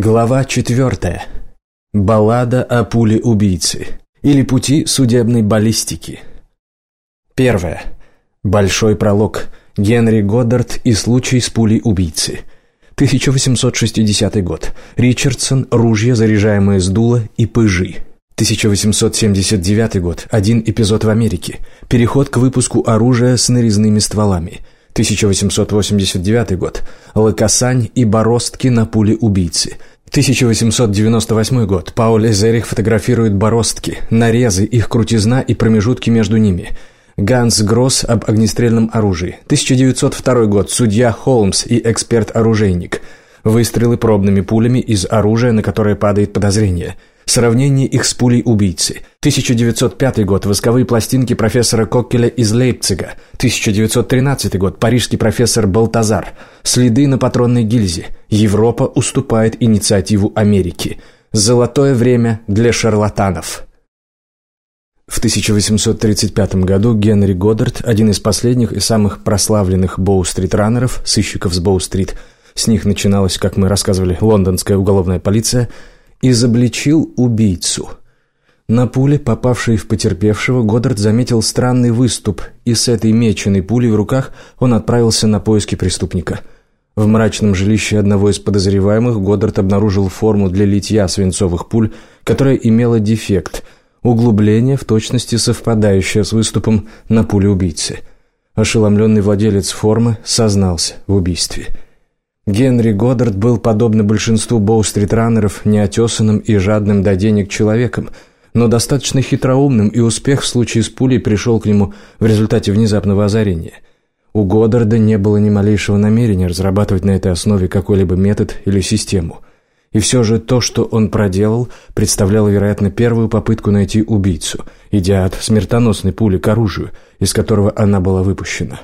Глава четвертая. Баллада о пуле-убийце. Или пути судебной баллистики. Первое. Большой пролог. Генри Годдард и случай с пулей-убийцы. 1860 год. Ричардсон, ружья, заряжаемые с дула и пыжи. 1879 год. Один эпизод в Америке. Переход к выпуску оружия с нарезными стволами. 1889 год. Лакасань и бороздки на пуле убийцы. 1898 год. Пауль Эзерих фотографирует бороздки, нарезы, их крутизна и промежутки между ними. Ганс Гросс об огнестрельном оружии. 1902 год. Судья Холмс и эксперт-оружейник. Выстрелы пробными пулями из оружия, на которое падает подозрение. Сравнение их с пулей-убийцы. 1905 год. Восковые пластинки профессора Коккеля из Лейпцига. 1913 год. Парижский профессор Балтазар. Следы на патронной гильзе. Европа уступает инициативу Америки. Золотое время для шарлатанов. В 1835 году Генри Годдард, один из последних и самых прославленных Боу-стрит-раннеров, сыщиков с Боу-стрит, с них начиналась, как мы рассказывали, лондонская уголовная полиция – изобличил убийцу. На пуле, попавшей в потерпевшего, Годдард заметил странный выступ, и с этой меченой пулей в руках он отправился на поиски преступника. В мрачном жилище одного из подозреваемых Годдард обнаружил форму для литья свинцовых пуль, которая имела дефект – углубление, в точности совпадающее с выступом на пуле убийцы. Ошеломленный владелец формы сознался в убийстве – Генри Годдард был, подобно большинству боу-стрит-раннеров, неотесанным и жадным до денег человеком, но достаточно хитроумным, и успех в случае с пулей пришел к нему в результате внезапного озарения. У Годдарда не было ни малейшего намерения разрабатывать на этой основе какой-либо метод или систему. И все же то, что он проделал, представляло, вероятно, первую попытку найти убийцу, идя от смертоносной пули к оружию, из которого она была выпущена.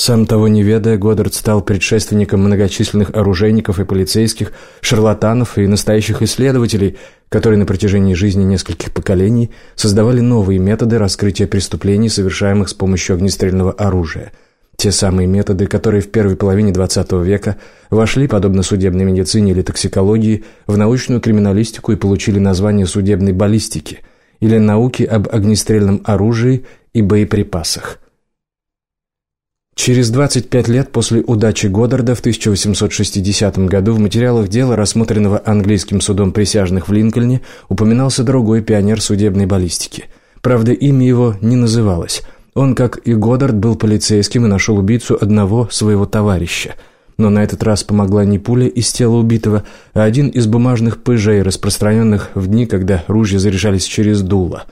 Сам того не ведая, Годдард стал предшественником многочисленных оружейников и полицейских, шарлатанов и настоящих исследователей, которые на протяжении жизни нескольких поколений создавали новые методы раскрытия преступлений, совершаемых с помощью огнестрельного оружия. Те самые методы, которые в первой половине XX века вошли, подобно судебной медицине или токсикологии, в научную криминалистику и получили название судебной баллистики или науки об огнестрельном оружии и боеприпасах – Через 25 лет после удачи Годдарда в 1860 году в материалах дела, рассмотренного английским судом присяжных в Линкольне, упоминался другой пионер судебной баллистики. Правда, имя его не называлось. Он, как и Годдард, был полицейским и нашел убийцу одного своего товарища. Но на этот раз помогла не пуля из тела убитого, а один из бумажных пыжей, распространенных в дни, когда ружья заряжались через дуло.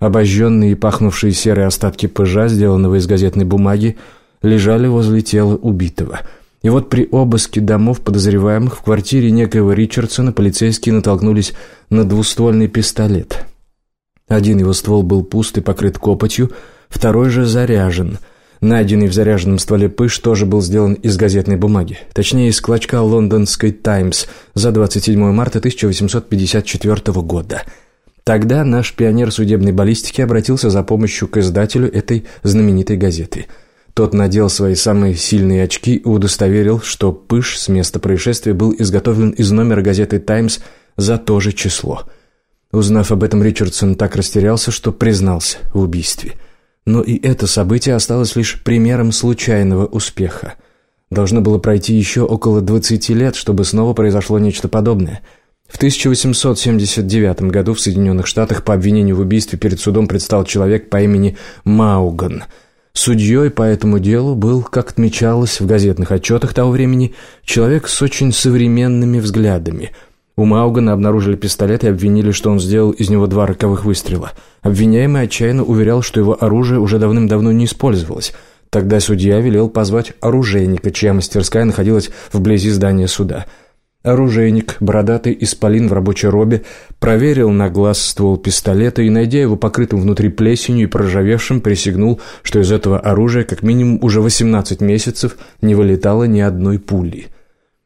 Обожженные и пахнувшие серые остатки пыжа, сделанного из газетной бумаги, лежали возле тела убитого. И вот при обыске домов подозреваемых в квартире некоего Ричардсона полицейские натолкнулись на двуствольный пистолет. Один его ствол был пуст и покрыт копотью, второй же заряжен. Найденный в заряженном стволе пыш тоже был сделан из газетной бумаги, точнее из клочка лондонской «Таймс» за 27 марта 1854 года. Тогда наш пионер судебной баллистики обратился за помощью к издателю этой знаменитой газеты – тот надел свои самые сильные очки и удостоверил, что пыш с места происшествия был изготовлен из номера газеты «Таймс» за то же число. Узнав об этом, Ричардсон так растерялся, что признался в убийстве. Но и это событие осталось лишь примером случайного успеха. Должно было пройти еще около 20 лет, чтобы снова произошло нечто подобное. В 1879 году в Соединенных Штатах по обвинению в убийстве перед судом предстал человек по имени Мауган – Судьей по этому делу был, как отмечалось в газетных отчетах того времени, человек с очень современными взглядами. У Маугана обнаружили пистолет и обвинили, что он сделал из него два роковых выстрела. Обвиняемый отчаянно уверял, что его оружие уже давным-давно не использовалось. Тогда судья велел позвать оружейника, чья мастерская находилась вблизи здания суда – Оружейник, бородатый исполин в рабочей робе, проверил на глаз ствол пистолета и, найдя его покрытым внутри плесенью и проржавевшим, присягнул, что из этого оружия как минимум уже 18 месяцев не вылетало ни одной пули.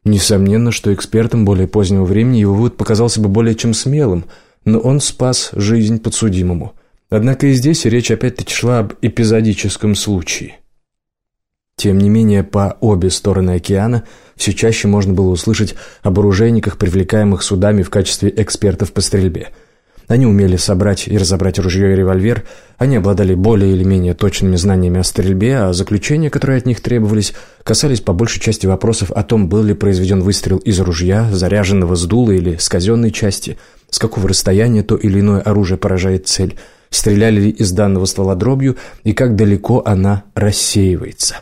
Несомненно, что экспертам более позднего времени его вывод показался бы более чем смелым, но он спас жизнь подсудимому. Однако и здесь речь опять-таки шла об эпизодическом случае. Тем не менее, по обе стороны океана все чаще можно было услышать об оружейниках, привлекаемых судами в качестве экспертов по стрельбе – они умели собрать и разобрать ружье и револьвер, они обладали более или менее точными знаниями о стрельбе, а заключения, которые от них требовались, касались по большей части вопросов о том, был ли произведен выстрел из ружья, заряженного с дула или с казенной части, с какого расстояния то или иное оружие поражает цель, стреляли ли из данного ствола дробью и как далеко она рассеивается.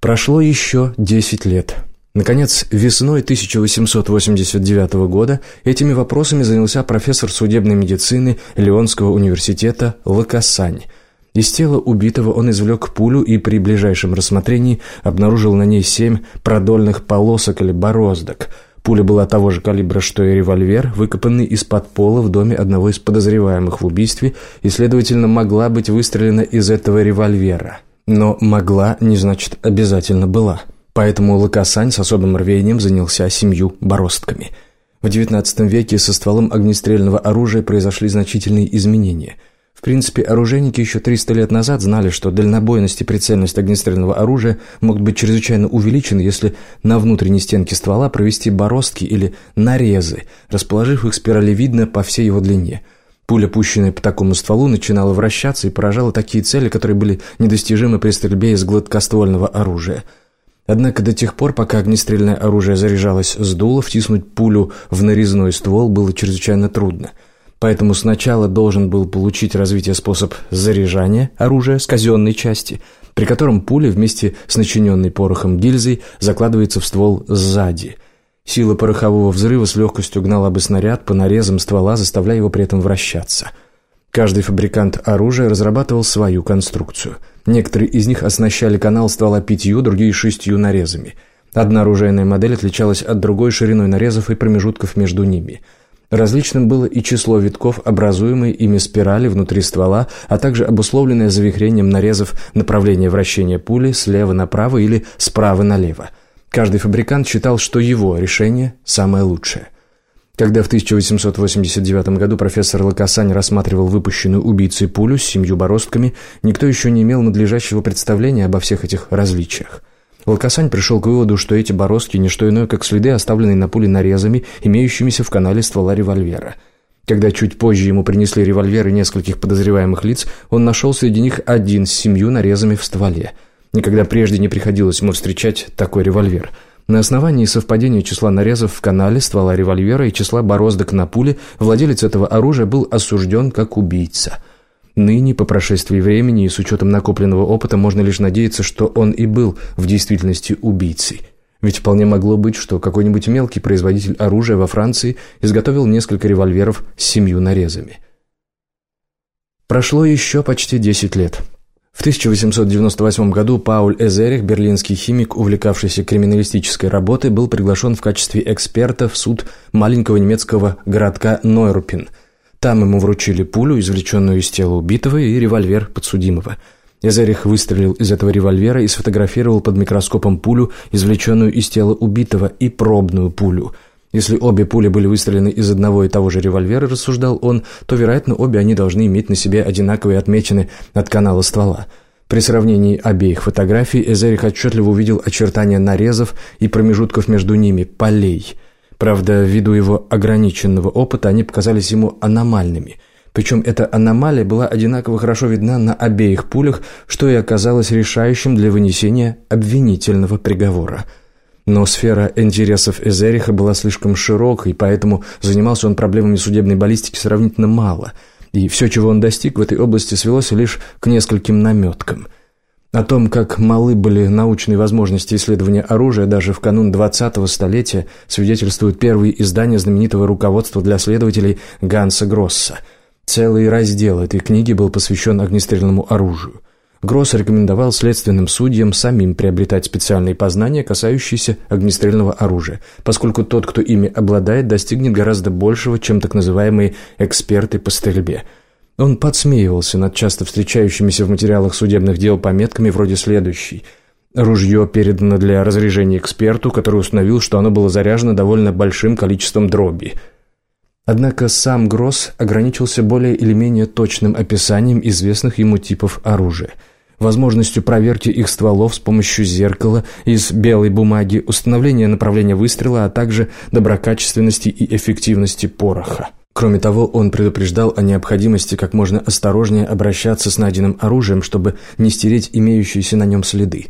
Прошло еще десять лет. Наконец, весной 1889 года этими вопросами занялся профессор судебной медицины Леонского университета Лакасань. Из тела убитого он извлек пулю и при ближайшем рассмотрении обнаружил на ней семь продольных полосок или бороздок. Пуля была того же калибра, что и револьвер, выкопанный из-под пола в доме одного из подозреваемых в убийстве и, следовательно, могла быть выстрелена из этого револьвера. Но «могла» не значит «обязательно была». Поэтому Лакасань с особым рвением занялся семью бороздками. В XIX веке со стволом огнестрельного оружия произошли значительные изменения. В принципе, оружейники еще 300 лет назад знали, что дальнобойность и прицельность огнестрельного оружия могут быть чрезвычайно увеличены, если на внутренней стенке ствола провести бороздки или нарезы, расположив их спиралевидно по всей его длине – Пуля, пущенная по такому стволу, начинала вращаться и поражала такие цели, которые были недостижимы при стрельбе из гладкоствольного оружия – Однако до тех пор, пока огнестрельное оружие заряжалось с дула, втиснуть пулю в нарезной ствол было чрезвычайно трудно. Поэтому сначала должен был получить развитие способ заряжания оружия с казенной части, при котором пуля вместе с начиненной порохом гильзой закладывается в ствол сзади. Сила порохового взрыва с легкостью гнала бы снаряд по нарезам ствола, заставляя его при этом вращаться – Каждый фабрикант оружия разрабатывал свою конструкцию. Некоторые из них оснащали канал ствола пятью, другие – шестью нарезами. Одна оружейная модель отличалась от другой шириной нарезов и промежутков между ними. Различным было и число витков, образуемые ими спирали внутри ствола, а также обусловленное завихрением нарезов направление вращения пули слева направо или справа налево. Каждый фабрикант считал, что его решение самое лучшее. Когда в 1889 году профессор Лакасань рассматривал выпущенную убийцей пулю с семью бороздками, никто еще не имел надлежащего представления обо всех этих различиях. Лакасань пришел к выводу, что эти бороздки – не что иное, как следы, оставленные на пуле нарезами, имеющимися в канале ствола револьвера. Когда чуть позже ему принесли револьверы нескольких подозреваемых лиц, он нашел среди них один с семью нарезами в стволе. Никогда прежде не приходилось ему встречать такой револьвер – на основании совпадения числа нарезов в канале, ствола револьвера и числа бороздок на пуле владелец этого оружия был осужден как убийца. Ныне, по прошествии времени и с учетом накопленного опыта, можно лишь надеяться, что он и был в действительности убийцей. Ведь вполне могло быть, что какой-нибудь мелкий производитель оружия во Франции изготовил несколько револьверов с семью нарезами. Прошло еще почти 10 лет. В 1898 году Пауль Эзерих, берлинский химик, увлекавшийся криминалистической работой, был приглашен в качестве эксперта в суд маленького немецкого городка Нойрупин. Там ему вручили пулю, извлеченную из тела убитого, и револьвер подсудимого. Эзерих выстрелил из этого револьвера и сфотографировал под микроскопом пулю, извлеченную из тела убитого, и пробную пулю – если обе пули были выстрелены из одного и того же револьвера, рассуждал он, то, вероятно, обе они должны иметь на себе одинаковые отметины от канала ствола. При сравнении обеих фотографий Эзерих отчетливо увидел очертания нарезов и промежутков между ними, полей. Правда, ввиду его ограниченного опыта они показались ему аномальными. Причем эта аномалия была одинаково хорошо видна на обеих пулях, что и оказалось решающим для вынесения обвинительного приговора – но сфера интересов Эзериха была слишком широкой, поэтому занимался он проблемами судебной баллистики сравнительно мало, и все, чего он достиг в этой области, свелось лишь к нескольким наметкам. О том, как малы были научные возможности исследования оружия даже в канун 20-го столетия, свидетельствуют первые издания знаменитого руководства для следователей Ганса Гросса. Целый раздел этой книги был посвящен огнестрельному оружию. Гросс рекомендовал следственным судьям самим приобретать специальные познания, касающиеся огнестрельного оружия, поскольку тот, кто ими обладает, достигнет гораздо большего, чем так называемые «эксперты по стрельбе». Он подсмеивался над часто встречающимися в материалах судебных дел пометками вроде следующей «Ружье передано для разряжения эксперту, который установил, что оно было заряжено довольно большим количеством дроби». Однако сам Гросс ограничился более или менее точным описанием известных ему типов оружия – возможностью проверки их стволов с помощью зеркала из белой бумаги, установления направления выстрела, а также доброкачественности и эффективности пороха. Кроме того, он предупреждал о необходимости как можно осторожнее обращаться с найденным оружием, чтобы не стереть имеющиеся на нем следы.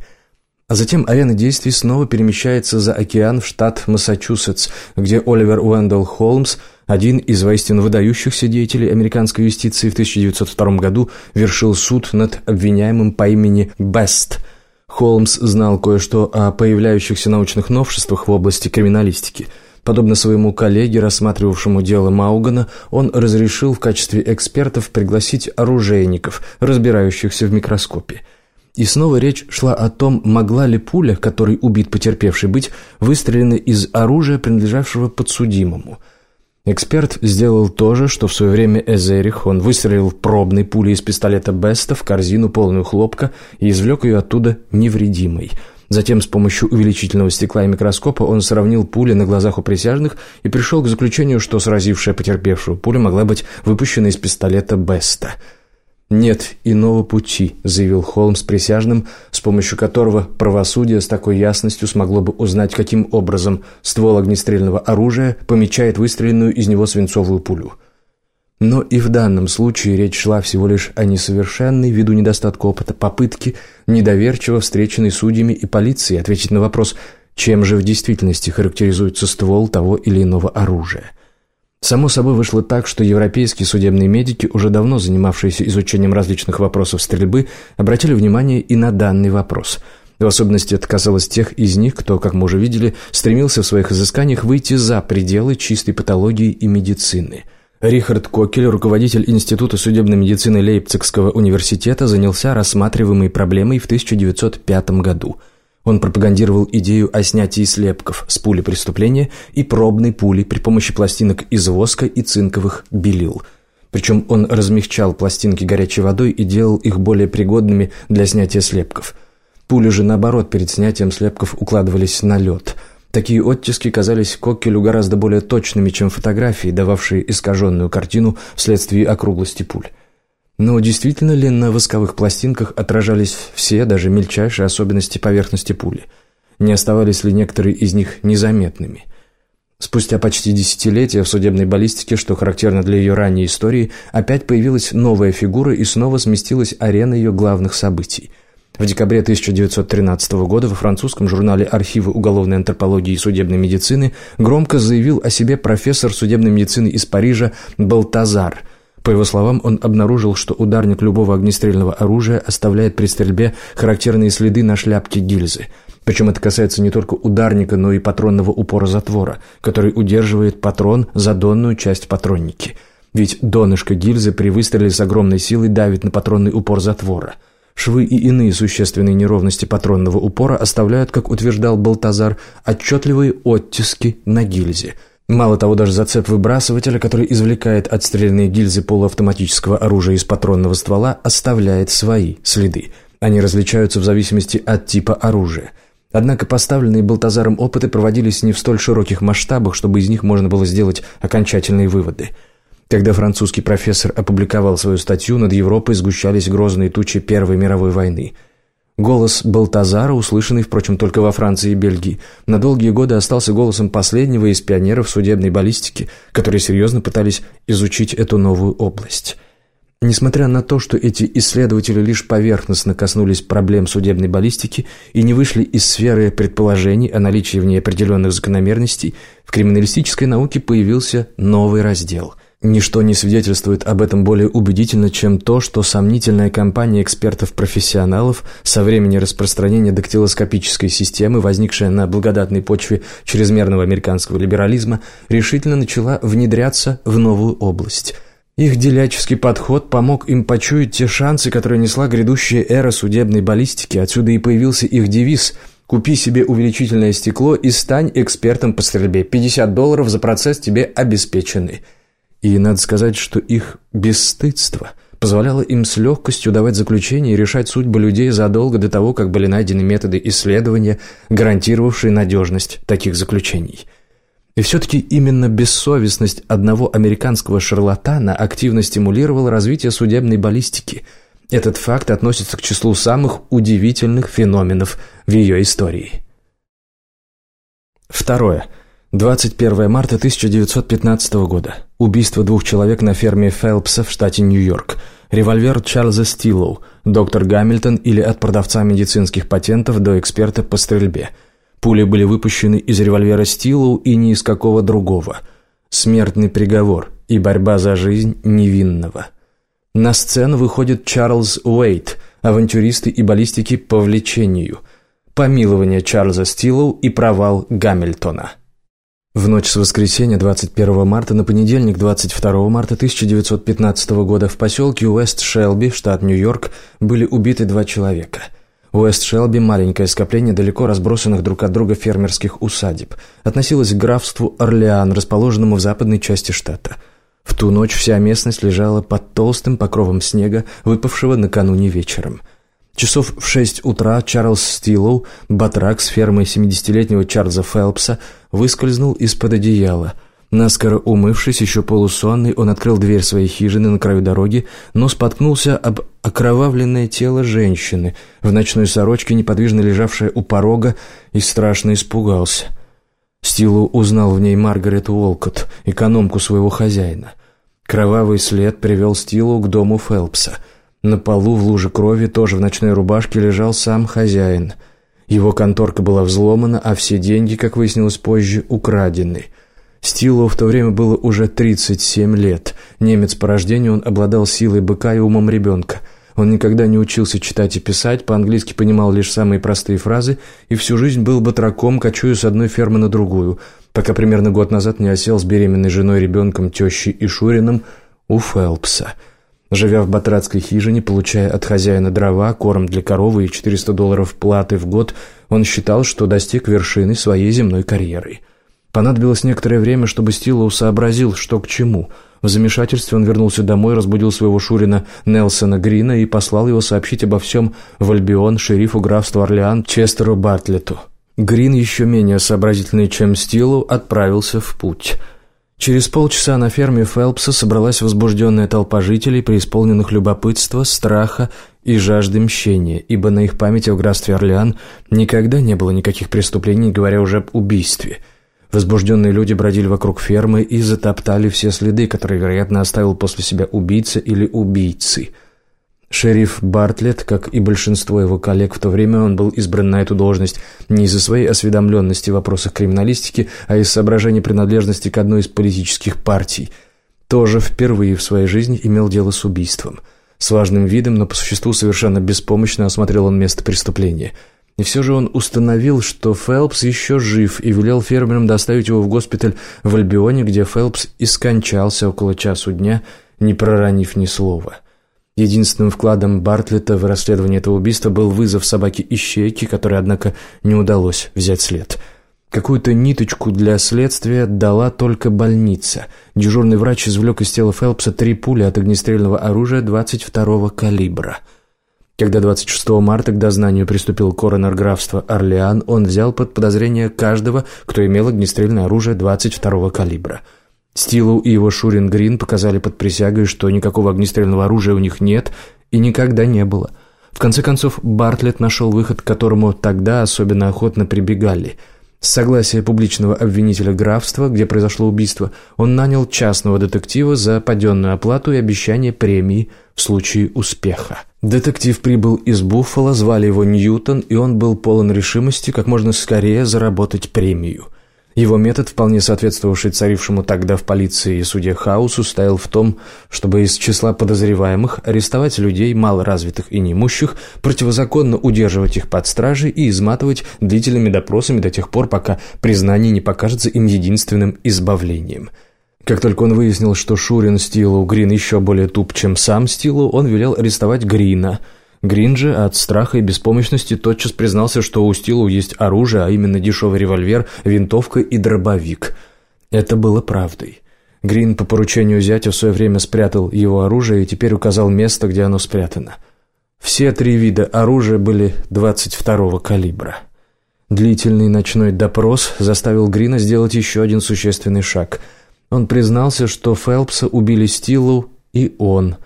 А затем арена действий снова перемещается за океан в штат Массачусетс, где Оливер Уэндell Холмс – один из воистину выдающихся деятелей американской юстиции в 1902 году вершил суд над обвиняемым по имени Бест. Холмс знал кое-что о появляющихся научных новшествах в области криминалистики. Подобно своему коллеге, рассматривавшему дело Маугана, он разрешил в качестве экспертов пригласить оружейников, разбирающихся в микроскопе. И снова речь шла о том, могла ли пуля, которой убит потерпевший, быть выстрелена из оружия, принадлежавшего подсудимому – Эксперт сделал то же, что в свое время Эзерих. Он выстрелил пробной пулей из пистолета Беста в корзину, полную хлопка, и извлек ее оттуда невредимой. Затем с помощью увеличительного стекла и микроскопа он сравнил пули на глазах у присяжных и пришел к заключению, что сразившая потерпевшую пуля могла быть выпущена из пистолета Беста – «Нет иного пути», — заявил Холмс присяжным, с помощью которого правосудие с такой ясностью смогло бы узнать, каким образом ствол огнестрельного оружия помечает выстреленную из него свинцовую пулю. Но и в данном случае речь шла всего лишь о несовершенной, ввиду недостатка опыта, попытке, недоверчиво встреченной судьями и полицией, ответить на вопрос, чем же в действительности характеризуется ствол того или иного оружия. Само собой вышло так, что европейские судебные медики, уже давно занимавшиеся изучением различных вопросов стрельбы, обратили внимание и на данный вопрос. В особенности это касалось тех из них, кто, как мы уже видели, стремился в своих изысканиях выйти за пределы чистой патологии и медицины. Рихард Кокель, руководитель Института судебной медицины Лейпцигского университета, занялся рассматриваемой проблемой в 1905 году – он пропагандировал идею о снятии слепков с пули преступления и пробной пули при помощи пластинок из воска и цинковых белил. Причем он размягчал пластинки горячей водой и делал их более пригодными для снятия слепков. Пули же, наоборот, перед снятием слепков укладывались на лед. Такие оттиски казались Коккелю гораздо более точными, чем фотографии, дававшие искаженную картину вследствие округлости пуль. Но действительно ли на восковых пластинках отражались все, даже мельчайшие особенности поверхности пули? Не оставались ли некоторые из них незаметными? Спустя почти десятилетия в судебной баллистике, что характерно для ее ранней истории, опять появилась новая фигура и снова сместилась арена ее главных событий. В декабре 1913 года во французском журнале «Архивы уголовной антропологии и судебной медицины» громко заявил о себе профессор судебной медицины из Парижа Балтазар – по его словам, он обнаружил, что ударник любого огнестрельного оружия оставляет при стрельбе характерные следы на шляпке гильзы. Причем это касается не только ударника, но и патронного упора затвора, который удерживает патрон за донную часть патронники. Ведь донышко гильзы при выстреле с огромной силой давит на патронный упор затвора. Швы и иные существенные неровности патронного упора оставляют, как утверждал Балтазар, отчетливые оттиски на гильзе – Мало того, даже зацеп выбрасывателя, который извлекает отстрелянные гильзы полуавтоматического оружия из патронного ствола, оставляет свои следы. Они различаются в зависимости от типа оружия. Однако поставленные Балтазаром опыты проводились не в столь широких масштабах, чтобы из них можно было сделать окончательные выводы. Когда французский профессор опубликовал свою статью, над Европой сгущались грозные тучи Первой мировой войны – Голос Балтазара, услышанный, впрочем, только во Франции и Бельгии, на долгие годы остался голосом последнего из пионеров судебной баллистики, которые серьезно пытались изучить эту новую область. Несмотря на то, что эти исследователи лишь поверхностно коснулись проблем судебной баллистики и не вышли из сферы предположений о наличии в ней определенных закономерностей, в криминалистической науке появился новый раздел – Ничто не свидетельствует об этом более убедительно, чем то, что сомнительная компания экспертов-профессионалов со времени распространения дактилоскопической системы, возникшая на благодатной почве чрезмерного американского либерализма, решительно начала внедряться в новую область. Их деляческий подход помог им почуять те шансы, которые несла грядущая эра судебной баллистики. Отсюда и появился их девиз «Купи себе увеличительное стекло и стань экспертом по стрельбе. 50 долларов за процесс тебе обеспечены». И надо сказать, что их бесстыдство позволяло им с легкостью давать заключения и решать судьбы людей задолго до того, как были найдены методы исследования, гарантировавшие надежность таких заключений. И все-таки именно бессовестность одного американского шарлатана активно стимулировала развитие судебной баллистики. Этот факт относится к числу самых удивительных феноменов в ее истории. Второе. 21 марта 1915 года. Убийство двух человек на ферме Фелпса в штате Нью-Йорк. Револьвер Чарльза Стиллоу, доктор Гамильтон или от продавца медицинских патентов до эксперта по стрельбе. Пули были выпущены из револьвера Стиллоу и ни из какого другого. Смертный приговор и борьба за жизнь невинного. На сцену выходит Чарльз Уэйт, авантюристы и баллистики по влечению. Помилование Чарльза Стиллоу и провал Гамильтона. В ночь с воскресенья 21 марта на понедельник 22 марта 1915 года в поселке Уэст-Шелби, штат Нью-Йорк, были убиты два человека. Уэст-Шелби – маленькое скопление далеко разбросанных друг от друга фермерских усадеб. Относилось к графству Орлеан, расположенному в западной части штата. В ту ночь вся местность лежала под толстым покровом снега, выпавшего накануне вечером – Часов в шесть утра Чарльз Стилоу, батрак с фермой 70-летнего Чарльза Фелпса, выскользнул из-под одеяла. Наскоро умывшись, еще полусонный, он открыл дверь своей хижины на краю дороги, но споткнулся об окровавленное тело женщины, в ночной сорочке, неподвижно лежавшая у порога, и страшно испугался. Стилу узнал в ней Маргарет Уолкотт, экономку своего хозяина. Кровавый след привел Стилу к дому Фелпса — на полу в луже крови, тоже в ночной рубашке, лежал сам хозяин. Его конторка была взломана, а все деньги, как выяснилось позже, украдены. Стилу в то время было уже 37 лет. Немец по рождению, он обладал силой быка и умом ребенка. Он никогда не учился читать и писать, по-английски понимал лишь самые простые фразы и всю жизнь был батраком, кочуя с одной фермы на другую, пока примерно год назад не осел с беременной женой, ребенком, тещей и Шурином у Фелпса – Живя в батратской хижине, получая от хозяина дрова, корм для коровы и 400 долларов платы в год, он считал, что достиг вершины своей земной карьеры. Понадобилось некоторое время, чтобы Стиллоу сообразил, что к чему. В замешательстве он вернулся домой, разбудил своего шурина Нелсона Грина и послал его сообщить обо всем в Альбион, шерифу графства Орлеан Честеру Бартлету. Грин, еще менее сообразительный, чем Стиллоу, отправился в путь – Через полчаса на ферме Фелпса собралась возбужденная толпа жителей, преисполненных любопытства, страха и жажды мщения, ибо на их памяти в графстве Орлеан никогда не было никаких преступлений, говоря уже об убийстве. Возбужденные люди бродили вокруг фермы и затоптали все следы, которые, вероятно, оставил после себя убийца или убийцы – Шериф Бартлетт, как и большинство его коллег в то время, он был избран на эту должность не из-за своей осведомленности в вопросах криминалистики, а из соображений принадлежности к одной из политических партий. Тоже впервые в своей жизни имел дело с убийством. С важным видом, но по существу совершенно беспомощно осмотрел он место преступления. И все же он установил, что Фелпс еще жив, и велел фермерам доставить его в госпиталь в Альбионе, где Фелпс и скончался около часу дня, не проронив ни слова. Единственным вкладом Бартлета в расследование этого убийства был вызов собаки-ищейки, которой, однако, не удалось взять след. Какую-то ниточку для следствия дала только больница. Дежурный врач извлек из тела Фелпса три пули от огнестрельного оружия 22-го калибра. Когда 26 марта к дознанию приступил коронер графства Орлеан, он взял под подозрение каждого, кто имел огнестрельное оружие 22-го калибра – Стилу и его Шурин Грин показали под присягой, что никакого огнестрельного оружия у них нет и никогда не было. В конце концов, Бартлетт нашел выход, к которому тогда особенно охотно прибегали. С согласия публичного обвинителя графства, где произошло убийство, он нанял частного детектива за паденную оплату и обещание премии в случае успеха. Детектив прибыл из Буффало, звали его Ньютон, и он был полон решимости как можно скорее заработать премию – его метод, вполне соответствовавший царившему тогда в полиции и суде хаосу, стоял в том, чтобы из числа подозреваемых арестовать людей, малоразвитых и неимущих, противозаконно удерживать их под стражей и изматывать длительными допросами до тех пор, пока признание не покажется им единственным избавлением. Как только он выяснил, что Шурин Стилу Грин еще более туп, чем сам Стилу, он велел арестовать Грина – Грин от страха и беспомощности тотчас признался, что у Стилу есть оружие, а именно дешевый револьвер, винтовка и дробовик. Это было правдой. Грин по поручению зятя в свое время спрятал его оружие и теперь указал место, где оно спрятано. Все три вида оружия были 22-го калибра. Длительный ночной допрос заставил Грина сделать еще один существенный шаг. Он признался, что Фелпса убили Стилу и он –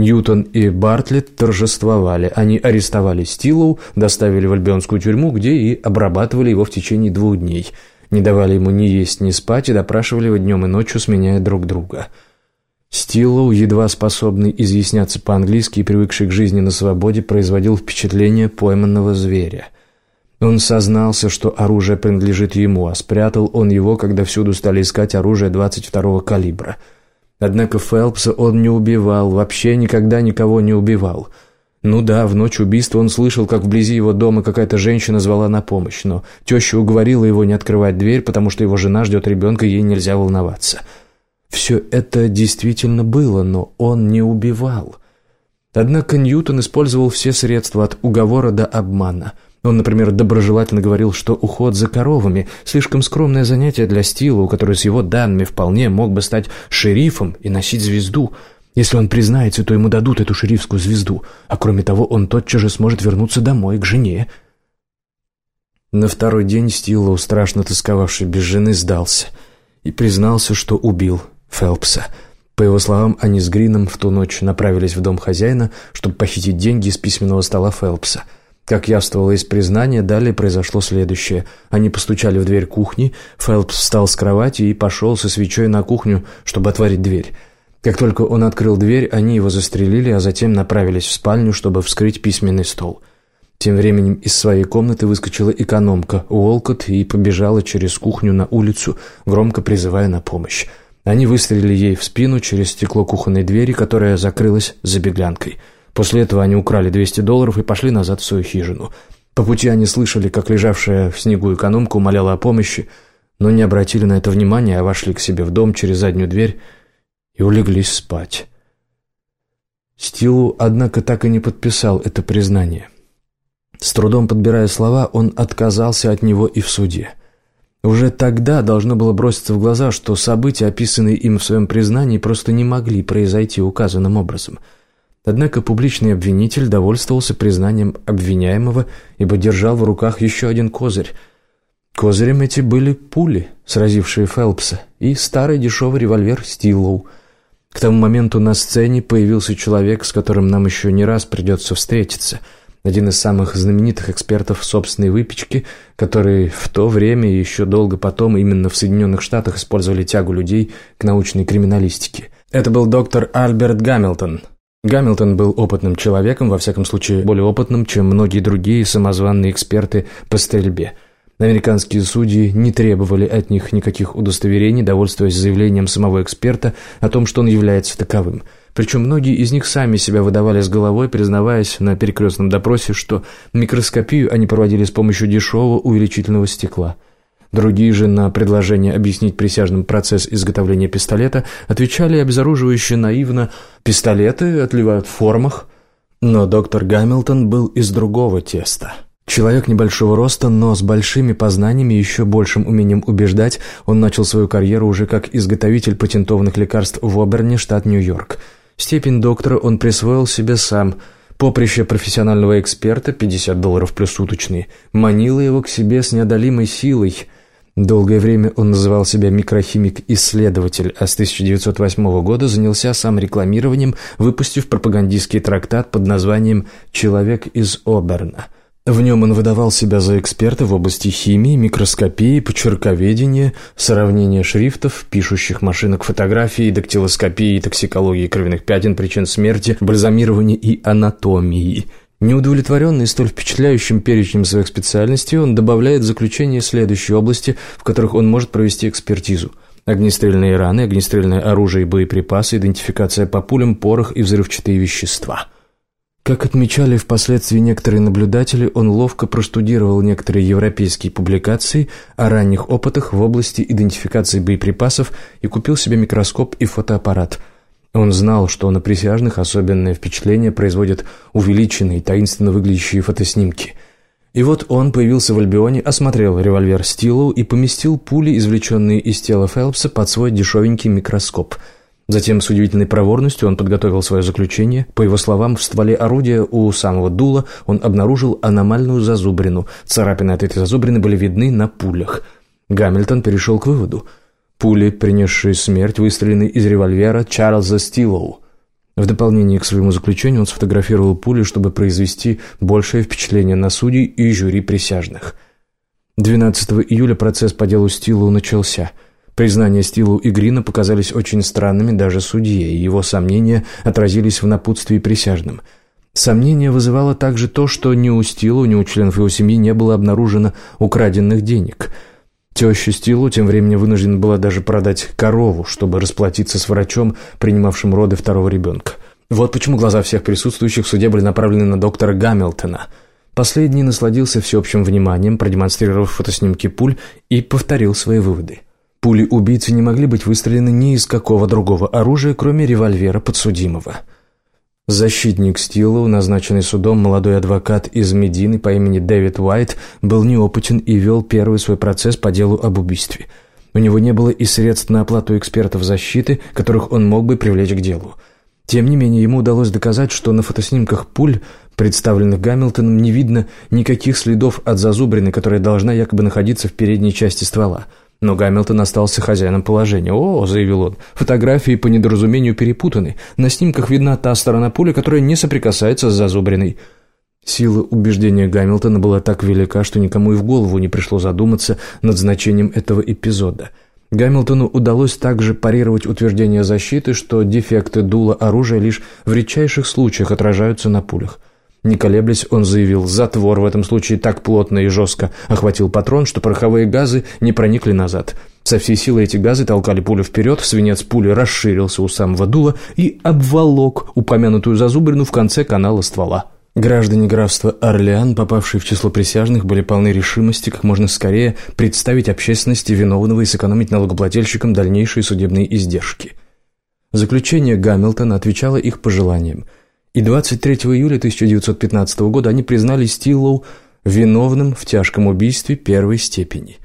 Ньютон и Бартлетт торжествовали. Они арестовали Стилоу, доставили в альбионскую тюрьму, где и обрабатывали его в течение двух дней. Не давали ему ни есть, ни спать и допрашивали его днем и ночью, сменяя друг друга. Стилоу, едва способный изъясняться по-английски и привыкший к жизни на свободе, производил впечатление пойманного зверя. Он сознался, что оружие принадлежит ему, а спрятал он его, когда всюду стали искать оружие 22-го калибра – Однако Фелпса он не убивал, вообще никогда никого не убивал. Ну да, в ночь убийства он слышал, как вблизи его дома какая-то женщина звала на помощь, но теща уговорила его не открывать дверь, потому что его жена ждет ребенка, ей нельзя волноваться. Все это действительно было, но он не убивал. Однако Ньютон использовал все средства от уговора до обмана – он, например, доброжелательно говорил, что уход за коровами – слишком скромное занятие для Стила, у которого с его данными вполне мог бы стать шерифом и носить звезду. Если он признается, то ему дадут эту шерифскую звезду, а кроме того, он тотчас же сможет вернуться домой, к жене. На второй день Стилоу, страшно тосковавший без жены, сдался и признался, что убил Фелпса. По его словам, они с Грином в ту ночь направились в дом хозяина, чтобы похитить деньги из письменного стола Фелпса – как явствовало из признания, далее произошло следующее. Они постучали в дверь кухни, Фелпс встал с кровати и пошел со свечой на кухню, чтобы отворить дверь. Как только он открыл дверь, они его застрелили, а затем направились в спальню, чтобы вскрыть письменный стол. Тем временем из своей комнаты выскочила экономка Уолкот и побежала через кухню на улицу, громко призывая на помощь. Они выстрелили ей в спину через стекло кухонной двери, которая закрылась за беглянкой – После этого они украли 200 долларов и пошли назад в свою хижину. По пути они слышали, как лежавшая в снегу экономка умоляла о помощи, но не обратили на это внимания, а вошли к себе в дом через заднюю дверь и улеглись спать. Стилу, однако, так и не подписал это признание. С трудом подбирая слова, он отказался от него и в суде. Уже тогда должно было броситься в глаза, что события, описанные им в своем признании, просто не могли произойти указанным образом – Однако публичный обвинитель довольствовался признанием обвиняемого, ибо держал в руках еще один козырь. Козырем эти были пули, сразившие Фелпса, и старый дешевый револьвер Стиллоу. К тому моменту на сцене появился человек, с которым нам еще не раз придется встретиться, один из самых знаменитых экспертов собственной выпечки, который в то время и еще долго потом именно в Соединенных Штатах использовали тягу людей к научной криминалистике. Это был доктор Альберт Гамилтон, Гамилтон был опытным человеком, во всяком случае более опытным, чем многие другие самозванные эксперты по стрельбе. Американские судьи не требовали от них никаких удостоверений, довольствуясь заявлением самого эксперта о том, что он является таковым. Причем многие из них сами себя выдавали с головой, признаваясь на перекрестном допросе, что микроскопию они проводили с помощью дешевого увеличительного стекла – Другие же на предложение объяснить присяжным процесс изготовления пистолета отвечали обезоруживающе наивно «пистолеты отливают в формах». Но доктор Гамилтон был из другого теста. Человек небольшого роста, но с большими познаниями и еще большим умением убеждать, он начал свою карьеру уже как изготовитель патентованных лекарств в Оберне, штат Нью-Йорк. Степень доктора он присвоил себе сам – Поприще профессионального эксперта, 50 долларов плюс суточные, манило его к себе с неодолимой силой – Долгое время он называл себя микрохимик-исследователь, а с 1908 года занялся сам рекламированием, выпустив пропагандистский трактат под названием «Человек из Оберна». В нем он выдавал себя за эксперта в области химии, микроскопии, почерковедения, сравнения шрифтов, пишущих машинок фотографии, дактилоскопии, токсикологии кровяных пятен, причин смерти, бальзамирования и анатомии – Неудовлетворенный столь впечатляющим перечнем своих специальностей, он добавляет в заключение следующие области, в которых он может провести экспертизу. Огнестрельные раны, огнестрельное оружие и боеприпасы, идентификация по пулям, порох и взрывчатые вещества. Как отмечали впоследствии некоторые наблюдатели, он ловко простудировал некоторые европейские публикации о ранних опытах в области идентификации боеприпасов и купил себе микроскоп и фотоаппарат – он знал, что на присяжных особенное впечатление производят увеличенные, таинственно выглядящие фотоснимки. И вот он появился в Альбионе, осмотрел револьвер Стилу и поместил пули, извлеченные из тела Фелпса, под свой дешевенький микроскоп. Затем с удивительной проворностью он подготовил свое заключение. По его словам, в стволе орудия у самого дула он обнаружил аномальную зазубрину. Царапины от этой зазубрины были видны на пулях. Гамильтон перешел к выводу – Пули, принесшие смерть, выстрелены из револьвера Чарльза Стилоу. В дополнение к своему заключению он сфотографировал пули, чтобы произвести большее впечатление на судей и жюри присяжных. 12 июля процесс по делу Стилу начался. Признания Стилу и Грина показались очень странными даже судье, и его сомнения отразились в напутствии присяжным. Сомнение вызывало также то, что ни у Стилу, ни у членов его семьи не было обнаружено украденных денег – Теща Стилу тем временем вынуждена была даже продать корову, чтобы расплатиться с врачом, принимавшим роды второго ребенка. Вот почему глаза всех присутствующих в суде были направлены на доктора Гамилтона. Последний насладился всеобщим вниманием, продемонстрировав фотоснимки пуль, и повторил свои выводы. Пули убийцы не могли быть выстрелены ни из какого другого оружия, кроме револьвера подсудимого. Защитник Стилу, назначенный судом молодой адвокат из Медины по имени Дэвид Уайт, был неопытен и вел первый свой процесс по делу об убийстве. У него не было и средств на оплату экспертов защиты, которых он мог бы привлечь к делу. Тем не менее, ему удалось доказать, что на фотоснимках пуль, представленных Гамилтоном, не видно никаких следов от зазубрины, которая должна якобы находиться в передней части ствола – но Гамилтон остался хозяином положения. «О», — заявил он, — «фотографии по недоразумению перепутаны. На снимках видна та сторона пули, которая не соприкасается с зазубриной». Сила убеждения Гамилтона была так велика, что никому и в голову не пришло задуматься над значением этого эпизода. Гамилтону удалось также парировать утверждение защиты, что дефекты дула оружия лишь в редчайших случаях отражаются на пулях. Не колеблясь, он заявил, затвор в этом случае так плотно и жестко охватил патрон, что пороховые газы не проникли назад. Со всей силы эти газы толкали пулю вперед, свинец пули расширился у самого дула и обволок упомянутую зазубрину в конце канала ствола. Граждане графства Орлеан, попавшие в число присяжных, были полны решимости как можно скорее представить общественности виновного и сэкономить налогоплательщикам дальнейшие судебные издержки. Заключение Гамилтона отвечало их пожеланиям – и 23 июля 1915 года они признали Стиллоу виновным в тяжком убийстве первой степени.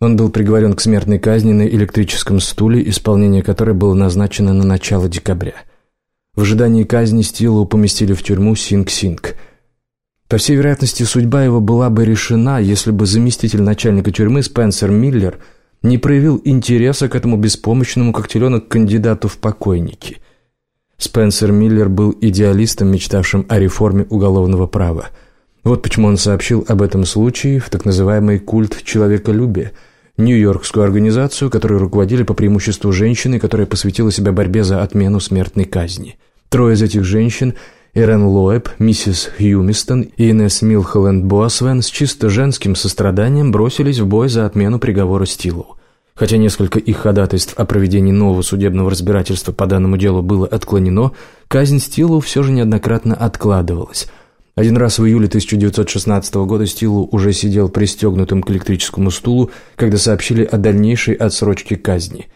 Он был приговорен к смертной казни на электрическом стуле, исполнение которой было назначено на начало декабря. В ожидании казни Стиллоу поместили в тюрьму Синг-Синг. По всей вероятности, судьба его была бы решена, если бы заместитель начальника тюрьмы Спенсер Миллер не проявил интереса к этому беспомощному, как теленок, кандидату в покойники – Спенсер Миллер был идеалистом, мечтавшим о реформе уголовного права. Вот почему он сообщил об этом случае в так называемый «культ человеколюбия», Нью-Йоркскую организацию, которой руководили по преимуществу женщины, которая посвятила себя борьбе за отмену смертной казни. Трое из этих женщин – Эрен Лоэб, миссис Хьюмистон и Инесс Милхоленд Боасвен с чисто женским состраданием бросились в бой за отмену приговора Стилу. Хотя несколько их ходатайств о проведении нового судебного разбирательства по данному делу было отклонено, казнь Стилу все же неоднократно откладывалась. Один раз в июле 1916 года Стилу уже сидел пристегнутым к электрическому стулу, когда сообщили о дальнейшей отсрочке казни.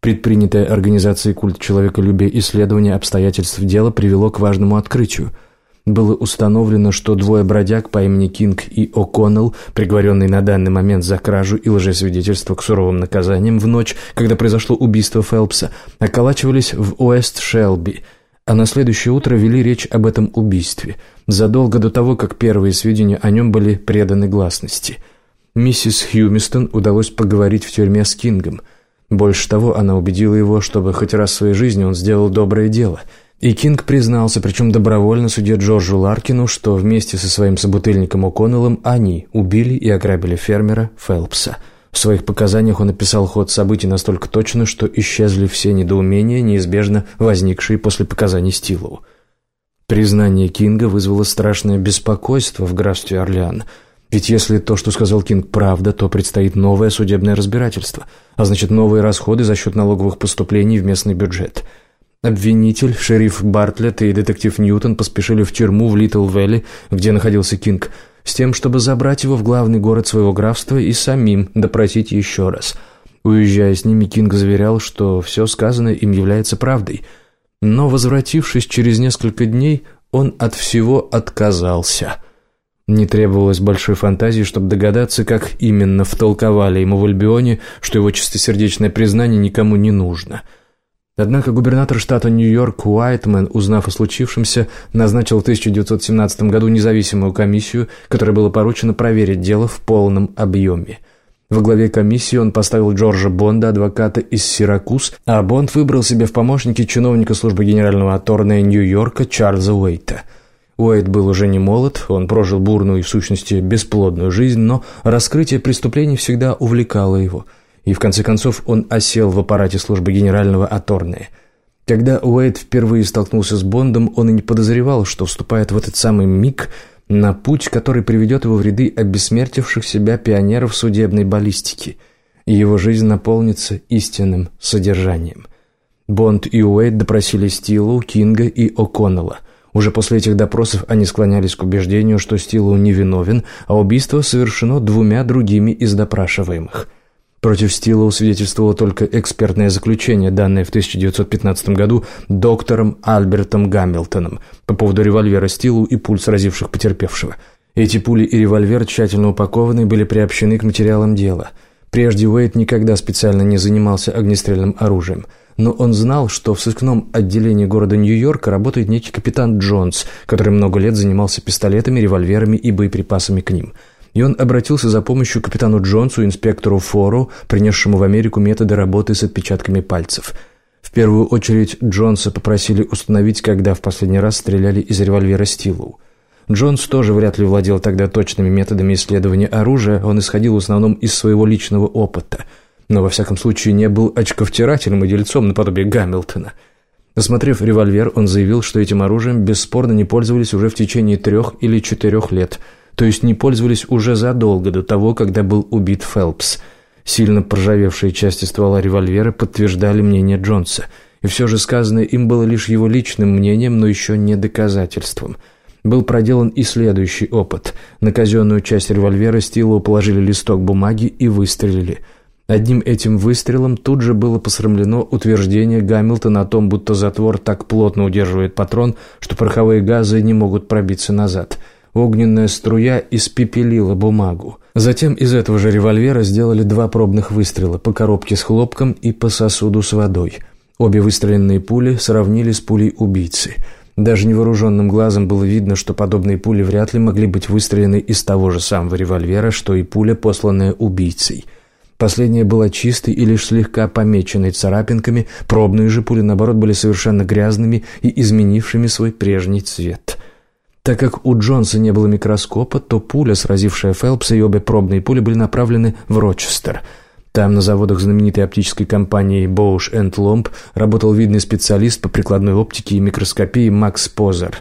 Предпринятое организацией культ человеколюбия исследование обстоятельств дела привело к важному открытию – было установлено, что двое бродяг по имени Кинг и О'Коннелл, приговоренные на данный момент за кражу и лжесвидетельство к суровым наказаниям в ночь, когда произошло убийство Фелпса, околачивались в Уэст-Шелби, а на следующее утро вели речь об этом убийстве, задолго до того, как первые сведения о нем были преданы гласности. Миссис Хьюмистон удалось поговорить в тюрьме с Кингом. Больше того, она убедила его, чтобы хоть раз в своей жизни он сделал доброе дело – и Кинг признался, причем добровольно судье Джорджу Ларкину, что вместе со своим собутыльником О'Коннеллом они убили и ограбили фермера Фелпса. В своих показаниях он описал ход событий настолько точно, что исчезли все недоумения, неизбежно возникшие после показаний Стилову. Признание Кинга вызвало страшное беспокойство в графстве Орлеан. Ведь если то, что сказал Кинг, правда, то предстоит новое судебное разбирательство, а значит новые расходы за счет налоговых поступлений в местный бюджет – Обвинитель, шериф Бартлетт и детектив Ньютон поспешили в тюрьму в Литл-Вэлли, где находился Кинг, с тем, чтобы забрать его в главный город своего графства и самим допросить еще раз. Уезжая с ними, Кинг заверял, что все сказанное им является правдой. Но, возвратившись через несколько дней, он от всего отказался. Не требовалось большой фантазии, чтобы догадаться, как именно втолковали ему в Альбионе, что его чистосердечное признание никому не нужно – Однако губернатор штата Нью-Йорк Уайтмен, узнав о случившемся, назначил в 1917 году независимую комиссию, которой было поручено проверить дело в полном объеме. Во главе комиссии он поставил Джорджа Бонда, адвоката из Сиракуз, а Бонд выбрал себе в помощники чиновника службы генерального атторная Нью-Йорка Чарльза Уэйта. Уэйт был уже не молод, он прожил бурную и в сущности бесплодную жизнь, но раскрытие преступлений всегда увлекало его, и в конце концов он осел в аппарате службы генерального атторная. Когда Уэйт впервые столкнулся с Бондом, он и не подозревал, что вступает в этот самый миг – на путь, который приведет его в ряды обессмертивших себя пионеров судебной баллистики, и его жизнь наполнится истинным содержанием. Бонд и Уэйд допросили Стилу, Кинга и О'Коннелла. Уже после этих допросов они склонялись к убеждению, что Стилу невиновен, а убийство совершено двумя другими из допрашиваемых – Против Стила свидетельствовало только экспертное заключение, данное в 1915 году доктором Альбертом Гамильтоном по поводу револьвера Стилу и пуль, сразивших потерпевшего. Эти пули и револьвер, тщательно упакованные, были приобщены к материалам дела. Прежде Уэйт никогда специально не занимался огнестрельным оружием, но он знал, что в сыскном отделении города Нью-Йорка работает некий капитан Джонс, который много лет занимался пистолетами, револьверами и боеприпасами к ним – и он обратился за помощью к капитану Джонсу, инспектору Фору, принесшему в Америку методы работы с отпечатками пальцев. В первую очередь Джонса попросили установить, когда в последний раз стреляли из револьвера Стилу. Джонс тоже вряд ли владел тогда точными методами исследования оружия, он исходил в основном из своего личного опыта, но во всяком случае не был очковтирателем и дельцом наподобие Гамильтона. Осмотрев револьвер, он заявил, что этим оружием бесспорно не пользовались уже в течение трех или четырех лет – то есть не пользовались уже задолго до того, когда был убит Фелпс. Сильно проржавевшие части ствола револьвера подтверждали мнение Джонса, и все же сказанное им было лишь его личным мнением, но еще не доказательством. Был проделан и следующий опыт. На казенную часть револьвера Стилу положили листок бумаги и выстрелили – Одним этим выстрелом тут же было посрамлено утверждение Гамильтона о том, будто затвор так плотно удерживает патрон, что пороховые газы не могут пробиться назад – Огненная струя испепелила бумагу. Затем из этого же револьвера сделали два пробных выстрела по коробке с хлопком и по сосуду с водой. Обе выстреленные пули сравнили с пулей убийцы. Даже невооруженным глазом было видно, что подобные пули вряд ли могли быть выстрелены из того же самого револьвера, что и пуля, посланная убийцей. Последняя была чистой и лишь слегка помеченной царапинками, пробные же пули, наоборот, были совершенно грязными и изменившими свой прежний цвет. Так как у Джонса не было микроскопа, то пуля, сразившая Фелпса, и обе пробные пули были направлены в Рочестер. Там, на заводах знаменитой оптической компании Bausch Lomb, работал видный специалист по прикладной оптике и микроскопии Макс Позер.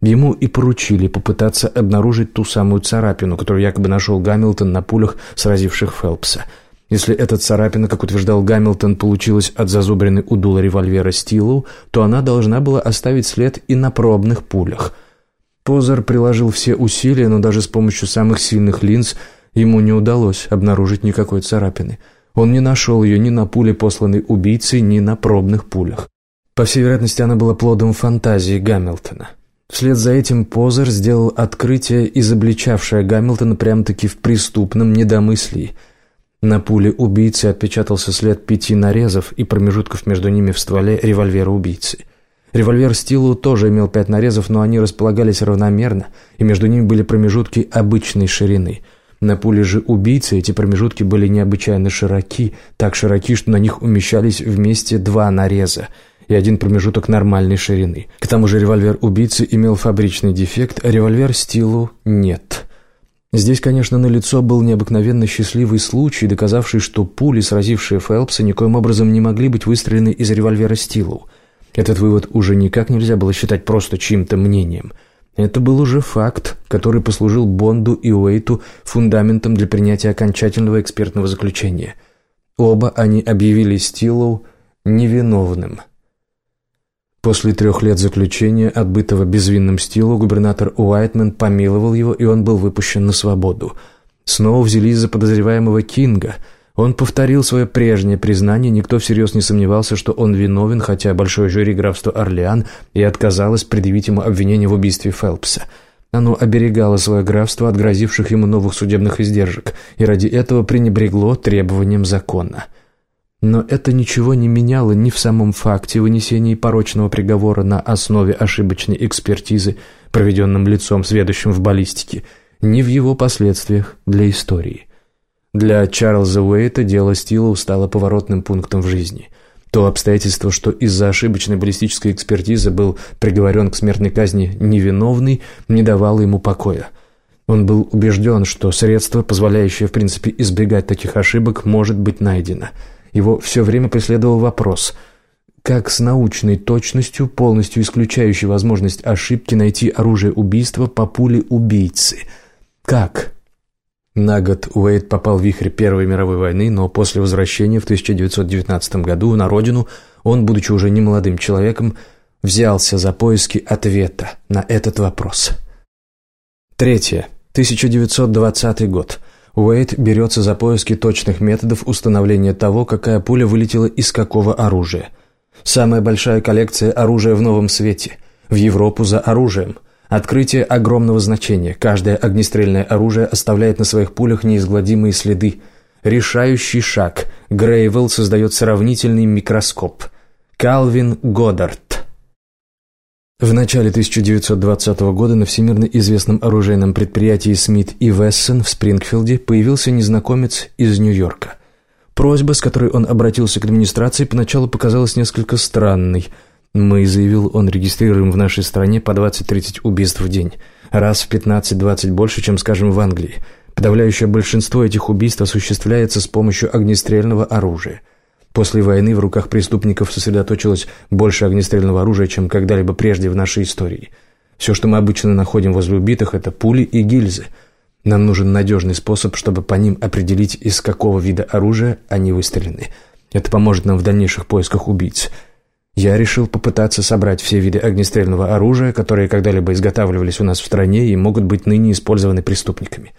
Ему и поручили попытаться обнаружить ту самую царапину, которую якобы нашел Гамильтон на пулях, сразивших Фелпса. Если эта царапина, как утверждал Гамильтон, получилась от зазубренной у дула револьвера Стилу, то она должна была оставить след и на пробных пулях – Позер приложил все усилия, но даже с помощью самых сильных линз ему не удалось обнаружить никакой царапины. Он не нашел ее ни на пуле, посланной убийцей, ни на пробных пулях. По всей вероятности, она была плодом фантазии Гамильтона. Вслед за этим Позер сделал открытие, изобличавшее Гамильтона прямо-таки в преступном недомыслии. На пуле убийцы отпечатался след пяти нарезов и промежутков между ними в стволе револьвера убийцы – Револьвер Стилу тоже имел пять нарезов, но они располагались равномерно, и между ними были промежутки обычной ширины. На пуле же убийцы эти промежутки были необычайно широки, так широки, что на них умещались вместе два нареза и один промежуток нормальной ширины. К тому же револьвер убийцы имел фабричный дефект, а револьвер Стилу нет. Здесь, конечно, на лицо был необыкновенно счастливый случай, доказавший, что пули, сразившие Фелпса, никоим образом не могли быть выстрелены из револьвера Стилу. Этот вывод уже никак нельзя было считать просто чьим-то мнением. Это был уже факт, который послужил Бонду и Уэйту фундаментом для принятия окончательного экспертного заключения. Оба они объявили Стиллоу невиновным. После трех лет заключения, отбытого безвинным Стиллоу, губернатор Уайтман помиловал его, и он был выпущен на свободу. Снова взялись за подозреваемого Кинга – он повторил свое прежнее признание, никто всерьез не сомневался, что он виновен, хотя большое жюри графства Орлеан и отказалось предъявить ему обвинение в убийстве Фелпса. Оно оберегало свое графство от грозивших ему новых судебных издержек, и ради этого пренебрегло требованиям закона. Но это ничего не меняло ни в самом факте вынесения порочного приговора на основе ошибочной экспертизы, проведенным лицом, сведущим в баллистике, ни в его последствиях для истории. Для Чарльза Уэйта дело Стилоу стало поворотным пунктом в жизни. То обстоятельство, что из-за ошибочной баллистической экспертизы был приговорен к смертной казни невиновный, не давало ему покоя. Он был убежден, что средство, позволяющее в принципе избегать таких ошибок, может быть найдено. Его все время преследовал вопрос – как с научной точностью, полностью исключающей возможность ошибки, найти оружие убийства по пуле убийцы? Как? На год Уэйд попал в вихрь Первой мировой войны, но после возвращения в 1919 году на родину он, будучи уже немолодым человеком, взялся за поиски ответа на этот вопрос. Третье. 1920 год. Уэйд берется за поиски точных методов установления того, какая пуля вылетела из какого оружия – Самая большая коллекция оружия в новом свете. В Европу за оружием. Открытие огромного значения. Каждое огнестрельное оружие оставляет на своих пулях неизгладимые следы. Решающий шаг. Грейвелл создает сравнительный микроскоп. Калвин Годдард. В начале 1920 года на всемирно известном оружейном предприятии Смит и Вессон в Спрингфилде появился незнакомец из Нью-Йорка – Просьба, с которой он обратился к администрации, поначалу показалась несколько странной. «Мы», — заявил он, — «регистрируем в нашей стране по 20-30 убийств в день. Раз в 15-20 больше, чем, скажем, в Англии. Подавляющее большинство этих убийств осуществляется с помощью огнестрельного оружия». После войны в руках преступников сосредоточилось больше огнестрельного оружия, чем когда-либо прежде в нашей истории. Все, что мы обычно находим возле убитых, это пули и гильзы — нам нужен надежный способ, чтобы по ним определить, из какого вида оружия они выстрелены. Это поможет нам в дальнейших поисках убийц. Я решил попытаться собрать все виды огнестрельного оружия, которые когда-либо изготавливались у нас в стране и могут быть ныне использованы преступниками.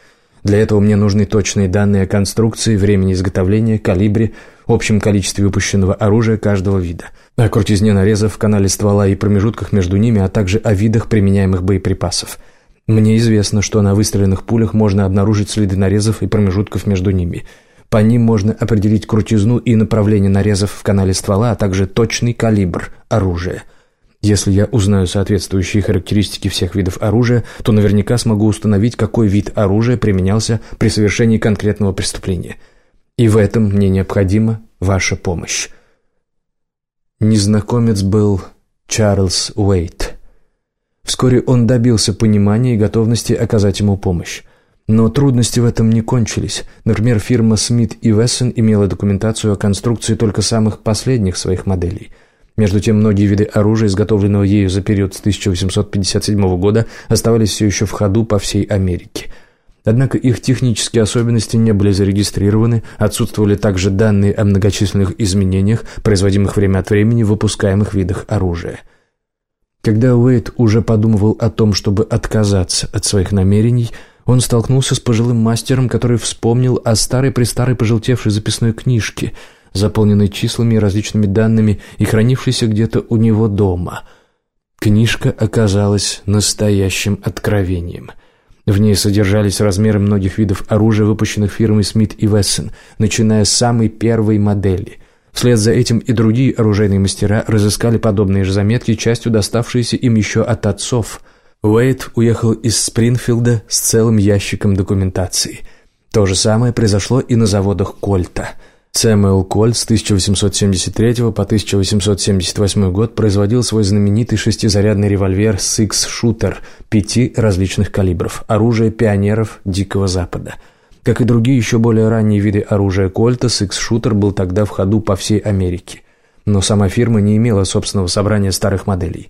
Для этого мне нужны точные данные о конструкции, времени изготовления, калибре, общем количестве выпущенного оружия каждого вида, о крутизне нарезов, канале ствола и промежутках между ними, а также о видах применяемых боеприпасов – мне известно, что на выстреленных пулях можно обнаружить следы нарезов и промежутков между ними. По ним можно определить крутизну и направление нарезов в канале ствола, а также точный калибр оружия. Если я узнаю соответствующие характеристики всех видов оружия, то наверняка смогу установить, какой вид оружия применялся при совершении конкретного преступления. И в этом мне необходима ваша помощь. Незнакомец был Чарльз Уэйт. Вскоре он добился понимания и готовности оказать ему помощь. Но трудности в этом не кончились. Например, фирма Смит и Вессон имела документацию о конструкции только самых последних своих моделей. Между тем, многие виды оружия, изготовленного ею за период с 1857 года, оставались все еще в ходу по всей Америке. Однако их технические особенности не были зарегистрированы, отсутствовали также данные о многочисленных изменениях, производимых время от времени в выпускаемых видах оружия – когда Уэйд уже подумывал о том, чтобы отказаться от своих намерений, он столкнулся с пожилым мастером, который вспомнил о старой-престарой пожелтевшей записной книжке, заполненной числами и различными данными и хранившейся где-то у него дома. Книжка оказалась настоящим откровением. В ней содержались размеры многих видов оружия, выпущенных фирмой Смит и Вессон, начиная с самой первой модели – Вслед за этим и другие оружейные мастера разыскали подобные же заметки, частью доставшиеся им еще от отцов. Уэйт уехал из Спрингфилда с целым ящиком документации. То же самое произошло и на заводах Кольта. Сэмюэл Кольт с 1873 по 1878 год производил свой знаменитый шестизарядный револьвер Six Shooter пяти различных калибров, оружие пионеров Дикого Запада – как и другие еще более ранние виды оружия Кольта, Six-шутер был тогда в ходу по всей Америке. Но сама фирма не имела собственного собрания старых моделей.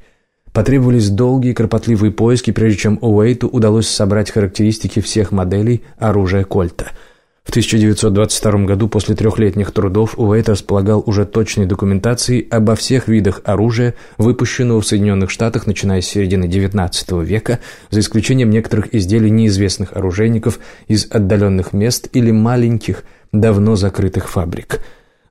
Потребовались долгие кропотливые поиски, прежде чем Уэйту удалось собрать характеристики всех моделей оружия Кольта – в 1922 году после трехлетних трудов Уэйт располагал уже точной документацией обо всех видах оружия, выпущенного в Соединенных Штатах начиная с середины XIX века, за исключением некоторых изделий неизвестных оружейников из отдаленных мест или маленьких, давно закрытых фабрик.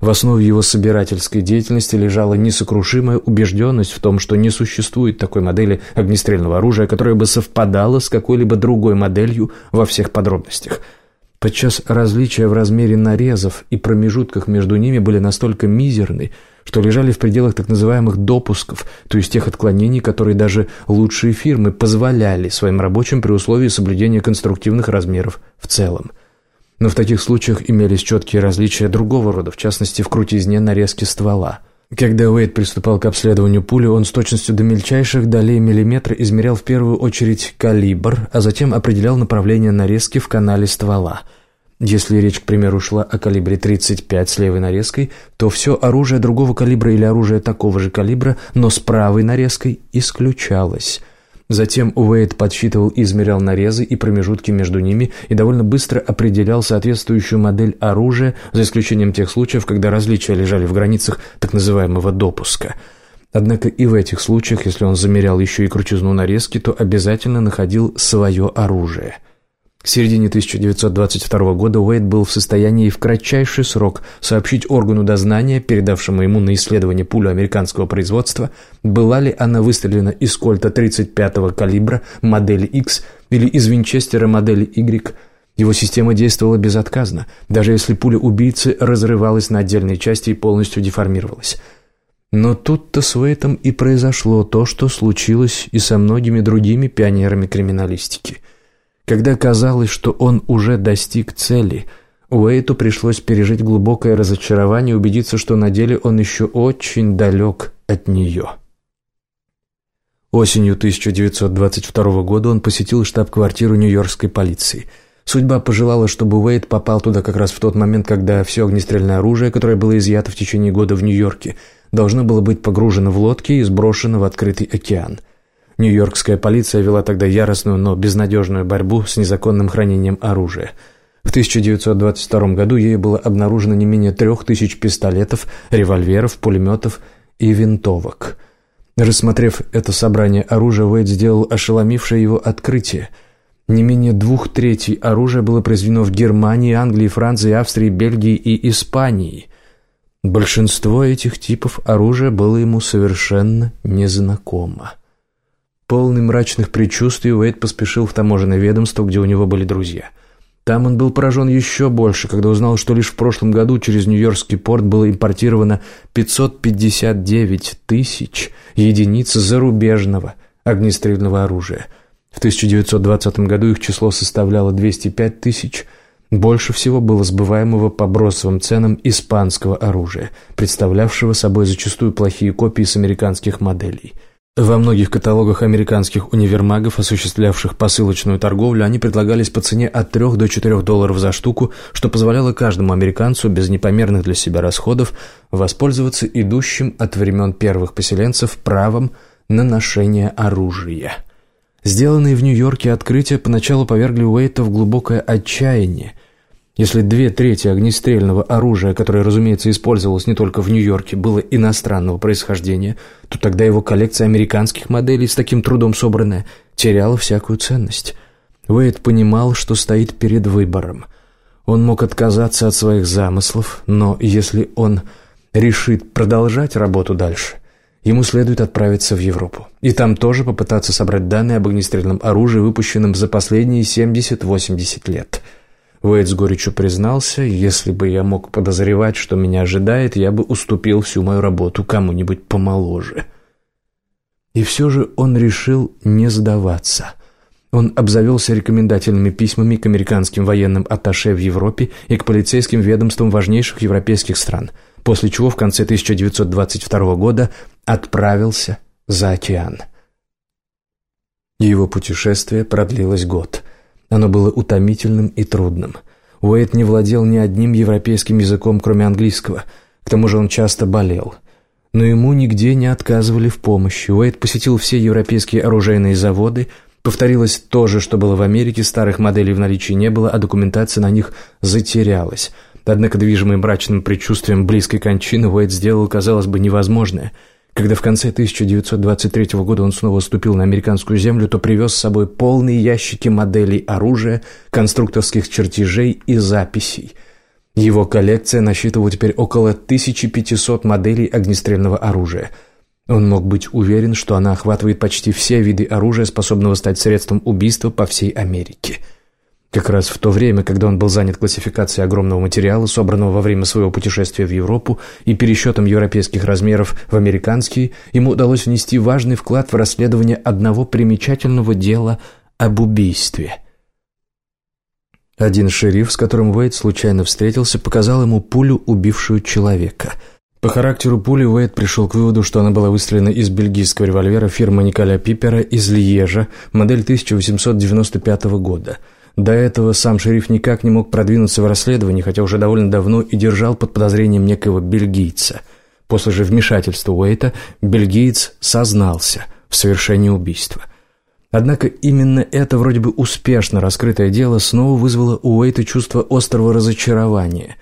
В основе его собирательской деятельности лежала несокрушимая убежденность в том, что не существует такой модели огнестрельного оружия, которая бы совпадала с какой-либо другой моделью во всех подробностях – Подчас различия в размере нарезов и промежутках между ними были настолько мизерны, что лежали в пределах так называемых допусков, то есть тех отклонений, которые даже лучшие фирмы позволяли своим рабочим при условии соблюдения конструктивных размеров в целом. Но в таких случаях имелись четкие различия другого рода, в частности, в крутизне нарезки ствола. Когда Уэйд приступал к обследованию пули, он с точностью до мельчайших долей миллиметра измерял в первую очередь калибр, а затем определял направление нарезки в канале ствола – если речь, к примеру, шла о калибре 35 с левой нарезкой, то все оружие другого калибра или оружие такого же калибра, но с правой нарезкой, исключалось. Затем Уэйд подсчитывал и измерял нарезы и промежутки между ними и довольно быстро определял соответствующую модель оружия, за исключением тех случаев, когда различия лежали в границах так называемого допуска. Однако и в этих случаях, если он замерял еще и крутизну нарезки, то обязательно находил свое оружие – к середине 1922 года Уэйд был в состоянии в кратчайший срок сообщить органу дознания, передавшему ему на исследование пулю американского производства, была ли она выстрелена из кольта 35-го калибра модели X или из винчестера модели Y. Его система действовала безотказно, даже если пуля убийцы разрывалась на отдельные части и полностью деформировалась. Но тут-то с Уэйтом и произошло то, что случилось и со многими другими пионерами криминалистики – когда казалось, что он уже достиг цели, Уэйту пришлось пережить глубокое разочарование и убедиться, что на деле он еще очень далек от нее. Осенью 1922 года он посетил штаб-квартиру нью-йоркской полиции. Судьба пожелала, чтобы Уэйт попал туда как раз в тот момент, когда все огнестрельное оружие, которое было изъято в течение года в Нью-Йорке, должно было быть погружено в лодки и сброшено в открытый океан – Нью-Йоркская полиция вела тогда яростную, но безнадежную борьбу с незаконным хранением оружия. В 1922 году ей было обнаружено не менее трех тысяч пистолетов, револьверов, пулеметов и винтовок. Рассмотрев это собрание оружия, Уэйд сделал ошеломившее его открытие. Не менее двух третей оружия было произведено в Германии, Англии, Франции, Австрии, Бельгии и Испании. Большинство этих типов оружия было ему совершенно незнакомо. Полный мрачных предчувствий, Уэйд поспешил в таможенное ведомство, где у него были друзья. Там он был поражен еще больше, когда узнал, что лишь в прошлом году через Нью-Йоркский порт было импортировано 559 тысяч единиц зарубежного огнестрельного оружия. В 1920 году их число составляло 205 тысяч. Больше всего было сбываемого по бросовым ценам испанского оружия, представлявшего собой зачастую плохие копии с американских моделей – во многих каталогах американских универмагов, осуществлявших посылочную торговлю, они предлагались по цене от 3 до 4 долларов за штуку, что позволяло каждому американцу без непомерных для себя расходов воспользоваться идущим от времен первых поселенцев правом на ношение оружия. Сделанные в Нью-Йорке открытия поначалу повергли Уэйта в глубокое отчаяние – если две трети огнестрельного оружия, которое, разумеется, использовалось не только в Нью-Йорке, было иностранного происхождения, то тогда его коллекция американских моделей, с таким трудом собранная, теряла всякую ценность. Уэйд понимал, что стоит перед выбором. Он мог отказаться от своих замыслов, но если он решит продолжать работу дальше, ему следует отправиться в Европу. И там тоже попытаться собрать данные об огнестрельном оружии, выпущенном за последние 70-80 лет – Уэйд с горечью признался, если бы я мог подозревать, что меня ожидает, я бы уступил всю мою работу кому-нибудь помоложе. И все же он решил не сдаваться. Он обзавелся рекомендательными письмами к американским военным атташе в Европе и к полицейским ведомствам важнейших европейских стран, после чего в конце 1922 года отправился за океан. Его путешествие продлилось год – оно было утомительным и трудным. Уэйд не владел ни одним европейским языком, кроме английского. К тому же он часто болел. Но ему нигде не отказывали в помощи. Уэйд посетил все европейские оружейные заводы. Повторилось то же, что было в Америке. Старых моделей в наличии не было, а документация на них затерялась. Однако, движимый мрачным предчувствием близкой кончины, Уэйд сделал, казалось бы, невозможное – когда в конце 1923 года он снова ступил на американскую землю, то привез с собой полные ящики моделей оружия, конструкторских чертежей и записей. Его коллекция насчитывала теперь около 1500 моделей огнестрельного оружия. Он мог быть уверен, что она охватывает почти все виды оружия, способного стать средством убийства по всей Америке – как раз в то время, когда он был занят классификацией огромного материала, собранного во время своего путешествия в Европу, и пересчетом европейских размеров в американские, ему удалось внести важный вклад в расследование одного примечательного дела об убийстве. Один шериф, с которым Уэйд случайно встретился, показал ему пулю, убившую человека. По характеру пули Уэйд пришел к выводу, что она была выстрелена из бельгийского револьвера фирмы Николя Пипера из Льежа, модель 1895 года. До этого сам шериф никак не мог продвинуться в расследовании, хотя уже довольно давно и держал под подозрением некоего бельгийца. После же вмешательства Уэйта бельгиец сознался в совершении убийства. Однако именно это вроде бы успешно раскрытое дело снова вызвало у Уэйта чувство острого разочарования.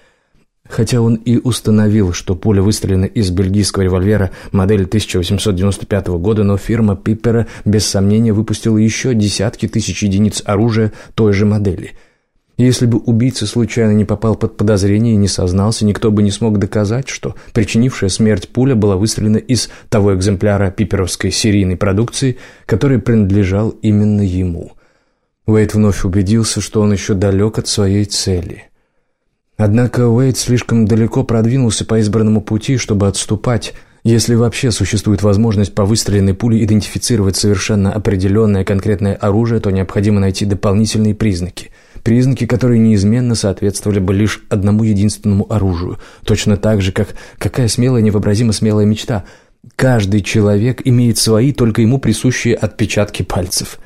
Хотя он и установил, что пуля выстрелена из бельгийского револьвера модели 1895 года, но фирма Пиппера без сомнения выпустила еще десятки тысяч единиц оружия той же модели – если бы убийца случайно не попал под подозрение и не сознался, никто бы не смог доказать, что причинившая смерть пуля была выстрелена из того экземпляра пиперовской серийной продукции, который принадлежал именно ему. Уэйд вновь убедился, что он еще далек от своей цели. Однако Уэйд слишком далеко продвинулся по избранному пути, чтобы отступать, если вообще существует возможность по выстреленной пуле идентифицировать совершенно определенное конкретное оружие, то необходимо найти дополнительные признаки – признаки, которые неизменно соответствовали бы лишь одному единственному оружию, точно так же, как какая смелая, невообразимо смелая мечта. Каждый человек имеет свои, только ему присущие отпечатки пальцев.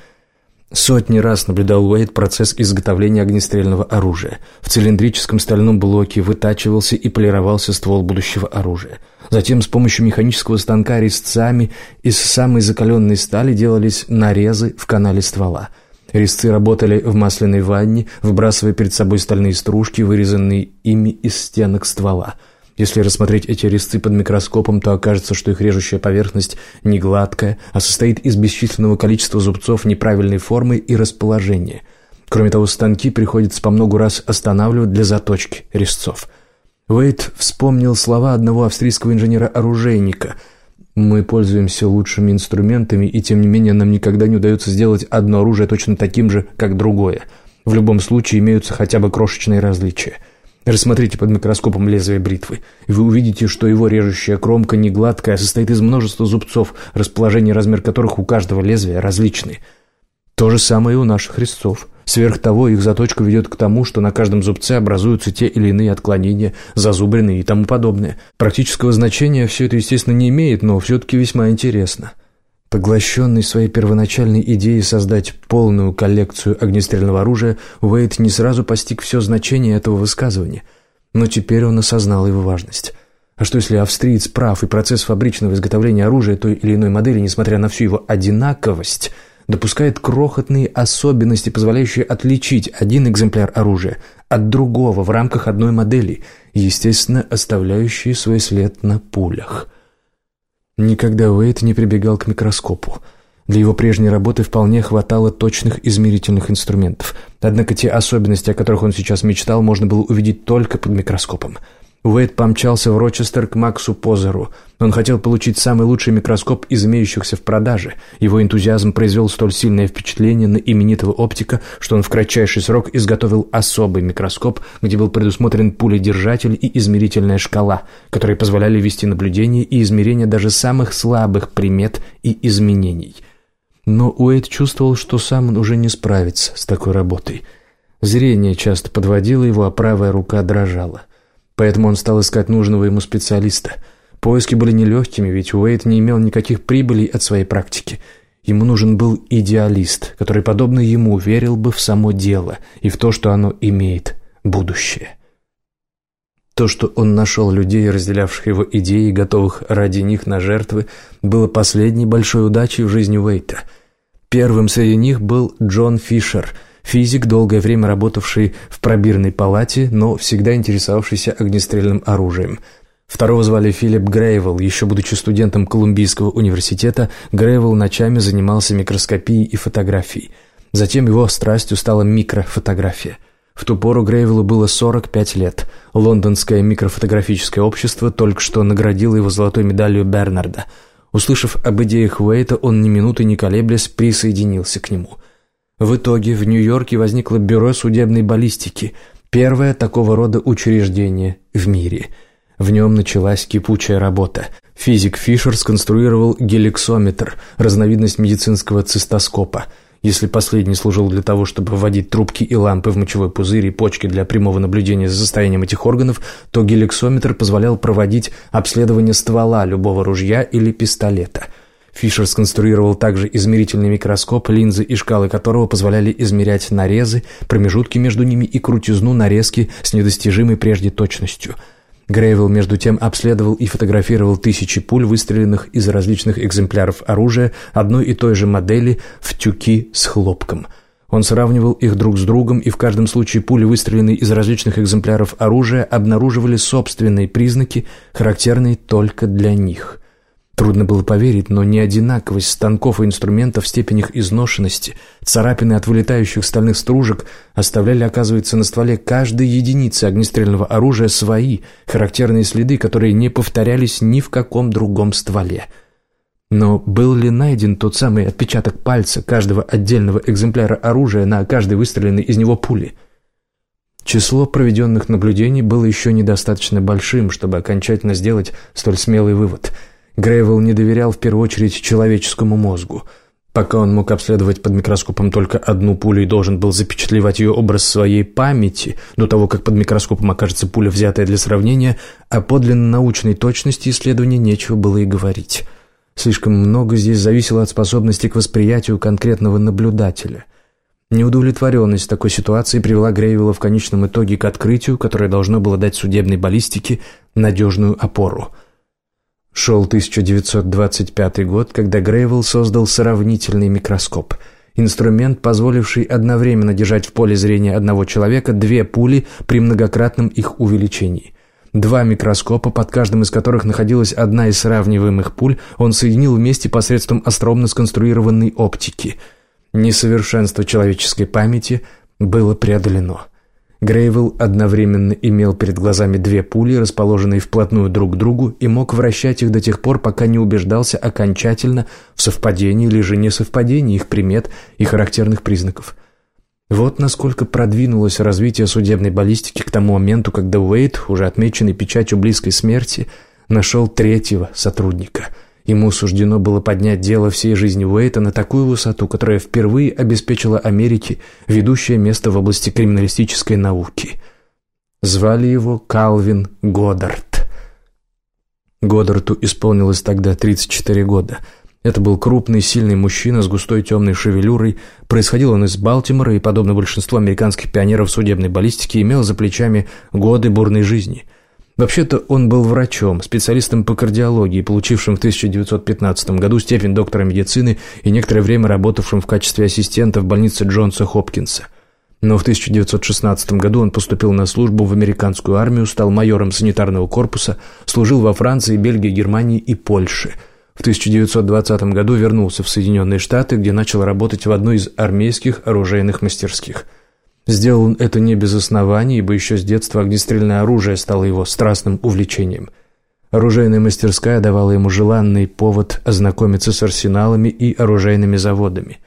Сотни раз наблюдал Уэйд процесс изготовления огнестрельного оружия. В цилиндрическом стальном блоке вытачивался и полировался ствол будущего оружия. Затем с помощью механического станка резцами из самой закаленной стали делались нарезы в канале ствола – Резцы работали в масляной ванне, выбрасывая перед собой стальные стружки, вырезанные ими из стенок ствола. Если рассмотреть эти резцы под микроскопом, то окажется, что их режущая поверхность не гладкая, а состоит из бесчисленного количества зубцов неправильной формы и расположения. Кроме того, станки приходится по многу раз останавливать для заточки резцов. Уэйт вспомнил слова одного австрийского инженера-оружейника – мы пользуемся лучшими инструментами, и тем не менее нам никогда не удается сделать одно оружие точно таким же, как другое. В любом случае имеются хотя бы крошечные различия. Рассмотрите под микроскопом лезвие бритвы, и вы увидите, что его режущая кромка не гладкая, а состоит из множества зубцов, расположение и размер которых у каждого лезвия различны. То же самое и у наших резцов. Сверх того, их заточка ведет к тому, что на каждом зубце образуются те или иные отклонения, зазубрины и тому подобное. Практического значения все это, естественно, не имеет, но все-таки весьма интересно. Поглощенный своей первоначальной идеей создать полную коллекцию огнестрельного оружия, Уэйт не сразу постиг все значение этого высказывания. Но теперь он осознал его важность. А что если австриец прав, и процесс фабричного изготовления оружия той или иной модели, несмотря на всю его одинаковость – допускает крохотные особенности, позволяющие отличить один экземпляр оружия от другого в рамках одной модели, естественно, оставляющие свой след на пулях. Никогда Уэйт не прибегал к микроскопу. Для его прежней работы вполне хватало точных измерительных инструментов. Однако те особенности, о которых он сейчас мечтал, можно было увидеть только под микроскопом – Уэйд помчался в Рочестер к Максу Позеру. Он хотел получить самый лучший микроскоп из имеющихся в продаже. Его энтузиазм произвел столь сильное впечатление на именитого оптика, что он в кратчайший срок изготовил особый микроскоп, где был предусмотрен пуледержатель и измерительная шкала, которые позволяли вести наблюдение и измерение даже самых слабых примет и изменений. Но Уэйд чувствовал, что сам он уже не справится с такой работой. Зрение часто подводило его, а правая рука дрожала. Поэтому он стал искать нужного ему специалиста. Поиски были нелегкими, ведь Уэйт не имел никаких прибылей от своей практики. Ему нужен был идеалист, который, подобно ему, верил бы в само дело и в то, что оно имеет будущее. То, что он нашел людей, разделявших его идеи, готовых ради них на жертвы, было последней большой удачей в жизни Уэйта. Первым среди них был Джон Фишер – физик, долгое время работавший в пробирной палате, но всегда интересовавшийся огнестрельным оружием. Второго звали Филипп Грейвелл. Еще будучи студентом Колумбийского университета, Грейвелл ночами занимался микроскопией и фотографией. Затем его страстью стала микрофотография. В ту пору Грейвеллу было 45 лет. Лондонское микрофотографическое общество только что наградило его золотой медалью Бернарда. Услышав об идеях Уэйта, он ни минуты не колеблясь присоединился к нему – в итоге в Нью-Йорке возникло бюро судебной баллистики, первое такого рода учреждение в мире. В нем началась кипучая работа. Физик Фишер сконструировал геликсометр, разновидность медицинского цистоскопа. Если последний служил для того, чтобы вводить трубки и лампы в мочевой пузырь и почки для прямого наблюдения за состоянием этих органов, то геликсометр позволял проводить обследование ствола любого ружья или пистолета. Фишер сконструировал также измерительный микроскоп, линзы и шкалы которого позволяли измерять нарезы, промежутки между ними и крутизну нарезки с недостижимой прежде точностью – Грейвел, между тем, обследовал и фотографировал тысячи пуль, выстреленных из различных экземпляров оружия одной и той же модели в тюки с хлопком. Он сравнивал их друг с другом, и в каждом случае пули, выстреленные из различных экземпляров оружия, обнаруживали собственные признаки, характерные только для них – Трудно было поверить, но неодинаковость станков и инструментов в степени их изношенности, царапины от вылетающих стальных стружек оставляли, оказывается, на стволе каждой единицы огнестрельного оружия свои, характерные следы, которые не повторялись ни в каком другом стволе. Но был ли найден тот самый отпечаток пальца каждого отдельного экземпляра оружия на каждой выстреленной из него пули? Число проведенных наблюдений было еще недостаточно большим, чтобы окончательно сделать столь смелый вывод – Грейвел не доверял в первую очередь человеческому мозгу. Пока он мог обследовать под микроскопом только одну пулю и должен был запечатлевать ее образ своей памяти, до того, как под микроскопом окажется пуля, взятая для сравнения, о подлинно научной точности исследования нечего было и говорить. Слишком много здесь зависело от способности к восприятию конкретного наблюдателя. Неудовлетворенность такой ситуации привела Грейвела в конечном итоге к открытию, которое должно было дать судебной баллистике надежную опору – Шел 1925 год, когда Грейвел создал сравнительный микроскоп. Инструмент, позволивший одновременно держать в поле зрения одного человека две пули при многократном их увеличении. Два микроскопа, под каждым из которых находилась одна из сравниваемых пуль, он соединил вместе посредством остромно сконструированной оптики. Несовершенство человеческой памяти было преодолено. Грейвел одновременно имел перед глазами две пули, расположенные вплотную друг к другу, и мог вращать их до тех пор, пока не убеждался окончательно в совпадении или же несовпадении их примет и характерных признаков. Вот насколько продвинулось развитие судебной баллистики к тому моменту, когда Уэйт, уже отмеченный печатью близкой смерти, нашел третьего сотрудника – Ему суждено было поднять дело всей жизни Уэйта на такую высоту, которая впервые обеспечила Америке ведущее место в области криминалистической науки. Звали его Калвин Годдард. Годдарту исполнилось тогда 34 года. Это был крупный, сильный мужчина с густой темной шевелюрой. Происходил он из Балтимора и, подобно большинству американских пионеров судебной баллистики, имел за плечами годы бурной жизни – Вообще-то он был врачом, специалистом по кардиологии, получившим в 1915 году степень доктора медицины и некоторое время работавшим в качестве ассистента в больнице Джонса Хопкинса. Но в 1916 году он поступил на службу в американскую армию, стал майором санитарного корпуса, служил во Франции, Бельгии, Германии и Польше. В 1920 году вернулся в Соединенные Штаты, где начал работать в одной из армейских оружейных мастерских – Сделал он это не без оснований, ибо еще с детства огнестрельное оружие стало его страстным увлечением. Оружейная мастерская давала ему желанный повод ознакомиться с арсеналами и оружейными заводами.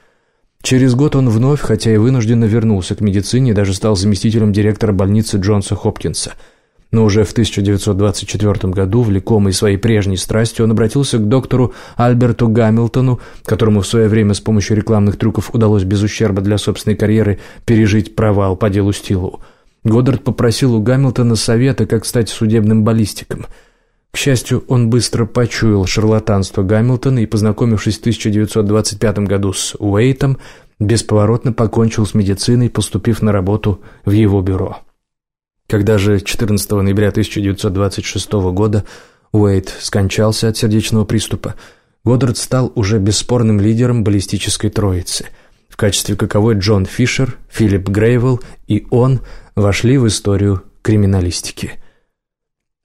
Через год он вновь, хотя и вынужденно, вернулся к медицине и даже стал заместителем директора больницы Джонса Хопкинса – но уже в 1924 году, влекомый своей прежней страстью, он обратился к доктору Альберту Гамилтону, которому в свое время с помощью рекламных трюков удалось без ущерба для собственной карьеры пережить провал по делу Стилу. Годдард попросил у Гамилтона совета, как стать судебным баллистиком. К счастью, он быстро почуял шарлатанство Гамилтона и, познакомившись в 1925 году с Уэйтом, бесповоротно покончил с медициной, поступив на работу в его бюро. Когда же 14 ноября 1926 года Уэйт скончался от сердечного приступа, Годдард стал уже бесспорным лидером баллистической троицы. В качестве каковой Джон Фишер, Филипп Грейвелл и он вошли в историю криминалистики.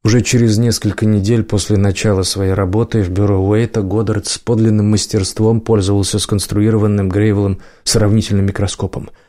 Уже через несколько недель после начала своей работы в бюро Уэйта Годдард с подлинным мастерством пользовался сконструированным Грейвеллом сравнительным микроскопом –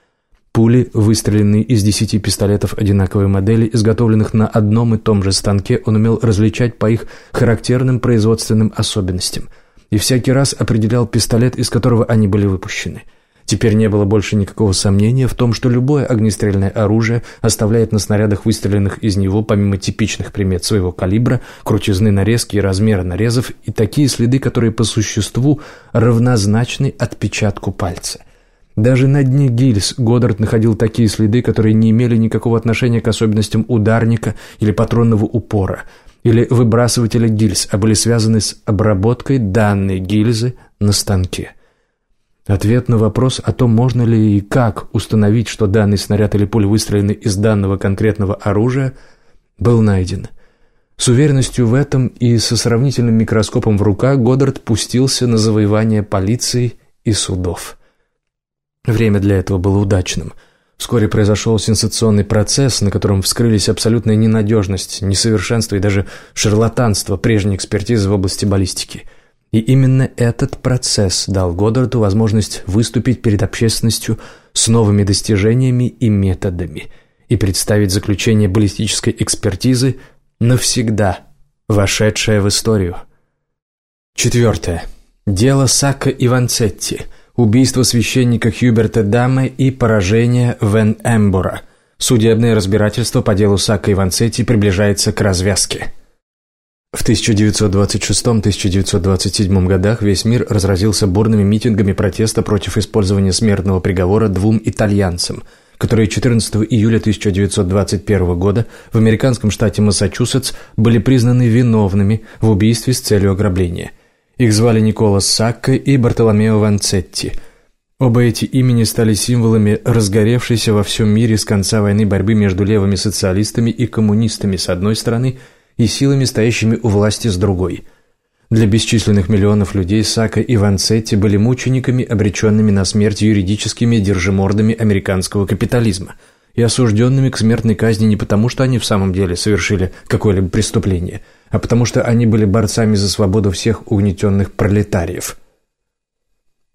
Пули, выстреленные из десяти пистолетов одинаковой модели, изготовленных на одном и том же станке, он умел различать по их характерным производственным особенностям. И всякий раз определял пистолет, из которого они были выпущены. Теперь не было больше никакого сомнения в том, что любое огнестрельное оружие оставляет на снарядах, выстреленных из него, помимо типичных примет своего калибра, крутизны нарезки и размера нарезов, и такие следы, которые по существу равнозначны отпечатку пальца – Даже на дне гильз Годдард находил такие следы, которые не имели никакого отношения к особенностям ударника или патронного упора, или выбрасывателя гильз, а были связаны с обработкой данной гильзы на станке. Ответ на вопрос о том, можно ли и как установить, что данный снаряд или пуль выстроены из данного конкретного оружия, был найден. С уверенностью в этом и со сравнительным микроскопом в руках Годдард пустился на завоевание полиции и судов. Время для этого было удачным. Вскоре произошел сенсационный процесс, на котором вскрылись абсолютная ненадежность, несовершенство и даже шарлатанство прежней экспертизы в области баллистики. И именно этот процесс дал Годдарду возможность выступить перед общественностью с новыми достижениями и методами и представить заключение баллистической экспертизы навсегда вошедшее в историю. Четвертое. Дело Сакка и Ванцетти – убийство священника Хьюберта Дамме и поражение Вен Эмбора. Судебное разбирательство по делу Сака и Ванцетти приближается к развязке. В 1926-1927 годах весь мир разразился бурными митингами протеста против использования смертного приговора двум итальянцам, которые 14 июля 1921 года в американском штате Массачусетс были признаны виновными в убийстве с целью ограбления – их звали Никола Сакко и Бартоломео Ванцетти. Оба эти имени стали символами разгоревшейся во всем мире с конца войны борьбы между левыми социалистами и коммунистами с одной стороны и силами, стоящими у власти с другой. Для бесчисленных миллионов людей Сакко и Ванцетти были мучениками, обреченными на смерть юридическими держимордами американского капитализма и осужденными к смертной казни не потому, что они в самом деле совершили какое-либо преступление – а потому что они были борцами за свободу всех угнетенных пролетариев.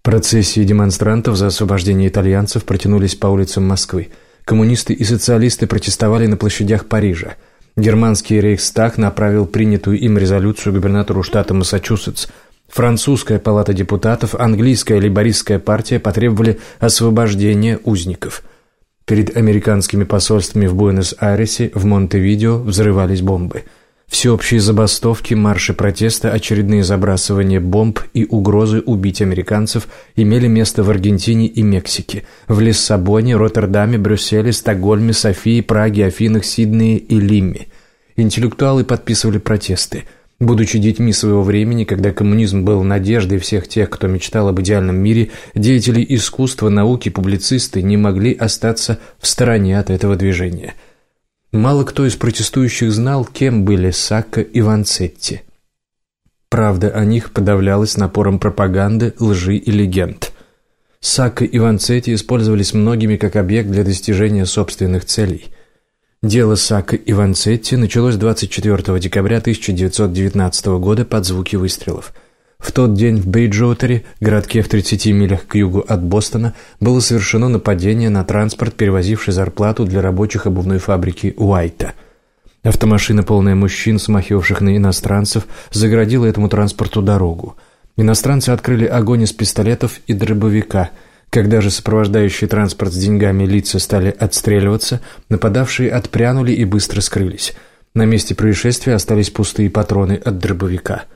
Процессии демонстрантов за освобождение итальянцев протянулись по улицам Москвы. Коммунисты и социалисты протестовали на площадях Парижа. Германский рейхстаг направил принятую им резолюцию губернатору штата Массачусетс. Французская палата депутатов, английская лейбористская партия потребовали освобождения узников. Перед американскими посольствами в Буэнос-Айресе, в Монтевидео взрывались бомбы – Всеобщие забастовки, марши протеста, очередные забрасывания бомб и угрозы убить американцев имели место в Аргентине и Мексике, в Лиссабоне, Роттердаме, Брюсселе, Стокгольме, Софии, Праге, Афинах, Сиднее и Лиме. Интеллектуалы подписывали протесты. Будучи детьми своего времени, когда коммунизм был надеждой всех тех, кто мечтал об идеальном мире, деятели искусства, науки, публицисты не могли остаться в стороне от этого движения – Мало кто из протестующих знал, кем были Сакко и Ванцетти. Правда о них подавлялась напором пропаганды, лжи и легенд. Сакко и Ванцетти использовались многими как объект для достижения собственных целей. Дело Сакко и Ванцетти началось 24 декабря 1919 года под звуки выстрелов – в тот день в Бейджоутере, городке в 30 милях к югу от Бостона, было совершено нападение на транспорт, перевозивший зарплату для рабочих обувной фабрики Уайта. Автомашина, полная мужчин, смахивавших на иностранцев, загородила этому транспорту дорогу. Иностранцы открыли огонь из пистолетов и дробовика. Когда же сопровождающий транспорт с деньгами лица стали отстреливаться, нападавшие отпрянули и быстро скрылись. На месте происшествия остались пустые патроны от дробовика –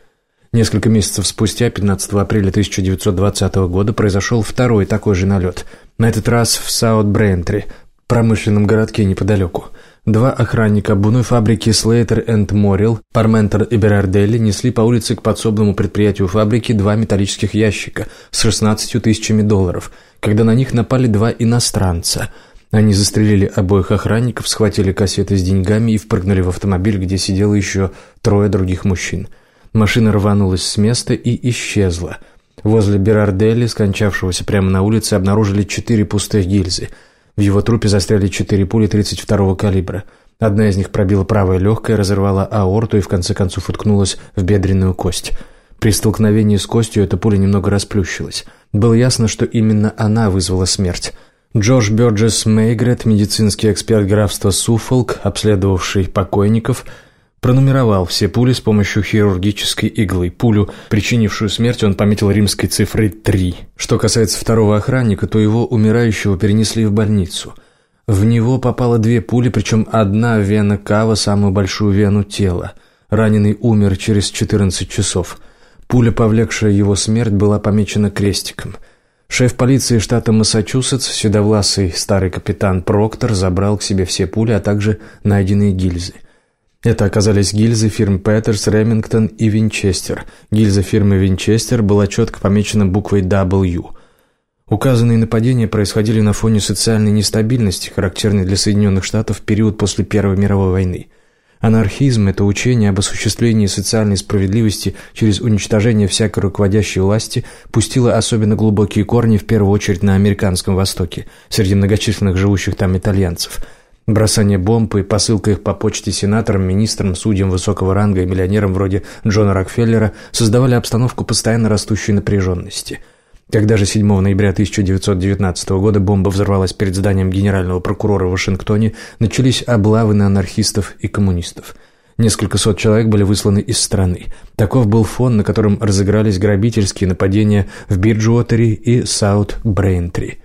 Несколько месяцев спустя, 15 апреля 1920 года, произошел второй такой же налет. На этот раз в Саут-Брентри, промышленном городке неподалеку. Два охранника обувной фабрики Слейтер энд Моррил, Парментер и Берарделли несли по улице к подсобному предприятию фабрики два металлических ящика с 16 тысячами долларов, когда на них напали два иностранца. Они застрелили обоих охранников, схватили кассеты с деньгами и впрыгнули в автомобиль, где сидело еще трое других мужчин – Машина рванулась с места и исчезла. Возле Берарделли, скончавшегося прямо на улице, обнаружили четыре пустых гильзы. В его трупе застряли четыре пули 32-го калибра. Одна из них пробила правое легкое, разорвала аорту и в конце концов уткнулась в бедренную кость. При столкновении с костью эта пуля немного расплющилась. Было ясно, что именно она вызвала смерть. Джош Бёрджес Мейгрет, медицинский эксперт графства Суффолк, обследовавший покойников, Пронумеровал все пули с помощью хирургической иглы. Пулю, причинившую смерть, он пометил римской цифрой 3. Что касается второго охранника, то его умирающего перенесли в больницу. В него попало две пули, причем одна вена кава, самую большую вену тела. Раненый умер через 14 часов. Пуля, повлекшая его смерть, была помечена крестиком – Шеф полиции штата Массачусетс, седовласый старый капитан Проктор, забрал к себе все пули, а также найденные гильзы. Это оказались гильзы фирм Петерс, Ремингтон и Винчестер. Гильза фирмы Винчестер была четко помечена буквой W. Указанные нападения происходили на фоне социальной нестабильности, характерной для Соединенных Штатов в период после Первой мировой войны. Анархизм – это учение об осуществлении социальной справедливости через уничтожение всякой руководящей власти, пустило особенно глубокие корни в первую очередь на американском Востоке, среди многочисленных живущих там итальянцев. Бросание бомб и посылка их по почте сенаторам, министрам, судьям высокого ранга и миллионерам вроде Джона Рокфеллера создавали обстановку постоянно растущей напряженности – когда же 7 ноября 1919 года бомба взорвалась перед зданием генерального прокурора в Вашингтоне, начались облавы на анархистов и коммунистов. Несколько сот человек были высланы из страны. Таков был фон, на котором разыгрались грабительские нападения в Бирджуотере и Саут-Брейнтри.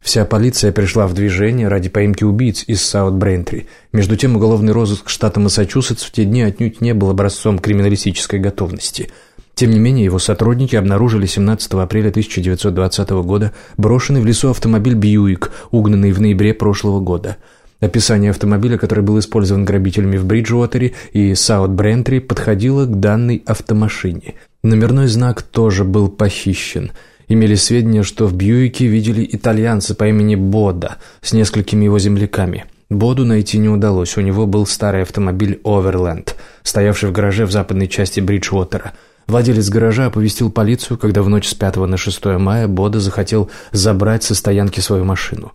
Вся полиция пришла в движение ради поимки убийц из Саут-Брейнтри. Между тем, уголовный розыск штата Массачусетс в те дни отнюдь не был образцом криминалистической готовности – тем не менее, его сотрудники обнаружили 17 апреля 1920 года брошенный в лесу автомобиль «Бьюик», угнанный в ноябре прошлого года. Описание автомобиля, который был использован грабителями в Бриджуотере и Саут-Брентри, подходило к данной автомашине. Номерной знак тоже был похищен. Имели сведения, что в Бьюике видели итальянца по имени Бода с несколькими его земляками. Боду найти не удалось, у него был старый автомобиль «Оверленд», стоявший в гараже в западной части Бриджуотера – Владелец гаража оповестил полицию, когда в ночь с 5 на 6 мая Бода захотел забрать со стоянки свою машину.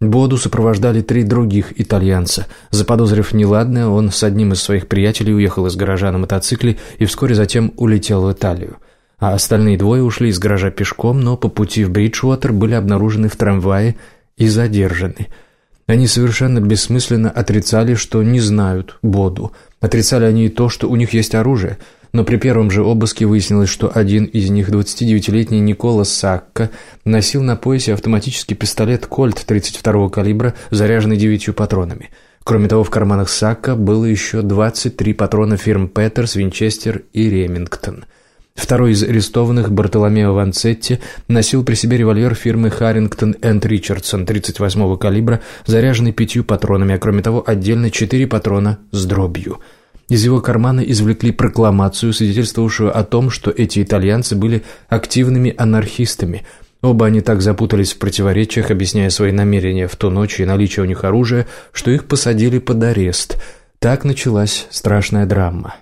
Боду сопровождали три других итальянца. Заподозрив неладное, он с одним из своих приятелей уехал из гаража на мотоцикле и вскоре затем улетел в Италию. А остальные двое ушли из гаража пешком, но по пути в Бриджуотер были обнаружены в трамвае и задержаны. Они совершенно бессмысленно отрицали, что не знают Боду. Отрицали они и то, что у них есть оружие – но при первом же обыске выяснилось, что один из них, 29-летний Никола Сакка, носил на поясе автоматический пистолет «Кольт» 32-го калибра, заряженный девятью патронами. Кроме того, в карманах Сакка было еще 23 патрона фирм «Петерс», «Винчестер» и «Ремингтон». Второй из арестованных, Бартоломео Ванцетти, носил при себе револьвер фирмы «Харрингтон энд Ричардсон» 38-го калибра, заряженный пятью патронами, а кроме того отдельно четыре патрона с дробью – из его кармана извлекли прокламацию, свидетельствовавшую о том, что эти итальянцы были активными анархистами. Оба они так запутались в противоречиях, объясняя свои намерения в ту ночь и наличие у них оружия, что их посадили под арест. Так началась страшная драма.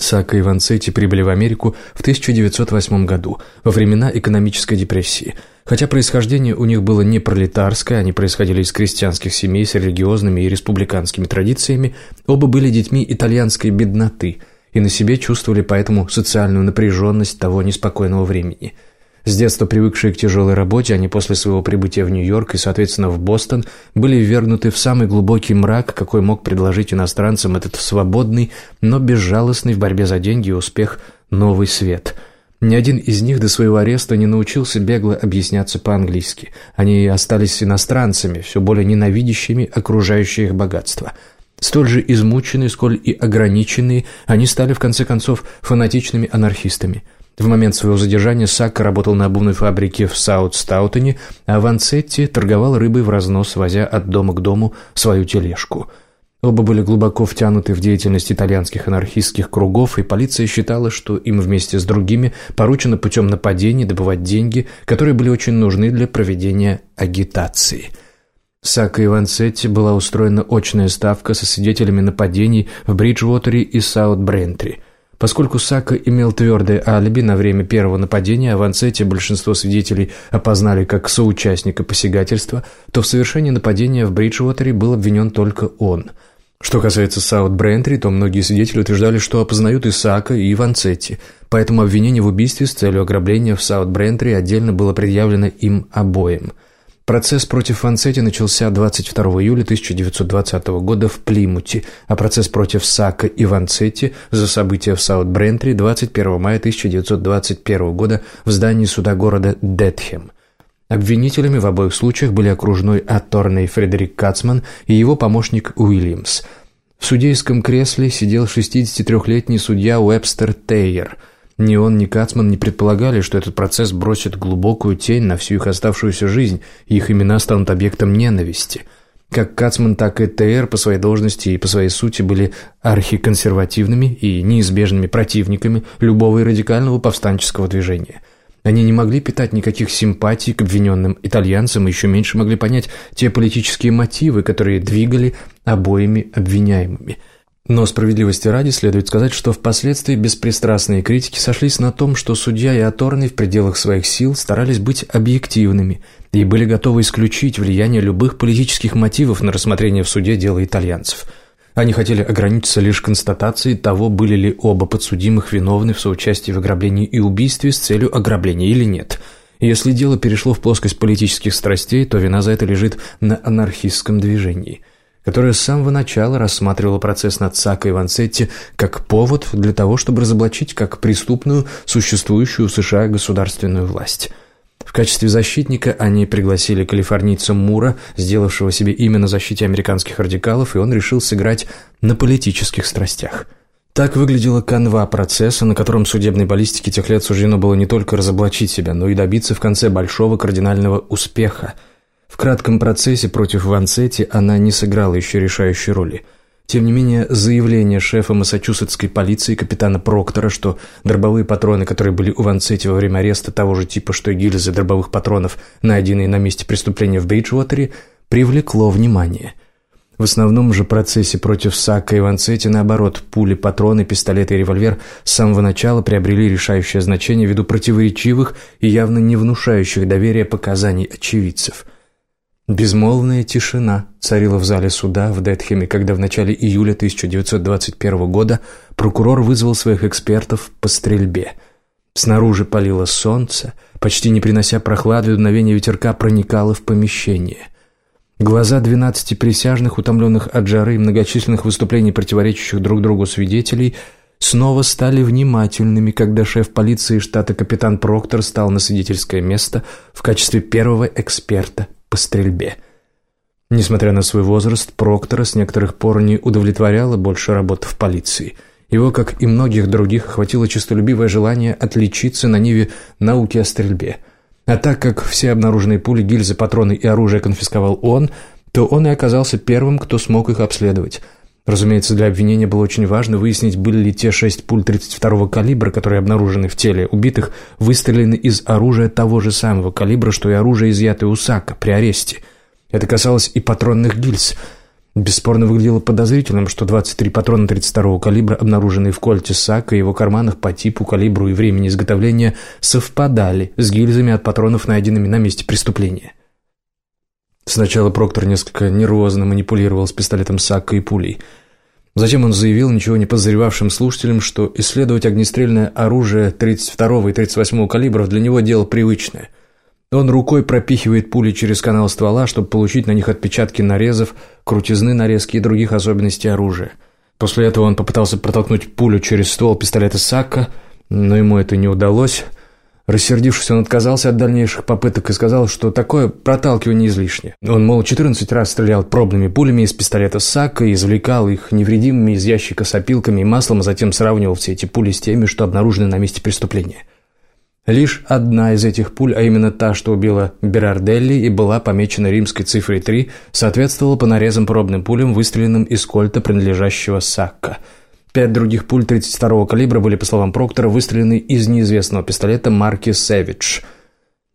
Сака и Ванцетти прибыли в Америку в 1908 году, во времена экономической депрессии. Хотя происхождение у них было не пролетарское, они происходили из крестьянских семей с религиозными и республиканскими традициями, оба были детьми итальянской бедноты и на себе чувствовали поэтому социальную напряженность того неспокойного времени – с детства привыкшие к тяжелой работе, они после своего прибытия в Нью-Йорк и, соответственно, в Бостон, были ввергнуты в самый глубокий мрак, какой мог предложить иностранцам этот свободный, но безжалостный в борьбе за деньги и успех новый свет. Ни один из них до своего ареста не научился бегло объясняться по-английски. Они остались иностранцами, все более ненавидящими окружающее их богатство – Столь же измученные, сколь и ограниченные, они стали, в конце концов, фанатичными анархистами – в момент своего задержания Сакка работал на обувной фабрике в Саут-Стаутоне, а Ванцетти торговал рыбой в разнос, возя от дома к дому свою тележку. Оба были глубоко втянуты в деятельность итальянских анархистских кругов, и полиция считала, что им вместе с другими поручено путем нападений добывать деньги, которые были очень нужны для проведения агитации. Сакко и Ванцетти была устроена очная ставка со свидетелями нападений в Бриджвотере и Саут-Брентри – Поскольку Сака имел твердое алиби на время первого нападения, а в Ансете большинство свидетелей опознали как соучастника посягательства, то в совершении нападения в Бриджуотере был обвинен только он. Что касается Саут Брентри, то многие свидетели утверждали, что опознают и Сака, и Ванцетти, поэтому обвинение в убийстве с целью ограбления в Саут Брентри отдельно было предъявлено им обоим – Процесс против Фанцетти начался 22 июля 1920 года в Плимуте, а процесс против Сака и Ванцетти за события в Саут-Брентри 21 мая 1921 года в здании суда города Детхем. Обвинителями в обоих случаях были окружной атторный Фредерик Кацман и его помощник Уильямс. В судейском кресле сидел 63-летний судья Уэбстер Тейер – Ни он, ни Кацман не предполагали, что этот процесс бросит глубокую тень на всю их оставшуюся жизнь, и их имена станут объектом ненависти. Как Кацман, так и ТР по своей должности и по своей сути были архиконсервативными и неизбежными противниками любого и радикального повстанческого движения. Они не могли питать никаких симпатий к обвиненным итальянцам и еще меньше могли понять те политические мотивы, которые двигали обоими обвиняемыми – но справедливости ради следует сказать, что впоследствии беспристрастные критики сошлись на том, что судья и Аторный в пределах своих сил старались быть объективными и были готовы исключить влияние любых политических мотивов на рассмотрение в суде дела итальянцев. Они хотели ограничиться лишь констатацией того, были ли оба подсудимых виновны в соучастии в ограблении и убийстве с целью ограбления или нет. Если дело перешло в плоскость политических страстей, то вина за это лежит на анархистском движении – которая с самого начала рассматривала процесс над Сако и Ванцетти как повод для того, чтобы разоблачить как преступную существующую в США государственную власть. В качестве защитника они пригласили калифорнийца Мура, сделавшего себе имя на защите американских радикалов, и он решил сыграть на политических страстях. Так выглядела канва процесса, на котором судебной баллистике тех лет суждено было не только разоблачить себя, но и добиться в конце большого кардинального успеха – кратком процессе против Ванцетти она не сыграла еще решающей роли. Тем не менее, заявление шефа массачусетской полиции капитана Проктора, что дробовые патроны, которые были у Ванцетти во время ареста того же типа, что и гильзы дробовых патронов, найденные на месте преступления в Бейджуотере, привлекло внимание. В основном же процессе против Сака и Ванцетти, наоборот, пули, патроны, пистолеты и револьвер с самого начала приобрели решающее значение ввиду противоречивых и явно не внушающих доверия показаний очевидцев – Безмолвная тишина царила в зале суда в Детхеме, когда в начале июля 1921 года прокурор вызвал своих экспертов по стрельбе. Снаружи палило солнце, почти не принося прохлады, дуновение ветерка проникало в помещение. Глаза двенадцати присяжных, утомленных от жары и многочисленных выступлений противоречащих друг другу свидетелей, снова стали внимательными, когда шеф полиции штата капитан Проктор стал на свидетельское место в качестве первого эксперта по стрельбе. Несмотря на свой возраст, Проктора с некоторых пор не удовлетворяла больше работы в полиции. Его, как и многих других, охватило честолюбивое желание отличиться на ниве науки о стрельбе. А так как все обнаруженные пули, гильзы, патроны и оружие конфисковал он, то он и оказался первым, кто смог их обследовать – Разумеется, для обвинения было очень важно выяснить, были ли те шесть пуль 32-го калибра, которые обнаружены в теле убитых, выстрелены из оружия того же самого калибра, что и оружие, изъятое у Сака при аресте. Это касалось и патронных гильз. Бесспорно выглядело подозрительным, что 23 патрона 32-го калибра, обнаруженные в кольте Сака и его карманах по типу, калибру и времени изготовления, совпадали с гильзами от патронов, найденными на месте преступления. Сначала Проктор несколько нервозно манипулировал с пистолетом Сакка и пулей. Затем он заявил ничего не подозревавшим слушателям, что исследовать огнестрельное оружие 32 и 38 калибров для него дело привычное. Он рукой пропихивает пули через канал ствола, чтобы получить на них отпечатки нарезов, крутизны нарезки и других особенностей оружия. После этого он попытался протолкнуть пулю через ствол пистолета Сакка, но ему это не удалось – Рассердившись, он отказался от дальнейших попыток и сказал, что такое проталкивание излишне. Он, мол, 14 раз стрелял пробными пулями из пистолета Сакка и извлекал их невредимыми из ящика с опилками и маслом, а затем сравнивал все эти пули с теми, что обнаружены на месте преступления. Лишь одна из этих пуль, а именно та, что убила Берарделли и была помечена римской цифрой 3, соответствовала по нарезам пробным пулям, выстреленным из кольта, принадлежащего Сакка – Пять других пуль 32-го калибра были, по словам Проктора, выстрелены из неизвестного пистолета марки «Сэвидж».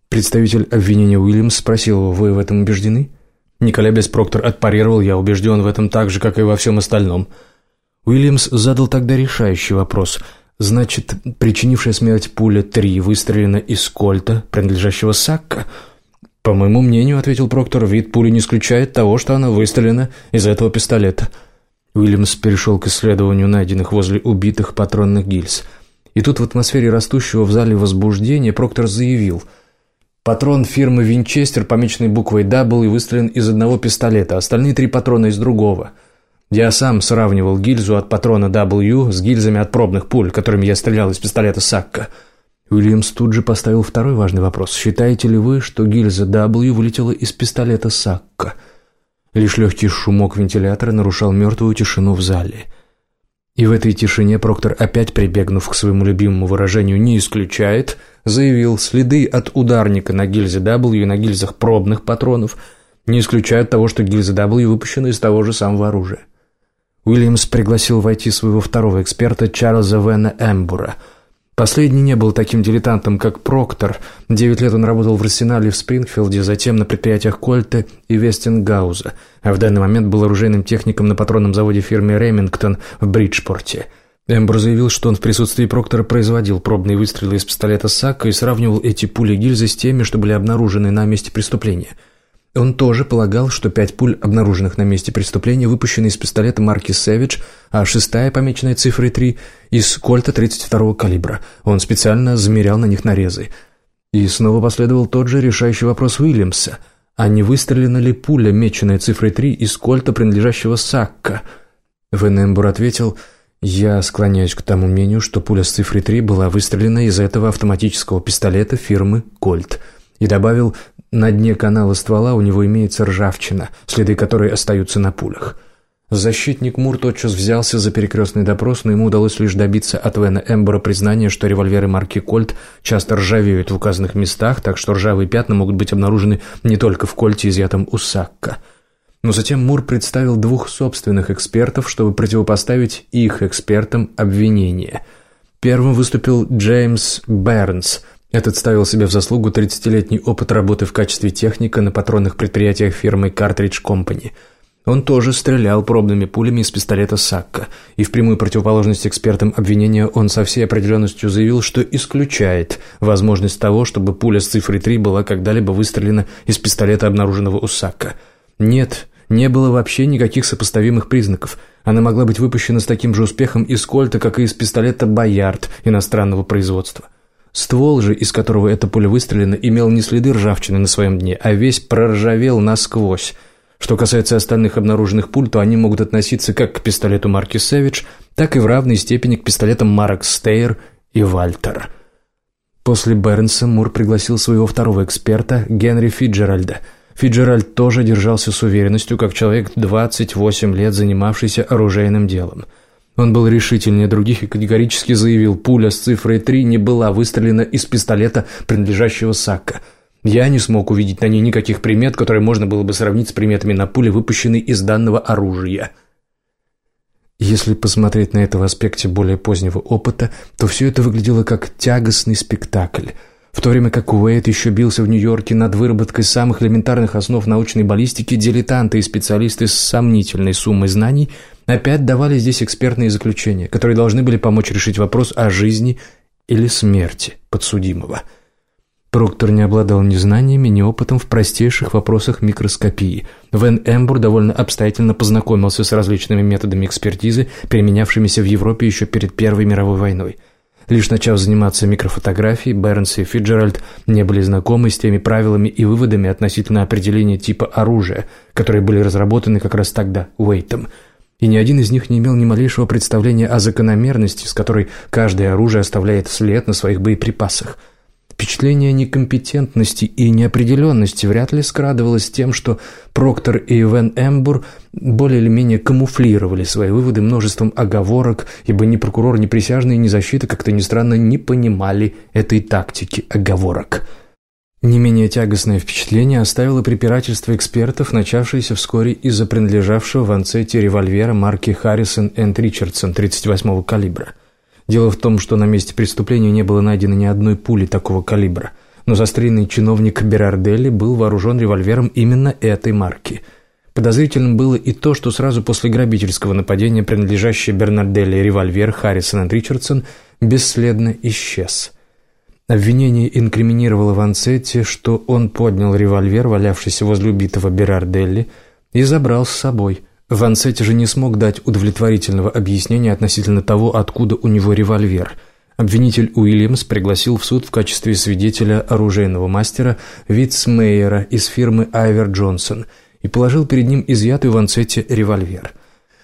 Представитель обвинения Уильямс спросил «Вы в этом убеждены?» Не колеблясь, Проктор отпарировал, «Я убежден в этом так же, как и во всем остальном». Уильямс задал тогда решающий вопрос. «Значит, причинившая смерть пуля 3 выстрелена из кольта, принадлежащего Сакка?» «По моему мнению, — ответил Проктор, — вид пули не исключает того, что она выстрелена из этого пистолета». Уильямс перешел к исследованию найденных возле убитых патронных гильз. И тут в атмосфере растущего в зале возбуждения Проктор заявил «Патрон фирмы «Винчестер», помеченный буквой «W», выстрелен из одного пистолета, остальные три патрона из другого. Я сам сравнивал гильзу от патрона W с гильзами от пробных пуль, которыми я стрелял из пистолета Сакка». Уильямс тут же поставил второй важный вопрос. «Считаете ли вы, что гильза W вылетела из пистолета Сакка?» Лишь легкий шумок вентилятора нарушал мертвую тишину в зале. И в этой тишине Проктор, опять прибегнув к своему любимому выражению «не исключает», заявил, следы от ударника на гильзе W и на гильзах пробных патронов не исключают того, что гильза W выпущена из того же самого оружия. Уильямс пригласил войти своего второго эксперта Чарльза Вена Эмбура – Последний не был таким дилетантом, как Проктор. Девять лет он работал в арсенале в Спрингфилде, затем на предприятиях Кольта и Вестингауза, а в данный момент был оружейным техником на патронном заводе фирмы Ремингтон в Бриджпорте. Эмбер заявил, что он в присутствии Проктора производил пробные выстрелы из пистолета Сакка и сравнивал эти пули-гильзы с теми, что были обнаружены на месте преступления – он тоже полагал, что пять пуль, обнаруженных на месте преступления, выпущены из пистолета марки «Сэвидж», а шестая, помеченная цифрой 3, из кольта 32-го калибра. Он специально замерял на них нарезы. И снова последовал тот же решающий вопрос Уильямса. А не выстрелена ли пуля, меченная цифрой 3, из кольта, принадлежащего Сакка? Венембур ответил, «Я склоняюсь к тому мнению, что пуля с цифрой 3 была выстрелена из этого автоматического пистолета фирмы «Кольт». И добавил, на дне канала ствола у него имеется ржавчина, следы которой остаются на пулях. Защитник Мур тотчас взялся за перекрестный допрос, но ему удалось лишь добиться от Вена Эмбера признания, что револьверы марки «Кольт» часто ржавеют в указанных местах, так что ржавые пятна могут быть обнаружены не только в «Кольте», изъятом у Сакка. Но затем Мур представил двух собственных экспертов, чтобы противопоставить их экспертам обвинения. Первым выступил Джеймс Бернс – этот ставил себе в заслугу 30-летний опыт работы в качестве техника на патронных предприятиях фирмы Cartridge Company. Он тоже стрелял пробными пулями из пистолета Сакка, и в прямую противоположность экспертам обвинения он со всей определенностью заявил, что исключает возможность того, чтобы пуля с цифрой 3 была когда-либо выстрелена из пистолета, обнаруженного у Сакка. Нет, не было вообще никаких сопоставимых признаков. Она могла быть выпущена с таким же успехом из кольта, как и из пистолета «Боярд» иностранного производства. Ствол же, из которого эта пуля выстрелена, имел не следы ржавчины на своем дне, а весь проржавел насквозь. Что касается остальных обнаруженных пуль, то они могут относиться как к пистолету марки Savage, так и в равной степени к пистолетам марок Стейр и Вальтер. После Бернса Мур пригласил своего второго эксперта, Генри Фиджеральда. Фиджеральд тоже держался с уверенностью, как человек 28 лет занимавшийся оружейным делом – он был решительнее других и категорически заявил, пуля с цифрой 3 не была выстрелена из пистолета, принадлежащего Сакка. Я не смог увидеть на ней никаких примет, которые можно было бы сравнить с приметами на пуле, выпущенной из данного оружия. Если посмотреть на это в аспекте более позднего опыта, то все это выглядело как тягостный спектакль – в то время как Уэйт еще бился в Нью-Йорке над выработкой самых элементарных основ научной баллистики, дилетанты и специалисты с сомнительной суммой знаний опять давали здесь экспертные заключения, которые должны были помочь решить вопрос о жизни или смерти подсудимого. Проктор не обладал ни знаниями, ни опытом в простейших вопросах микроскопии. Вен Эмбур довольно обстоятельно познакомился с различными методами экспертизы, применявшимися в Европе еще перед Первой мировой войной – Лишь начав заниматься микрофотографией, Бернс и Фиджеральд не были знакомы с теми правилами и выводами относительно определения типа оружия, которые были разработаны как раз тогда Уэйтом. И ни один из них не имел ни малейшего представления о закономерности, с которой каждое оружие оставляет след на своих боеприпасах – Впечатление некомпетентности и неопределенности вряд ли скрадывалось тем, что Проктор и Вен Эмбур более или менее камуфлировали свои выводы множеством оговорок, ибо ни прокурор, ни присяжные, ни защита, как-то ни странно, не понимали этой тактики оговорок. Не менее тягостное впечатление оставило препирательство экспертов, начавшееся вскоре из-за принадлежавшего в анцете револьвера марки Харрисон энд Ричардсон 38-го калибра – Дело в том, что на месте преступления не было найдено ни одной пули такого калибра, но застреленный чиновник Берарделли был вооружен револьвером именно этой марки. Подозрительным было и то, что сразу после грабительского нападения принадлежащий Бернарделли револьвер Харрисон энд Ричардсон бесследно исчез. Обвинение инкриминировало Ванцетти, что он поднял револьвер, валявшийся возле убитого Берарделли, и забрал с собой – Вансетти же не смог дать удовлетворительного объяснения относительно того, откуда у него револьвер. Обвинитель Уильямс пригласил в суд в качестве свидетеля оружейного мастера Витцмейера из фирмы Айвер Джонсон и положил перед ним изъятый Вансетти револьвер.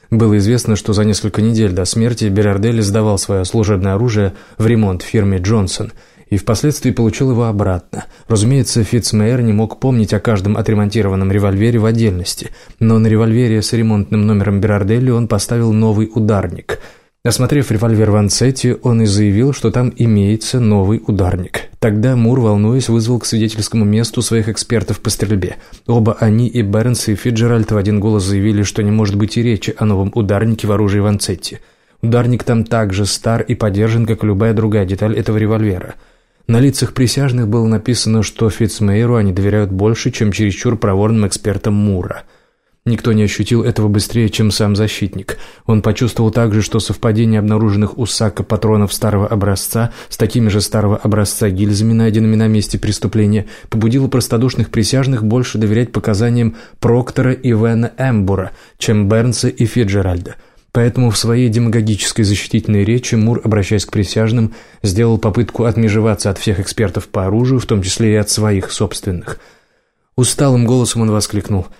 Было известно, что за несколько недель до смерти Берарделли сдавал свое служебное оружие в ремонт фирме Джонсон – и впоследствии получил его обратно. Разумеется, Фитцмейер не мог помнить о каждом отремонтированном револьвере в отдельности, но на револьвере с ремонтным номером Берарделли он поставил новый ударник. Осмотрев револьвер Ванцетти, он и заявил, что там имеется новый ударник. Тогда Мур, волнуясь, вызвал к свидетельскому месту своих экспертов по стрельбе. Оба они, и Бернс, и Фиджеральд в один голос заявили, что не может быть и речи о новом ударнике в оружии Ванцетти. Ударник там так же стар и подержан, как любая другая деталь этого револьвера. На лицах присяжных было написано, что Фитцмейеру они доверяют больше, чем чересчур проворным экспертам Мура – Никто не ощутил этого быстрее, чем сам защитник. Он почувствовал также, что совпадение обнаруженных у Сака патронов старого образца с такими же старого образца гильзами, найденными на месте преступления, побудило простодушных присяжных больше доверять показаниям Проктора и Вена Эмбура, чем Бернса и Фиджеральда. Поэтому в своей демагогической защитительной речи Мур, обращаясь к присяжным, сделал попытку отмежеваться от всех экспертов по оружию, в том числе и от своих собственных. Усталым голосом он воскликнул –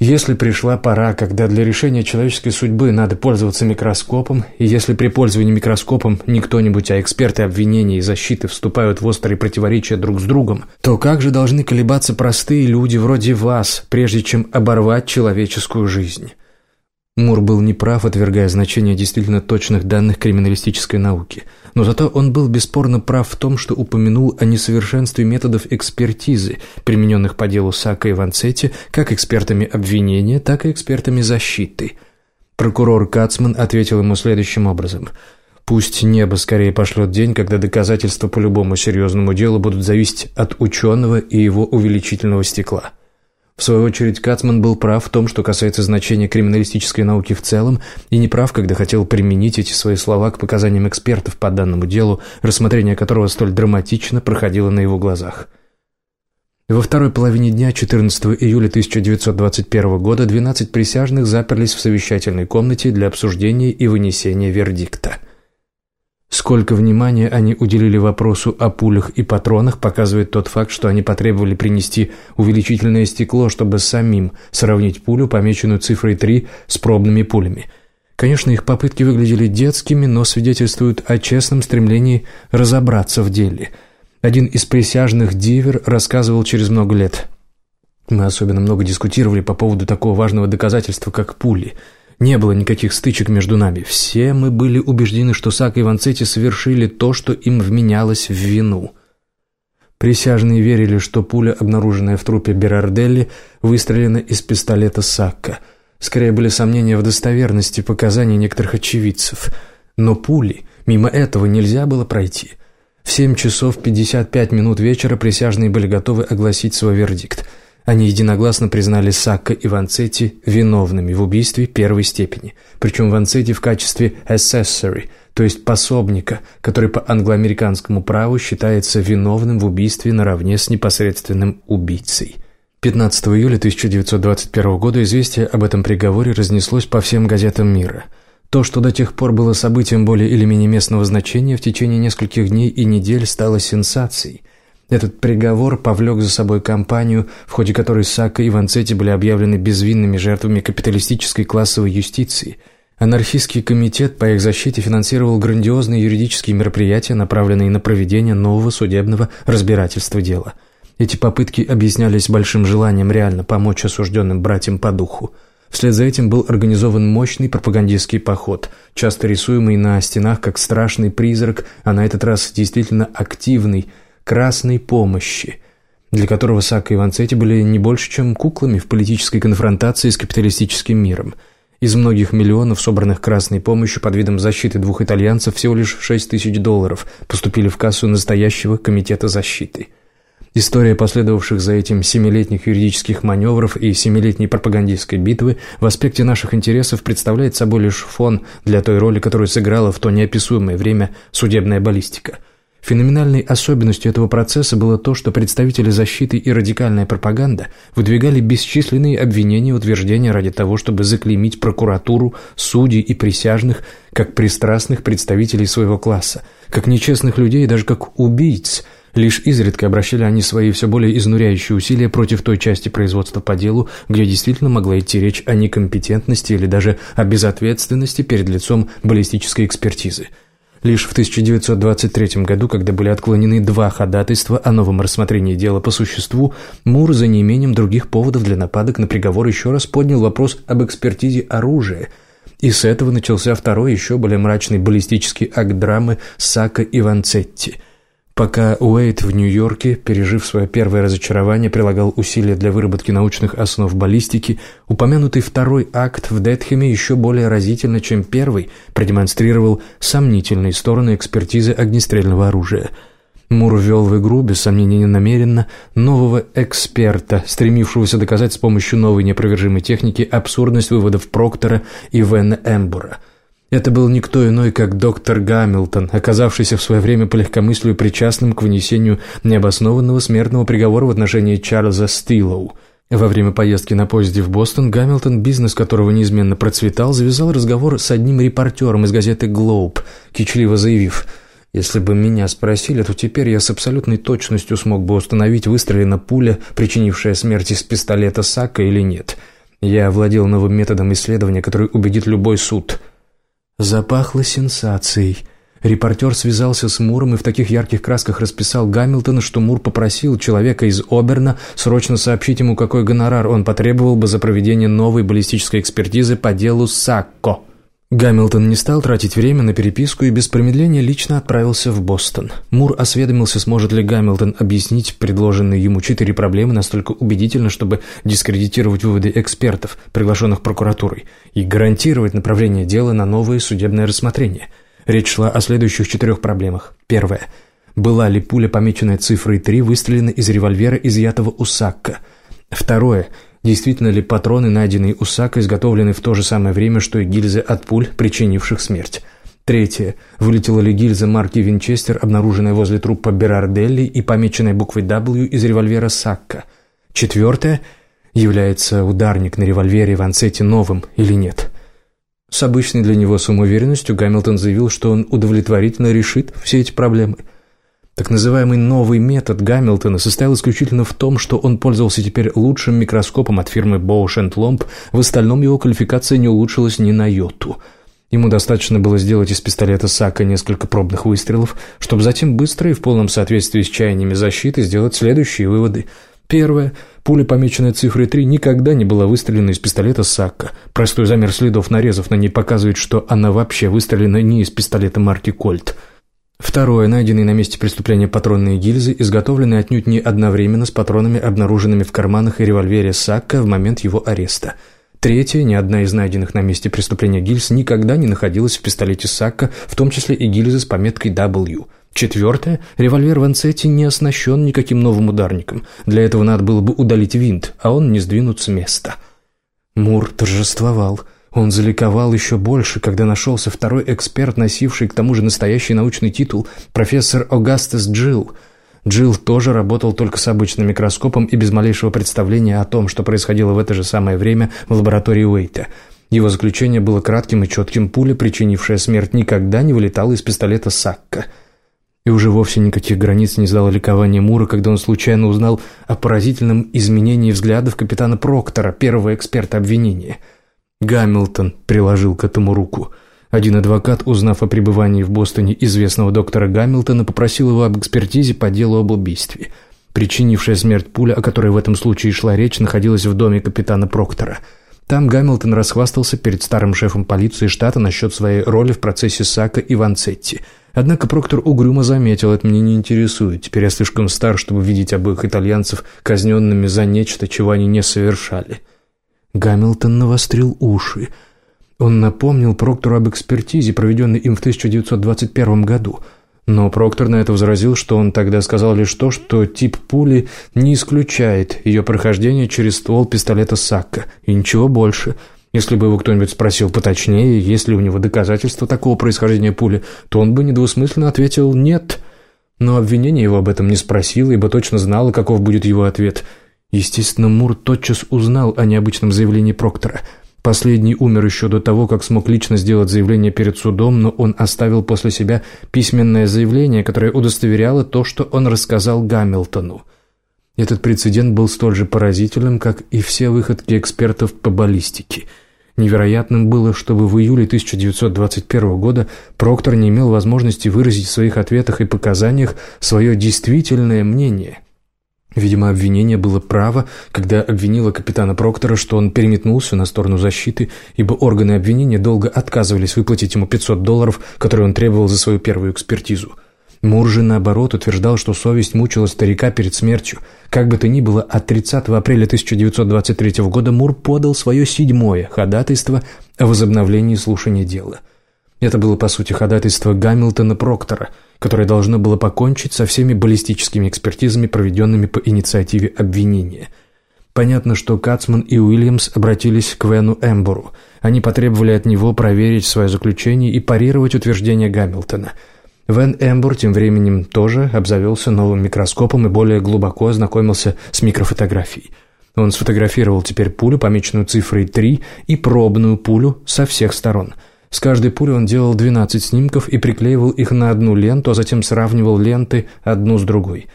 если пришла пора, когда для решения человеческой судьбы надо пользоваться микроскопом, и если при пользовании микроскопом не кто-нибудь, а эксперты обвинения и защиты вступают в острые противоречия друг с другом, то как же должны колебаться простые люди вроде вас, прежде чем оборвать человеческую жизнь? Мур был неправ, отвергая значение действительно точных данных криминалистической науки. Но зато он был бесспорно прав в том, что упомянул о несовершенстве методов экспертизы, примененных по делу Сака и Ванцетти как экспертами обвинения, так и экспертами защиты. Прокурор Кацман ответил ему следующим образом. «Пусть небо скорее пошлет день, когда доказательства по любому серьезному делу будут зависеть от ученого и его увеличительного стекла». В свою очередь, Кацман был прав в том, что касается значения криминалистической науки в целом, и не прав, когда хотел применить эти свои слова к показаниям экспертов по данному делу, рассмотрение которого столь драматично проходило на его глазах. Во второй половине дня 14 июля 1921 года 12 присяжных заперлись в совещательной комнате для обсуждения и вынесения вердикта – Сколько внимания они уделили вопросу о пулях и патронах, показывает тот факт, что они потребовали принести увеличительное стекло, чтобы самим сравнить пулю, помеченную цифрой 3, с пробными пулями. Конечно, их попытки выглядели детскими, но свидетельствуют о честном стремлении разобраться в деле. Один из присяжных Дивер рассказывал через много лет. Мы особенно много дискутировали по поводу такого важного доказательства, как пули – не было никаких стычек между нами. Все мы были убеждены, что Сак и Ванцетти совершили то, что им вменялось в вину. Присяжные верили, что пуля, обнаруженная в трупе Берарделли, выстрелена из пистолета Сакка. Скорее были сомнения в достоверности показаний некоторых очевидцев. Но пули, мимо этого нельзя было пройти. В 7 часов 55 минут вечера присяжные были готовы огласить свой вердикт – они единогласно признали Сакко и Ванцетти виновными в убийстве первой степени, причем Ванцетти в качестве accessory, то есть пособника, который по англоамериканскому праву считается виновным в убийстве наравне с непосредственным убийцей. 15 июля 1921 года известие об этом приговоре разнеслось по всем газетам мира. То, что до тех пор было событием более или менее местного значения, в течение нескольких дней и недель стало сенсацией – этот приговор повлек за собой кампанию, в ходе которой Сакко и Ванцетти были объявлены безвинными жертвами капиталистической классовой юстиции. Анархистский комитет по их защите финансировал грандиозные юридические мероприятия, направленные на проведение нового судебного разбирательства дела. Эти попытки объяснялись большим желанием реально помочь осужденным братьям по духу. Вслед за этим был организован мощный пропагандистский поход, часто рисуемый на стенах как страшный призрак, а на этот раз действительно активный – красной помощи, для которого Сакко и Ванцетти были не больше, чем куклами в политической конфронтации с капиталистическим миром. Из многих миллионов, собранных красной помощью под видом защиты двух итальянцев, всего лишь 6 тысяч долларов поступили в кассу настоящего комитета защиты. История последовавших за этим семилетних юридических маневров и семилетней пропагандистской битвы в аспекте наших интересов представляет собой лишь фон для той роли, которую сыграла в то неописуемое время судебная баллистика – Феноменальной особенностью этого процесса было то, что представители защиты и радикальная пропаганда выдвигали бесчисленные обвинения и утверждения ради того, чтобы заклеймить прокуратуру, судей и присяжных как пристрастных представителей своего класса, как нечестных людей и даже как убийц. Лишь изредка обращали они свои все более изнуряющие усилия против той части производства по делу, где действительно могла идти речь о некомпетентности или даже о безответственности перед лицом баллистической экспертизы – Лишь в 1923 году, когда были отклонены два ходатайства о новом рассмотрении дела по существу, Мур за неимением других поводов для нападок на приговор еще раз поднял вопрос об экспертизе оружия. И с этого начался второй, еще более мрачный баллистический акт драмы Сака и Ванцетти – Пока Уэйт в Нью-Йорке, пережив свое первое разочарование, прилагал усилия для выработки научных основ баллистики, упомянутый второй акт в Детхеме еще более разительно, чем первый, продемонстрировал сомнительные стороны экспертизы огнестрельного оружия. Мур ввел в игру, без сомнения намеренно, нового эксперта, стремившегося доказать с помощью новой неопровержимой техники абсурдность выводов Проктора и Вена Эмбура – это был никто иной, как доктор Гамилтон, оказавшийся в свое время по легкомыслию причастным к вынесению необоснованного смертного приговора в отношении Чарльза Стилоу. Во время поездки на поезде в Бостон Гамилтон, бизнес которого неизменно процветал, завязал разговор с одним репортером из газеты «Глоуб», кичливо заявив «Если бы меня спросили, то теперь я с абсолютной точностью смог бы установить, выстрелена пуля, причинившая смерть из пистолета Сака или нет. Я овладел новым методом исследования, который убедит любой суд». Запахло сенсацией. Репортер связался с Муром и в таких ярких красках расписал Гамилтона, что Мур попросил человека из Оберна срочно сообщить ему, какой гонорар он потребовал бы за проведение новой баллистической экспертизы по делу Сакко. Гамилтон не стал тратить время на переписку и без промедления лично отправился в Бостон. Мур осведомился, сможет ли Гамилтон объяснить предложенные ему четыре проблемы настолько убедительно, чтобы дискредитировать выводы экспертов, приглашенных прокуратурой, и гарантировать направление дела на новое судебное рассмотрение. Речь шла о следующих четырех проблемах. Первое. Была ли пуля, помеченная цифрой 3, выстрелена из револьвера, изъятого у Сакка? Второе. Действительно ли патроны, найденные у Сака, изготовлены в то же самое время, что и гильзы от пуль, причинивших смерть? Третье. Вылетела ли гильза марки «Винчестер», обнаруженная возле трупа Берарделли и помеченная буквой «W» из револьвера Сакка? Четвертое. Является ударник на револьвере Ванцетти новым или нет? С обычной для него самоуверенностью Гамилтон заявил, что он удовлетворительно решит все эти проблемы – так называемый новый метод Гамильтона состоял исключительно в том, что он пользовался теперь лучшим микроскопом от фирмы Bausch Lomb, в остальном его квалификация не улучшилась ни на йоту. Ему достаточно было сделать из пистолета Сака несколько пробных выстрелов, чтобы затем быстро и в полном соответствии с чаяниями защиты сделать следующие выводы. Первое. Пуля, помеченная цифрой 3, никогда не была выстрелена из пистолета Сакка. Простой замер следов нарезов на ней показывает, что она вообще выстрелена не из пистолета марки «Кольт». Второе. Найденные на месте преступления патронные гильзы, изготовлены отнюдь не одновременно с патронами, обнаруженными в карманах и револьвере Сакка в момент его ареста. Третье. Ни одна из найденных на месте преступления гильз никогда не находилась в пистолете Сакка, в том числе и гильзы с пометкой W. Четвертое. Револьвер Ванцетти не оснащен никаким новым ударником. Для этого надо было бы удалить винт, а он не сдвинут с места. Мур торжествовал. Он заликовал еще больше, когда нашелся второй эксперт, носивший к тому же настоящий научный титул, профессор Огастес Джилл. Джилл тоже работал только с обычным микроскопом и без малейшего представления о том, что происходило в это же самое время в лаборатории Уэйта. Его заключение было кратким и четким. Пуля, причинившая смерть, никогда не вылетала из пистолета Сакка. И уже вовсе никаких границ не знало ликование Мура, когда он случайно узнал о поразительном изменении взглядов капитана Проктора, первого эксперта обвинения – Гамилтон приложил к этому руку. Один адвокат, узнав о пребывании в Бостоне известного доктора Гамилтона, попросил его об экспертизе по делу об убийстве. Причинившая смерть пуля, о которой в этом случае шла речь, находилась в доме капитана Проктора. Там Гамилтон расхвастался перед старым шефом полиции штата насчет своей роли в процессе Сака и Ванцетти. Однако Проктор угрюмо заметил, это меня не интересует. Теперь я слишком стар, чтобы видеть обоих итальянцев казненными за нечто, чего они не совершали. Гамилтон навострил уши. Он напомнил Проктору об экспертизе, проведенной им в 1921 году. Но Проктор на это возразил, что он тогда сказал лишь то, что тип пули не исключает ее прохождение через ствол пистолета Сакка, и ничего больше. Если бы его кто-нибудь спросил поточнее, есть ли у него доказательства такого происхождения пули, то он бы недвусмысленно ответил «нет». Но обвинение его об этом не спросило, ибо точно знало, каков будет его ответ – Естественно, Мур тотчас узнал о необычном заявлении Проктора. Последний умер еще до того, как смог лично сделать заявление перед судом, но он оставил после себя письменное заявление, которое удостоверяло то, что он рассказал Гамилтону. Этот прецедент был столь же поразительным, как и все выходки экспертов по баллистике. Невероятным было, чтобы в июле 1921 года Проктор не имел возможности выразить в своих ответах и показаниях свое действительное мнение – Видимо, обвинение было право, когда обвинило капитана Проктора, что он переметнулся на сторону защиты, ибо органы обвинения долго отказывались выплатить ему 500 долларов, которые он требовал за свою первую экспертизу. Мур же, наоборот, утверждал, что совесть мучила старика перед смертью. Как бы то ни было, от 30 апреля 1923 года Мур подал свое седьмое ходатайство о возобновлении слушания дела. Это было, по сути, ходатайство Гамилтона Проктора, которое должно было покончить со всеми баллистическими экспертизами, проведенными по инициативе обвинения. Понятно, что Кацман и Уильямс обратились к Вену Эмбору. Они потребовали от него проверить свое заключение и парировать утверждение Гамилтона – Вен Эмбур тем временем тоже обзавелся новым микроскопом и более глубоко ознакомился с микрофотографией. Он сфотографировал теперь пулю, помеченную цифрой 3, и пробную пулю со всех сторон. С каждой пулей он делал 12 снимков и приклеивал их на одну ленту, а затем сравнивал ленты одну с другой.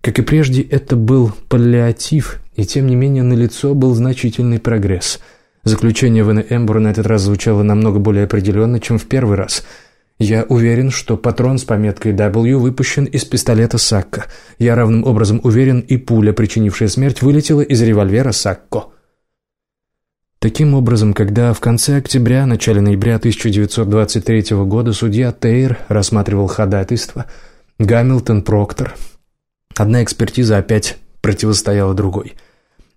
Как и прежде, это был паллиатив, и тем не менее на лицо был значительный прогресс. Заключение Вена Эмбура на этот раз звучало намного более определенно, чем в первый раз – я уверен, что патрон с пометкой W выпущен из пистолета Сакко. Я равным образом уверен, и пуля, причинившая смерть, вылетела из револьвера Сакко. Таким образом, когда в конце октября, начале ноября 1923 года судья Тейр рассматривал ходатайство, Гамилтон Проктор, одна экспертиза опять противостояла другой –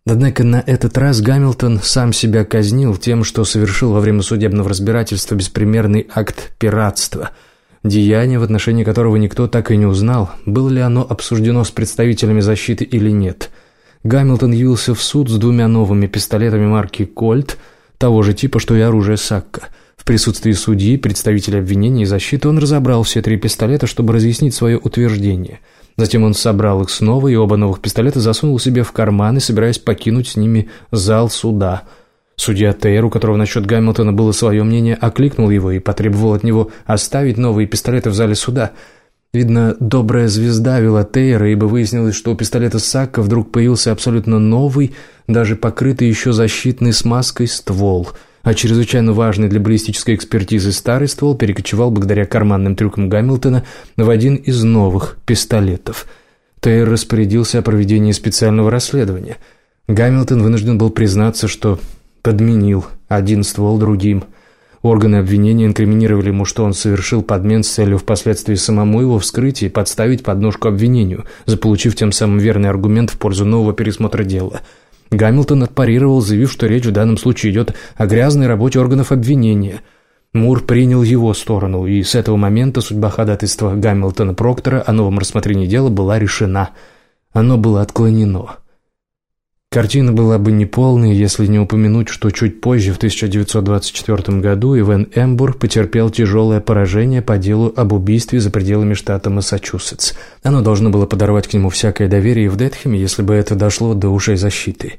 Однако на этот раз Гамильтон сам себя казнил тем, что совершил во время судебного разбирательства беспримерный акт пиратства, деяние, в отношении которого никто так и не узнал, было ли оно обсуждено с представителями защиты или нет. Гамильтон явился в суд с двумя новыми пистолетами марки «Кольт», того же типа, что и оружие Сакка. В присутствии судьи, представителя обвинения и защиты он разобрал все три пистолета, чтобы разъяснить свое утверждение – Затем он собрал их снова и оба новых пистолета засунул себе в карманы, собираясь покинуть с ними зал суда. Судья Тейр, у которого насчет Гамильтона было свое мнение, окликнул его и потребовал от него оставить новые пистолеты в зале суда. Видно, добрая звезда вела Тейра, ибо выяснилось, что у пистолета Сакка вдруг появился абсолютно новый, даже покрытый еще защитной смазкой ствол – а чрезвычайно важный для баллистической экспертизы старый ствол перекочевал благодаря карманным трюкам Гамильтона в один из новых пистолетов. Тейр распорядился о проведении специального расследования. Гамильтон вынужден был признаться, что подменил один ствол другим. Органы обвинения инкриминировали ему, что он совершил подмен с целью впоследствии самому его вскрыть и подставить подножку обвинению, заполучив тем самым верный аргумент в пользу нового пересмотра дела – Гамильтон отпарировал, заявив, что речь в данном случае идет о грязной работе органов обвинения. Мур принял его сторону, и с этого момента судьба ходатайства Гамильтона Проктора о новом рассмотрении дела была решена. Оно было отклонено. Картина была бы неполной, если не упомянуть, что чуть позже, в 1924 году, Ивен Эмбур потерпел тяжелое поражение по делу об убийстве за пределами штата Массачусетс. Оно должно было подорвать к нему всякое доверие в Детхеме, если бы это дошло до ушей защиты.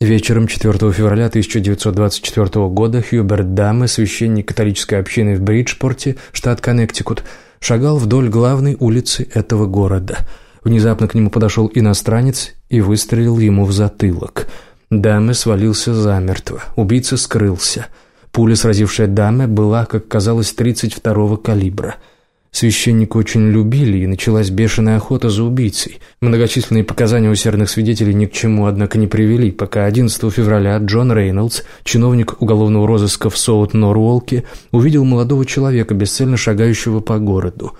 Вечером 4 февраля 1924 года Хьюберт Дамме, священник католической общины в Бриджпорте, штат Коннектикут, шагал вдоль главной улицы этого города – Внезапно к нему подошел иностранец и выстрелил ему в затылок. Даме свалился замертво. Убийца скрылся. Пуля, сразившая Даме, была, как казалось, 32-го калибра. Священника очень любили, и началась бешеная охота за убийцей. Многочисленные показания усердных свидетелей ни к чему, однако, не привели, пока 11 февраля Джон Рейнольдс, чиновник уголовного розыска в Соут-Норволке, увидел молодого человека, бесцельно шагающего по городу.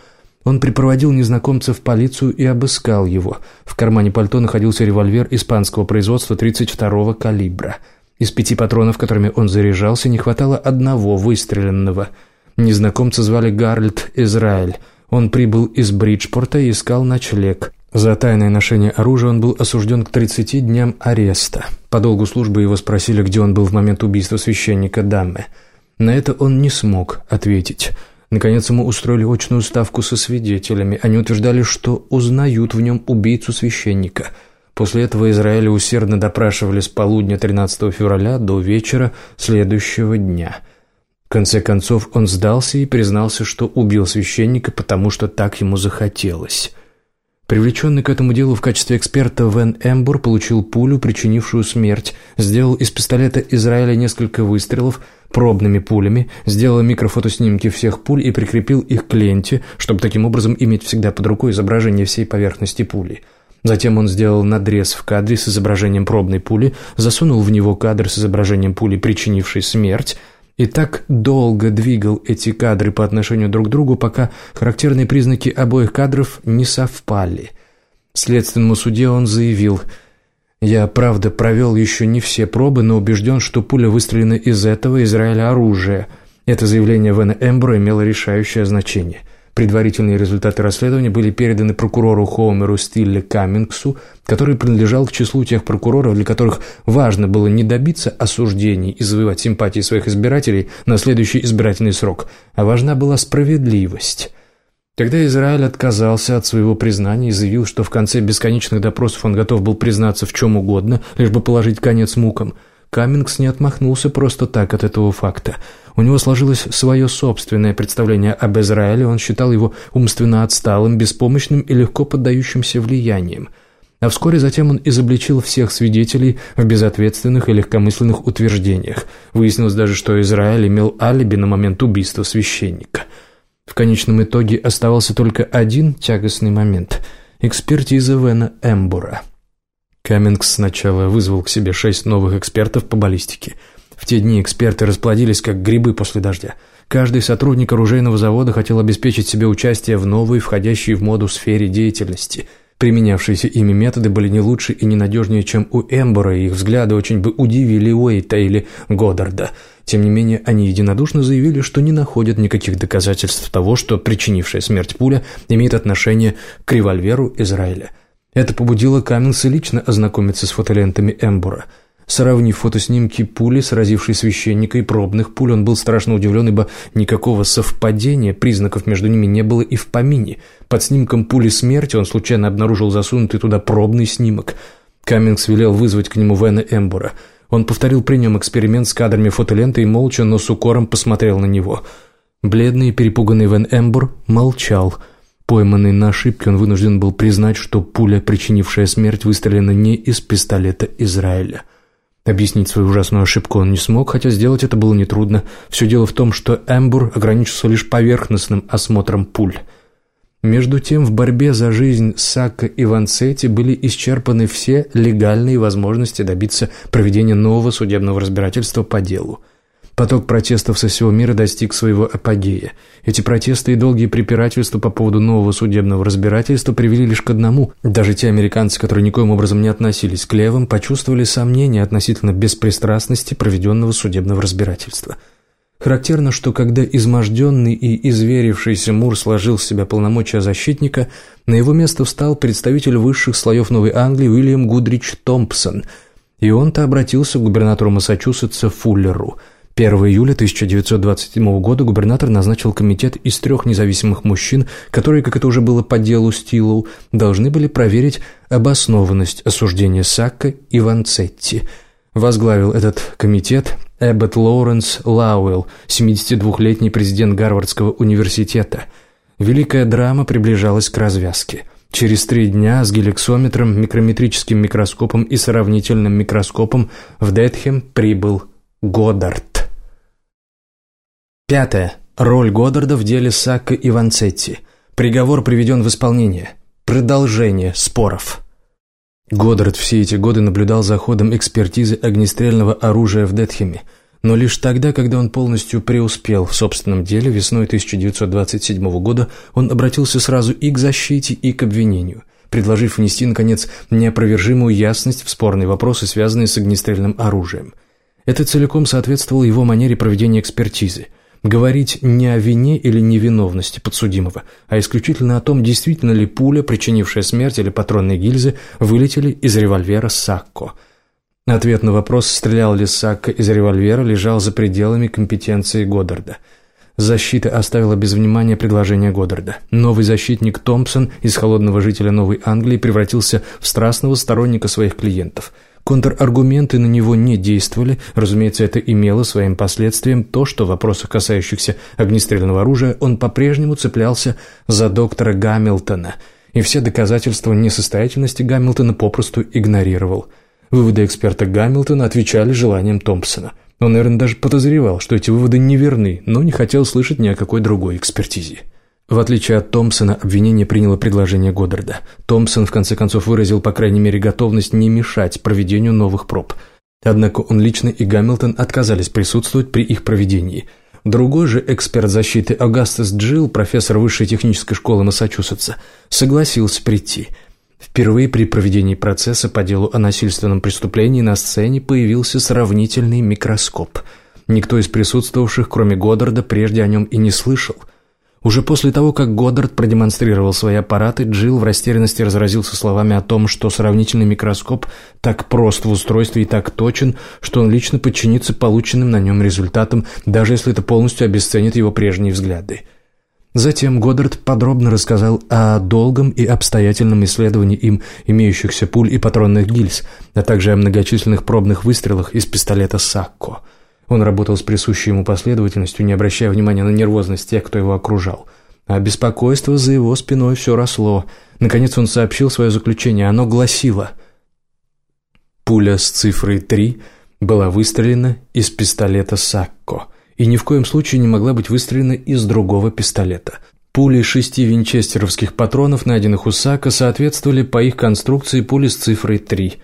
Он припроводил незнакомца в полицию и обыскал его. В кармане пальто находился револьвер испанского производства 32-го калибра. Из пяти патронов, которыми он заряжался, не хватало одного выстреленного. Незнакомца звали Гарльд Израиль. Он прибыл из Бриджпорта и искал ночлег. За тайное ношение оружия он был осужден к 30 дням ареста. По долгу службы его спросили, где он был в момент убийства священника Дамме. На это он не смог ответить. Наконец ему устроили очную ставку со свидетелями. Они утверждали, что узнают в нем убийцу священника. После этого Израиля усердно допрашивали с полудня 13 февраля до вечера следующего дня. В конце концов он сдался и признался, что убил священника, потому что так ему захотелось. Привлеченный к этому делу в качестве эксперта Вен Эмбур получил пулю, причинившую смерть, сделал из пистолета Израиля несколько выстрелов пробными пулями, сделал микрофотоснимки всех пуль и прикрепил их к ленте, чтобы таким образом иметь всегда под рукой изображение всей поверхности пули. Затем он сделал надрез в кадре с изображением пробной пули, засунул в него кадр с изображением пули, причинившей смерть, и так долго двигал эти кадры по отношению друг к другу, пока характерные признаки обоих кадров не совпали. Следственному суде он заявил «Я, правда, провел еще не все пробы, но убежден, что пуля выстрелена из этого Израиля оружия». Это заявление Вена Эмбро имело решающее значение – Предварительные результаты расследования были переданы прокурору Хоумеру Стилле Каммингсу, который принадлежал к числу тех прокуроров, для которых важно было не добиться осуждений и завоевать симпатии своих избирателей на следующий избирательный срок, а важна была справедливость. Когда Израиль отказался от своего признания и заявил, что в конце бесконечных допросов он готов был признаться в чем угодно, лишь бы положить конец мукам, Каммингс не отмахнулся просто так от этого факта – у него сложилось свое собственное представление об Израиле, он считал его умственно отсталым, беспомощным и легко поддающимся влиянием. А вскоре затем он изобличил всех свидетелей в безответственных и легкомысленных утверждениях. Выяснилось даже, что Израиль имел алиби на момент убийства священника. В конечном итоге оставался только один тягостный момент – экспертиза Вена Эмбура. Каммингс сначала вызвал к себе шесть новых экспертов по баллистике – в те дни эксперты расплодились, как грибы после дождя. Каждый сотрудник оружейного завода хотел обеспечить себе участие в новой, входящей в моду сфере деятельности. Применявшиеся ими методы были не лучше и не надежнее, чем у Эмбора, и их взгляды очень бы удивили Уэйта или Годдарда. Тем не менее, они единодушно заявили, что не находят никаких доказательств того, что причинившая смерть пуля имеет отношение к револьверу Израиля. Это побудило Каменса лично ознакомиться с фотолентами Эмбора – Сравнив фотоснимки пули, сразившей священника, и пробных пуль, он был страшно удивлен, ибо никакого совпадения признаков между ними не было и в помине. Под снимком пули смерти он случайно обнаружил засунутый туда пробный снимок. Каммингс велел вызвать к нему Вена Эмбура. Он повторил при нем эксперимент с кадрами фотоленты и молча, но с укором посмотрел на него. Бледный и перепуганный Вен Эмбур молчал. Пойманный на ошибке, он вынужден был признать, что пуля, причинившая смерть, выстрелена не из пистолета Израиля. Объяснить свою ужасную ошибку он не смог, хотя сделать это было нетрудно. Все дело в том, что Эмбур ограничился лишь поверхностным осмотром пуль. Между тем, в борьбе за жизнь Сакка и Ванцетти были исчерпаны все легальные возможности добиться проведения нового судебного разбирательства по делу. Поток протестов со всего мира достиг своего апогея. Эти протесты и долгие препирательства по поводу нового судебного разбирательства привели лишь к одному. Даже те американцы, которые никоим образом не относились к левым, почувствовали сомнения относительно беспристрастности проведенного судебного разбирательства. Характерно, что когда изможденный и изверившийся Мур сложил с себя полномочия защитника, на его место встал представитель высших слоев Новой Англии Уильям Гудрич Томпсон, и он-то обратился к губернатору Массачусетса Фуллеру – 1 июля 1927 года губернатор назначил комитет из трех независимых мужчин, которые, как это уже было по делу Стилоу, должны были проверить обоснованность осуждения Сакка и Ванцетти. Возглавил этот комитет Эббот Лоуренс Лауэлл, 72-летний президент Гарвардского университета. Великая драма приближалась к развязке. Через три дня с геликсометром, микрометрическим микроскопом и сравнительным микроскопом в Детхем прибыл Годдард. Пятое. Роль Годдарда в деле Сакка и Ванцетти. Приговор приведен в исполнение. Продолжение споров. Годдард все эти годы наблюдал за ходом экспертизы огнестрельного оружия в Детхеме, но лишь тогда, когда он полностью преуспел в собственном деле, весной 1927 года он обратился сразу и к защите, и к обвинению, предложив внести, наконец, неопровержимую ясность в спорные вопросы, связанные с огнестрельным оружием. Это целиком соответствовало его манере проведения экспертизы – говорить не о вине или невиновности подсудимого, а исключительно о том, действительно ли пуля, причинившая смерть или патронные гильзы, вылетели из револьвера Сакко. Ответ на вопрос, стрелял ли Сакко из револьвера, лежал за пределами компетенции Годдарда. Защита оставила без внимания предложение Годдарда. Новый защитник Томпсон из холодного жителя Новой Англии превратился в страстного сторонника своих клиентов – Контраргументы на него не действовали, разумеется, это имело своим последствием то, что в вопросах, касающихся огнестрельного оружия, он по-прежнему цеплялся за доктора Гамильтона, и все доказательства несостоятельности Гамильтона попросту игнорировал. Выводы эксперта Гамильтона отвечали желаниям Томпсона. Он, наверное, даже подозревал, что эти выводы неверны, но не хотел слышать ни о какой другой экспертизе. В отличие от Томпсона, обвинение приняло предложение Годдарда. Томпсон, в конце концов, выразил, по крайней мере, готовность не мешать проведению новых проб. Однако он лично и Гамильтон отказались присутствовать при их проведении. Другой же эксперт защиты Агастас Джилл, профессор Высшей технической школы Массачусетса, согласился прийти. Впервые при проведении процесса по делу о насильственном преступлении на сцене появился сравнительный микроскоп. Никто из присутствовавших, кроме Годдарда, прежде о нем и не слышал – уже после того, как Годдард продемонстрировал свои аппараты, Джилл в растерянности разразился словами о том, что сравнительный микроскоп так прост в устройстве и так точен, что он лично подчинится полученным на нем результатам, даже если это полностью обесценит его прежние взгляды. Затем Годдард подробно рассказал о долгом и обстоятельном исследовании им имеющихся пуль и патронных гильз, а также о многочисленных пробных выстрелах из пистолета «Сакко». Он работал с присущей ему последовательностью, не обращая внимания на нервозность тех, кто его окружал. А беспокойство за его спиной все росло. Наконец он сообщил свое заключение. Оно гласило «Пуля с цифрой 3 была выстрелена из пистолета Сакко и ни в коем случае не могла быть выстрелена из другого пистолета. Пули шести винчестеровских патронов, найденных у Сакко, соответствовали по их конструкции пуле с цифрой 3.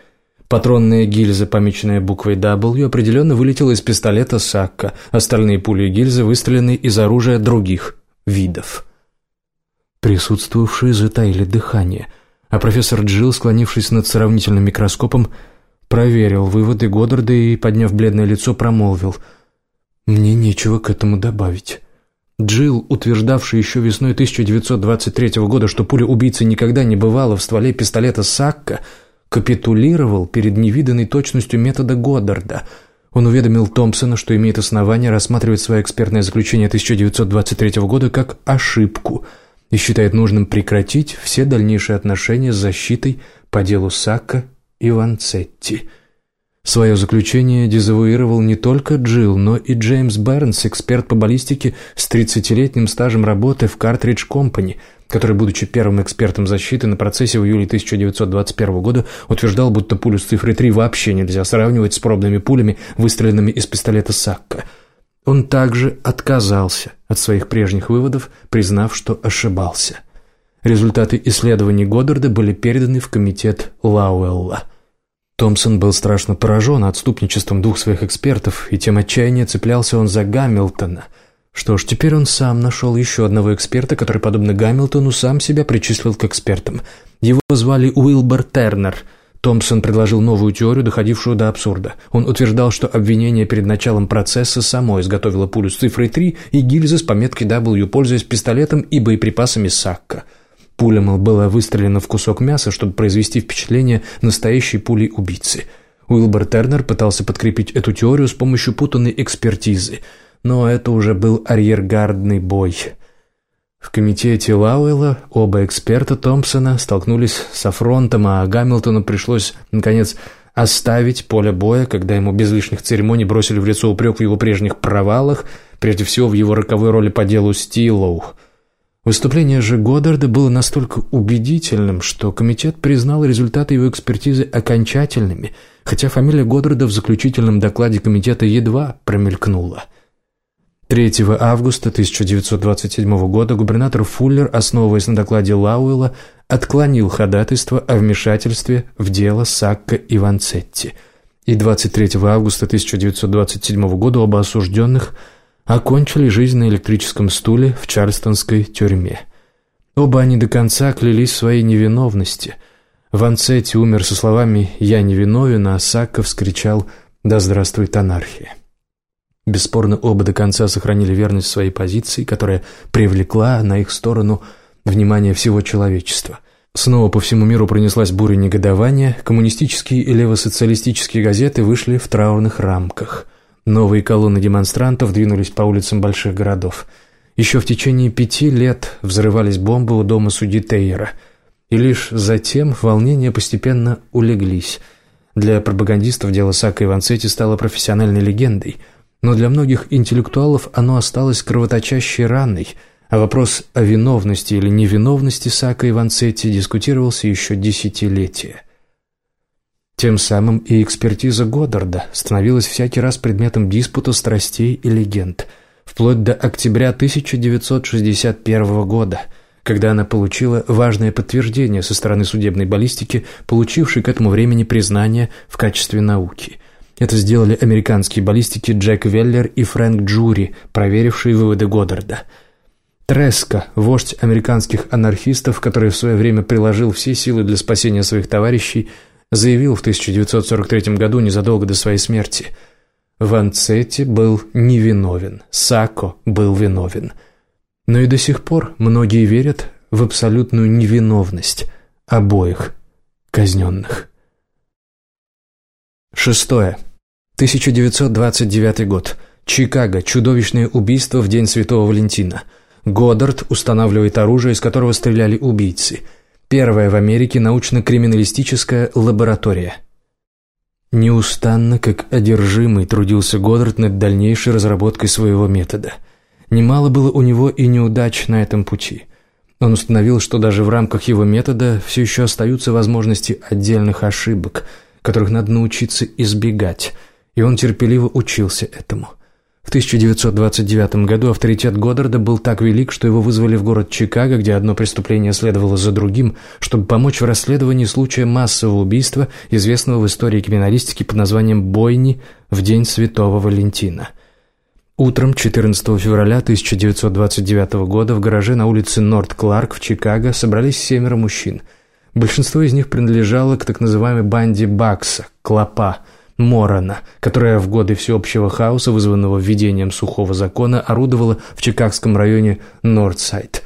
Патронная гильза, помеченная буквой W, определенно вылетела из пистолета Сакка. Остальные пули и гильзы выстрелены из оружия других видов. Присутствовавшие затаили дыхание, а профессор Джилл, склонившись над сравнительным микроскопом, проверил выводы Годдарда и, подняв бледное лицо, промолвил «Мне нечего к этому добавить». Джилл, утверждавший еще весной 1923 года, что пуля убийцы никогда не бывала в стволе пистолета Сакка, капитулировал перед невиданной точностью метода Годдарда. Он уведомил Томпсона, что имеет основания рассматривать свое экспертное заключение 1923 года как ошибку и считает нужным прекратить все дальнейшие отношения с защитой по делу Сакка и Ванцетти. Свое заключение дезавуировал не только Джилл, но и Джеймс Бернс, эксперт по баллистике с 30-летним стажем работы в Картридж Компани – который, будучи первым экспертом защиты на процессе в июле 1921 года, утверждал, будто пулю с цифрой 3 вообще нельзя сравнивать с пробными пулями, выстреленными из пистолета Сакка. Он также отказался от своих прежних выводов, признав, что ошибался. Результаты исследований Годдарда были переданы в комитет Лауэлла. Томпсон был страшно поражен отступничеством двух своих экспертов, и тем отчаяннее цеплялся он за Гамильтона – что ж, теперь он сам нашел еще одного эксперта, который, подобно Гамильтону, сам себя причислил к экспертам. Его звали Уилбер Тернер. Томпсон предложил новую теорию, доходившую до абсурда. Он утверждал, что обвинение перед началом процесса само изготовило пулю с цифрой 3 и гильзы с пометкой W, пользуясь пистолетом и боеприпасами Сакка. Пуля, мол, была выстрелена в кусок мяса, чтобы произвести впечатление настоящей пули убийцы. Уилбер Тернер пытался подкрепить эту теорию с помощью путанной экспертизы – но это уже был арьергардный бой. В комитете Лауэлла оба эксперта Томпсона столкнулись с афронтом, а Гамилтону пришлось, наконец, оставить поле боя, когда ему без лишних церемоний бросили в лицо упрек в его прежних провалах, прежде всего в его роковой роли по делу Стилоу. Выступление же Годдарда было настолько убедительным, что комитет признал результаты его экспертизы окончательными, хотя фамилия Годдарда в заключительном докладе комитета едва промелькнула. 3 августа 1927 года губернатор Фуллер, основываясь на докладе Лауэлла, отклонил ходатайство о вмешательстве в дело Сакка и Ванцетти. И 23 августа 1927 года оба осужденных окончили жизнь на электрическом стуле в Чарльстонской тюрьме. Оба они до конца клялись своей невиновности. Ванцетти умер со словами «Я невиновен», а Сакка вскричал «Да здравствует анархия». Бесспорно, оба до конца сохранили верность своей позиции, которая привлекла на их сторону внимание всего человечества. Снова по всему миру пронеслась буря негодования, коммунистические и левосоциалистические газеты вышли в траурных рамках. Новые колонны демонстрантов двинулись по улицам больших городов. Еще в течение пяти лет взрывались бомбы у дома судьи Тейера. И лишь затем волнения постепенно улеглись. Для пропагандистов дело Сака и Ванцетти стало профессиональной легендой – но для многих интеллектуалов оно осталось кровоточащей раной, а вопрос о виновности или невиновности Сака и Ванцетти дискутировался еще десятилетия. Тем самым и экспертиза Годдарда становилась всякий раз предметом диспута страстей и легенд. вплоть до октября 1961 года, когда она получила важное подтверждение со стороны судебной баллистики, получившей к этому времени признание в качестве науки. Это сделали американские баллистики Джек Веллер и Фрэнк Джури, проверившие выводы Годдарда – Треско, вождь американских анархистов, который в свое время приложил все силы для спасения своих товарищей, заявил в 1943 году, незадолго до своей смерти, «Ванцетти был невиновен, Сако был виновен». Но и до сих пор многие верят в абсолютную невиновность обоих казненных. Шестое. 1929 год. Чикаго. Чудовищное убийство в День Святого Валентина – Годдард устанавливает оружие, из которого стреляли убийцы. Первая в Америке научно-криминалистическая лаборатория. Неустанно, как одержимый, трудился Годдард над дальнейшей разработкой своего метода. Немало было у него и неудач на этом пути. Он установил, что даже в рамках его метода все еще остаются возможности отдельных ошибок, которых надо научиться избегать, и он терпеливо учился этому – в 1929 году авторитет Годдарда был так велик, что его вызвали в город Чикаго, где одно преступление следовало за другим, чтобы помочь в расследовании случая массового убийства, известного в истории криминалистики под названием «Бойни в день Святого Валентина». Утром 14 февраля 1929 года в гараже на улице Норт-Кларк в Чикаго собрались семеро мужчин. Большинство из них принадлежало к так называемой банде Бакса, Клопа – Морона, которая в годы всеобщего хаоса, вызванного введением сухого закона, орудовала в чикагском районе Нордсайд.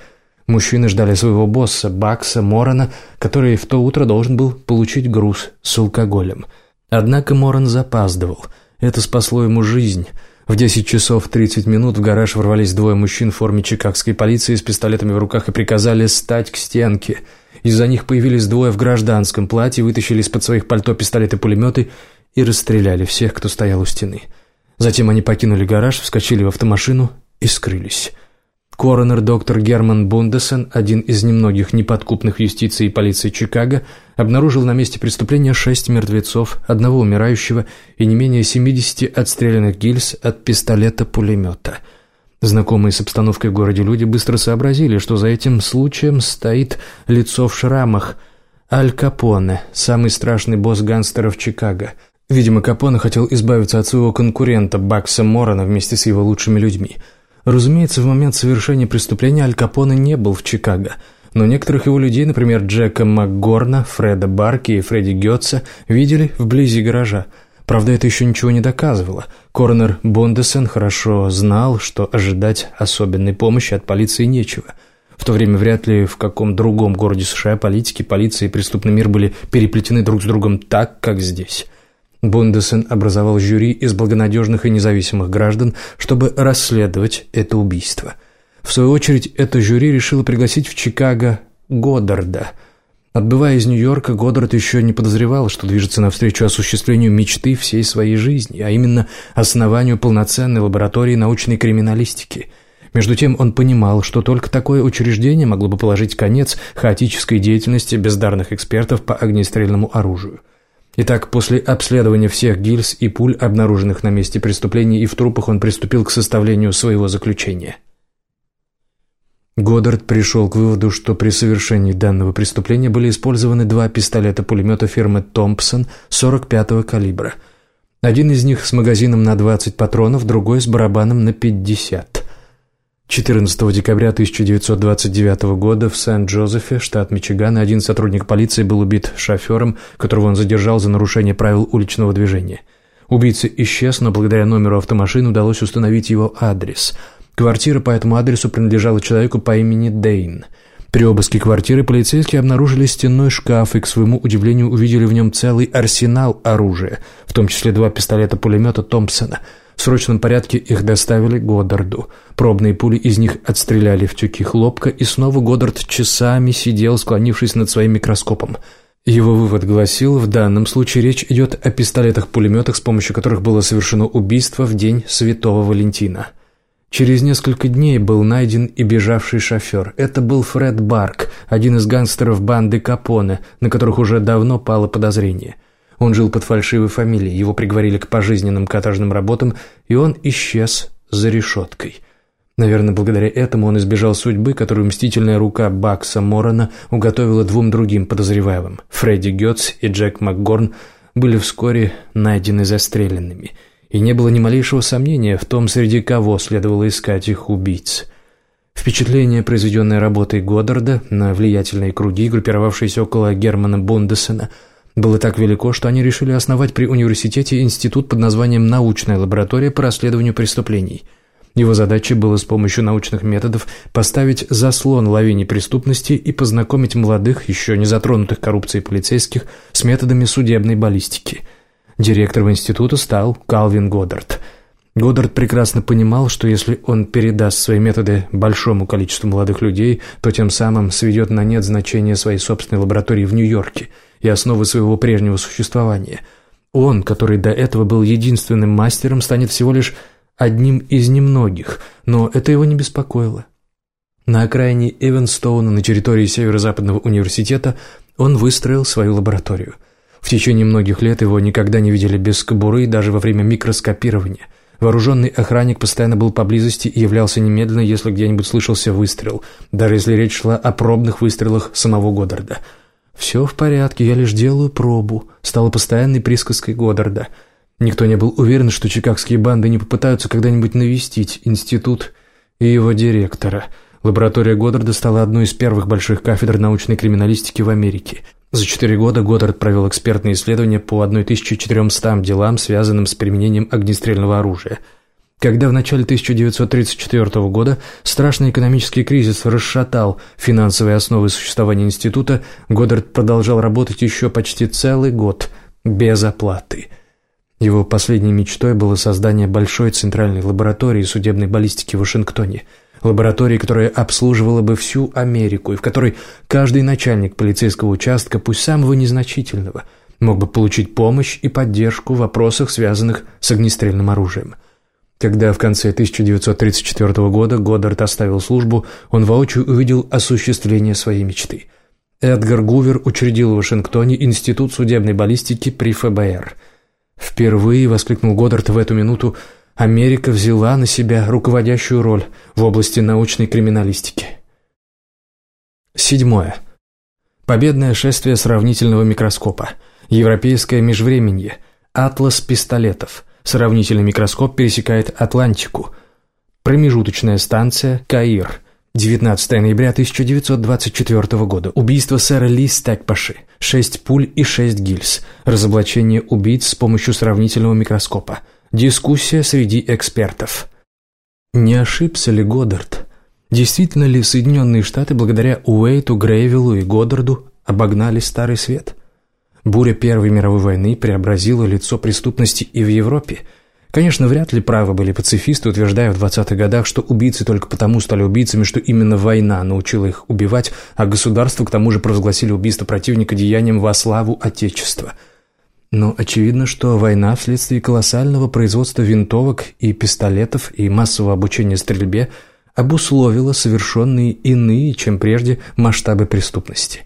Мужчины ждали своего босса, Бакса Морона, который в то утро должен был получить груз с алкоголем. Однако Морон запаздывал. Это спасло ему жизнь. В 10 часов 30 минут в гараж ворвались двое мужчин в форме чикагской полиции с пистолетами в руках и приказали стать к стенке. Из-за них появились двое в гражданском платье, вытащили из-под своих пальто пистолеты-пулеметы и расстреляли всех, кто стоял у стены. Затем они покинули гараж, вскочили в автомашину и скрылись. Коронер доктор Герман Бундесен, один из немногих неподкупных юстиции и полиции Чикаго, обнаружил на месте преступления шесть мертвецов, одного умирающего и не менее 70 отстрелянных гильз от пистолета-пулемета. Знакомые с обстановкой в городе люди быстро сообразили, что за этим случаем стоит лицо в шрамах – Аль Капоне, самый страшный босс гангстеров Чикаго – Видимо, Капоне хотел избавиться от своего конкурента Бакса Морона вместе с его лучшими людьми. Разумеется, в момент совершения преступления Аль Капоне не был в Чикаго, но некоторых его людей, например, Джека МакГорна, Фреда Барки и Фредди Гетца, видели вблизи гаража. Правда, это еще ничего не доказывало. Коронер Бондесен хорошо знал, что ожидать особенной помощи от полиции нечего. В то время вряд ли в каком другом городе США политики, полиция и преступный мир были переплетены друг с другом так, как здесь. Бундесен образовал жюри из благонадежных и независимых граждан, чтобы расследовать это убийство. В свою очередь, это жюри решило пригласить в Чикаго Годдарда. Отбывая из Нью-Йорка, Годдард еще не подозревал, что движется навстречу осуществлению мечты всей своей жизни, а именно основанию полноценной лаборатории научной криминалистики. Между тем он понимал, что только такое учреждение могло бы положить конец хаотической деятельности бездарных экспертов по огнестрельному оружию. Итак, после обследования всех гильз и пуль, обнаруженных на месте преступления и в трупах, он приступил к составлению своего заключения. Годдард пришел к выводу, что при совершении данного преступления были использованы два пистолета-пулемета фирмы «Томпсон» 45-го калибра. Один из них с магазином на 20 патронов, другой с барабаном на 50. 14 декабря 1929 года в Сент-Джозефе, штат Мичиган, один сотрудник полиции был убит шофером, которого он задержал за нарушение правил уличного движения. Убийца исчез, но благодаря номеру автомашины удалось установить его адрес. Квартира по этому адресу принадлежала человеку по имени Дейн. При обыске квартиры полицейские обнаружили стенной шкаф и, к своему удивлению, увидели в нем целый арсенал оружия, в том числе два пистолета-пулемета Томпсона – в срочном порядке их доставили Годдарду. Пробные пули из них отстреляли в тюки хлопка, и снова Годдард часами сидел, склонившись над своим микроскопом. Его вывод гласил, в данном случае речь идет о пистолетах-пулеметах, с помощью которых было совершено убийство в день Святого Валентина. Через несколько дней был найден и бежавший шофер. Это был Фред Барк, один из гангстеров банды Капоне, на которых уже давно пало подозрение – он жил под фальшивой фамилией, его приговорили к пожизненным каторжным работам, и он исчез за решеткой – Наверное, благодаря этому он избежал судьбы, которую мстительная рука Бакса Морона уготовила двум другим подозреваемым. Фредди Гетц и Джек МакГорн были вскоре найдены застреленными, и не было ни малейшего сомнения в том, среди кого следовало искать их убийц. Впечатление, произведенное работой Годдарда на влиятельные круги, группировавшиеся около Германа Бундесена, было так велико, что они решили основать при университете институт под названием «Научная лаборатория по расследованию преступлений». Его задачей было с помощью научных методов поставить заслон лавине преступности и познакомить молодых, еще не затронутых коррупцией полицейских, с методами судебной баллистики. Директором института стал Калвин Годдард. Годдард прекрасно понимал, что если он передаст свои методы большому количеству молодых людей, то тем самым сведет на нет значение своей собственной лаборатории в Нью-Йорке и основы своего прежнего существования. Он, который до этого был единственным мастером, станет всего лишь одним из немногих, но это его не беспокоило. На окраине Эвенстоуна на территории Северо-Западного университета он выстроил свою лабораторию. В течение многих лет его никогда не видели без кобуры, даже во время микроскопирования. Вооруженный охранник постоянно был поблизости и являлся немедленно, если где-нибудь слышался выстрел, даже если речь шла о пробных выстрелах самого Годдарда. «Все в порядке, я лишь делаю пробу», стала постоянной присказкой Годдарда – Никто не был уверен, что чикагские банды не попытаются когда-нибудь навестить институт и его директора. Лаборатория Годдарда стала одной из первых больших кафедр научной криминалистики в Америке. За четыре года Годдард провел экспертные исследования по 1400 делам, связанным с применением огнестрельного оружия. Когда в начале 1934 года страшный экономический кризис расшатал финансовые основы существования института, Годдард продолжал работать еще почти целый год без оплаты – его последней мечтой было создание большой центральной лаборатории судебной баллистики в Вашингтоне, лаборатории, которая обслуживала бы всю Америку и в которой каждый начальник полицейского участка, пусть самого незначительного, мог бы получить помощь и поддержку в вопросах, связанных с огнестрельным оружием. Когда в конце 1934 года Годдард оставил службу, он воочию увидел осуществление своей мечты. Эдгар Гувер учредил в Вашингтоне Институт судебной баллистики при ФБР – Впервые, воскликнул Годдард в эту минуту, Америка взяла на себя руководящую роль в области научной криминалистики. Седьмое. Победное шествие сравнительного микроскопа. Европейское межвременье. Атлас пистолетов. Сравнительный микроскоп пересекает Атлантику. Промежуточная станция Каир. 19 ноября 1924 года. Убийство сэра Ли Стэкпаши. Шесть пуль и шесть гильз. Разоблачение убийц с помощью сравнительного микроскопа. Дискуссия среди экспертов. Не ошибся ли Годдард? Действительно ли Соединенные Штаты благодаря Уэйту, Грейвиллу и Годдарду обогнали Старый Свет? Буря Первой мировой войны преобразила лицо преступности и в Европе – Конечно, вряд ли правы были пацифисты, утверждая в 20-х годах, что убийцы только потому стали убийцами, что именно война научила их убивать, а государство к тому же провозгласили убийство противника деянием во славу Отечества. Но очевидно, что война вследствие колоссального производства винтовок и пистолетов и массового обучения стрельбе обусловила совершенные иные, чем прежде, масштабы преступности.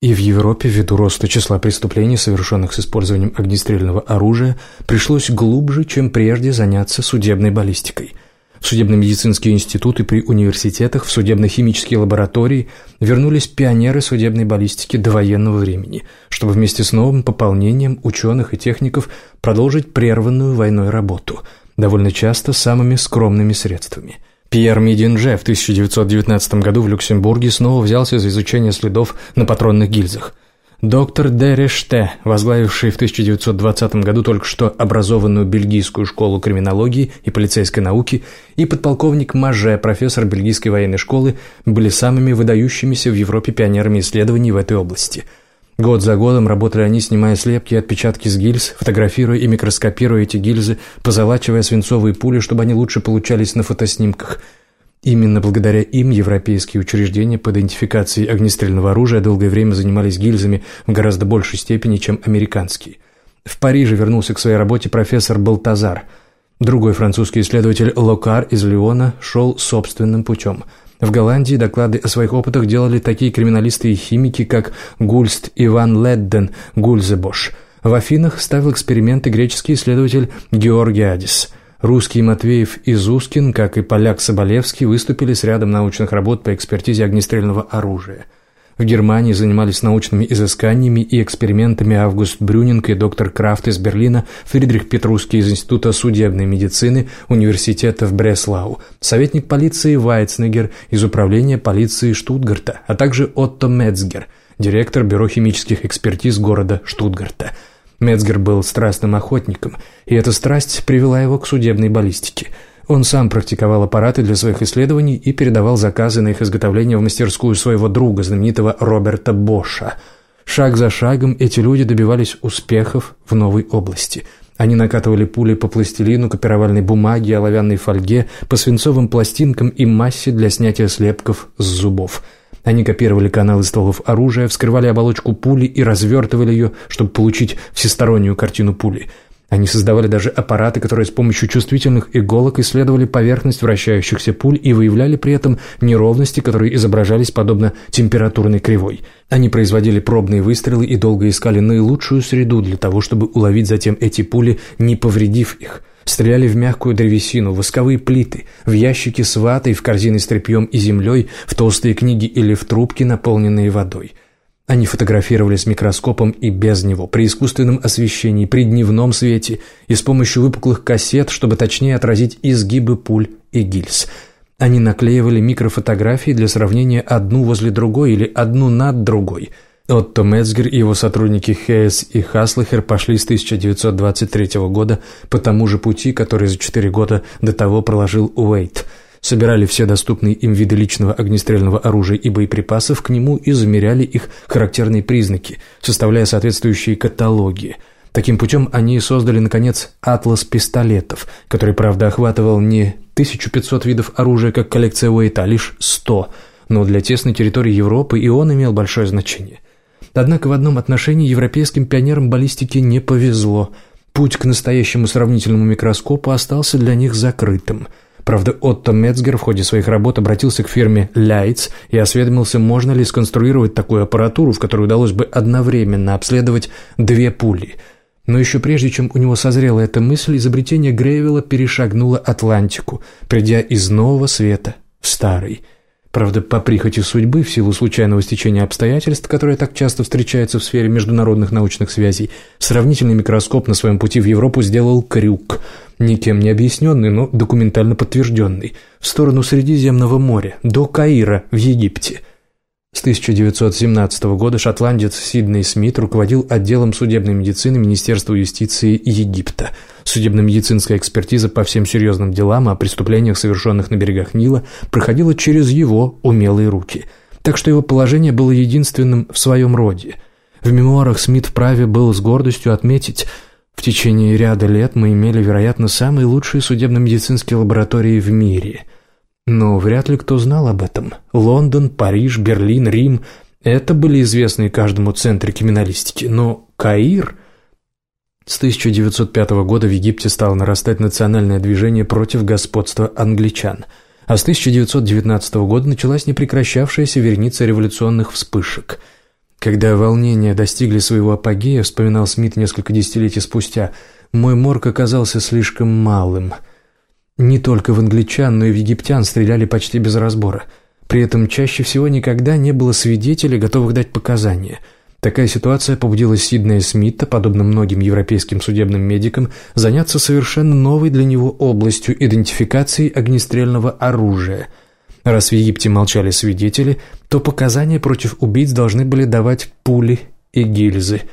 И в Европе, ввиду роста числа преступлений, совершенных с использованием огнестрельного оружия, пришлось глубже, чем прежде, заняться судебной баллистикой. В судебно-медицинские институты при университетах, в судебно-химические лаборатории вернулись пионеры судебной баллистики до военного времени, чтобы вместе с новым пополнением ученых и техников продолжить прерванную войной работу, довольно часто самыми скромными средствами – Пьер Мидинже в 1919 году в Люксембурге снова взялся за изучение следов на патронных гильзах. Доктор Дереште, возглавивший в 1920 году только что образованную бельгийскую школу криминологии и полицейской науки, и подполковник Маже, профессор бельгийской военной школы, были самыми выдающимися в Европе пионерами исследований в этой области – Год за годом работали они, снимая слепки и отпечатки с гильз, фотографируя и микроскопируя эти гильзы, позолачивая свинцовые пули, чтобы они лучше получались на фотоснимках. Именно благодаря им европейские учреждения по идентификации огнестрельного оружия долгое время занимались гильзами в гораздо большей степени, чем американские. В Париже вернулся к своей работе профессор Балтазар. Другой французский исследователь Локар из Лиона шел собственным путем – в Голландии доклады о своих опытах делали такие криминалисты и химики, как Гульст Иван Ледден Гульзебош. В Афинах ставил эксперименты греческий исследователь Георгиадис. Русский Матвеев и Зускин, как и поляк Соболевский, выступили с рядом научных работ по экспертизе огнестрельного оружия. В Германии занимались научными изысканиями и экспериментами Август Брюнинг и доктор Крафт из Берлина, Фридрих Петрусский из Института судебной медицины Университета в Бреслау, советник полиции Вайцнегер из Управления полиции Штутгарта, а также Отто Мецгер, директор Бюро химических экспертиз города Штутгарта – Мецгер был страстным охотником, и эта страсть привела его к судебной баллистике. Он сам практиковал аппараты для своих исследований и передавал заказы на их изготовление в мастерскую своего друга, знаменитого Роберта Боша. Шаг за шагом эти люди добивались успехов в новой области. Они накатывали пули по пластилину, копировальной бумаге, оловянной фольге, по свинцовым пластинкам и массе для снятия слепков с зубов – они копировали каналы стволов оружия, вскрывали оболочку пули и развертывали ее, чтобы получить всестороннюю картину пули. Они создавали даже аппараты, которые с помощью чувствительных иголок исследовали поверхность вращающихся пуль и выявляли при этом неровности, которые изображались подобно температурной кривой. Они производили пробные выстрелы и долго искали наилучшую среду для того, чтобы уловить затем эти пули, не повредив их – Стреляли в мягкую древесину, восковые плиты, в ящики с ватой, в корзины с тряпьем и землей, в толстые книги или в трубки, наполненные водой. Они фотографировали с микроскопом и без него, при искусственном освещении, при дневном свете и с помощью выпуклых кассет, чтобы точнее отразить изгибы пуль и гильз. Они наклеивали микрофотографии для сравнения одну возле другой или одну над другой – Отто Мецгер и его сотрудники Хейс и Хаслахер пошли с 1923 года по тому же пути, который за четыре года до того проложил Уэйт. Собирали все доступные им виды личного огнестрельного оружия и боеприпасов к нему и замеряли их характерные признаки, составляя соответствующие каталоги. Таким путем они создали, наконец, атлас пистолетов, который, правда, охватывал не 1500 видов оружия, как коллекция Уэйта, а лишь 100, но для тесной территории Европы и он имел большое значение. Однако в одном отношении европейским пионерам баллистики не повезло. Путь к настоящему сравнительному микроскопу остался для них закрытым. Правда, Отто Мецгер в ходе своих работ обратился к фирме Leitz и осведомился, можно ли сконструировать такую аппаратуру, в которой удалось бы одновременно обследовать две пули. Но еще прежде, чем у него созрела эта мысль, изобретение Грейвилла перешагнуло Атлантику, придя из нового света в старый – Правда, по прихоти судьбы, в силу случайного стечения обстоятельств, которые так часто встречаются в сфере международных научных связей, сравнительный микроскоп на своем пути в Европу сделал крюк, никем не объясненный, но документально подтвержденный, в сторону Средиземного моря, до Каира в Египте – с 1917 года шотландец Сидней Смит руководил отделом судебной медицины Министерства юстиции Египта. Судебно-медицинская экспертиза по всем серьезным делам о преступлениях, совершенных на берегах Нила, проходила через его умелые руки. Так что его положение было единственным в своем роде. В мемуарах Смит вправе был с гордостью отметить в течение ряда лет мы имели, вероятно, самые лучшие судебно-медицинские лаборатории в мире – но вряд ли кто знал об этом. Лондон, Париж, Берлин, Рим – это были известные каждому центры криминалистики. Но Каир… С 1905 года в Египте стало нарастать национальное движение против господства англичан. А с 1919 года началась непрекращавшаяся верница революционных вспышек. Когда волнения достигли своего апогея, вспоминал Смит несколько десятилетий спустя, мой морг оказался слишком малым – не только в англичан, но и в египтян стреляли почти без разбора. При этом чаще всего никогда не было свидетелей, готовых дать показания. Такая ситуация побудила Сиднея Смита, подобно многим европейским судебным медикам, заняться совершенно новой для него областью идентификации огнестрельного оружия. Раз в Египте молчали свидетели, то показания против убийц должны были давать пули и гильзы –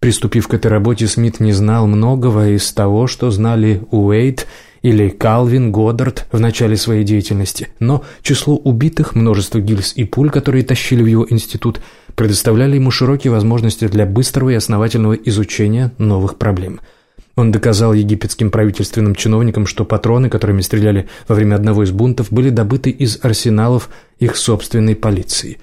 Приступив к этой работе, Смит не знал многого из того, что знали Уэйт или Калвин Годдард в начале своей деятельности, но число убитых, множество гильз и пуль, которые тащили в его институт, предоставляли ему широкие возможности для быстрого и основательного изучения новых проблем. Он доказал египетским правительственным чиновникам, что патроны, которыми стреляли во время одного из бунтов, были добыты из арсеналов их собственной полиции.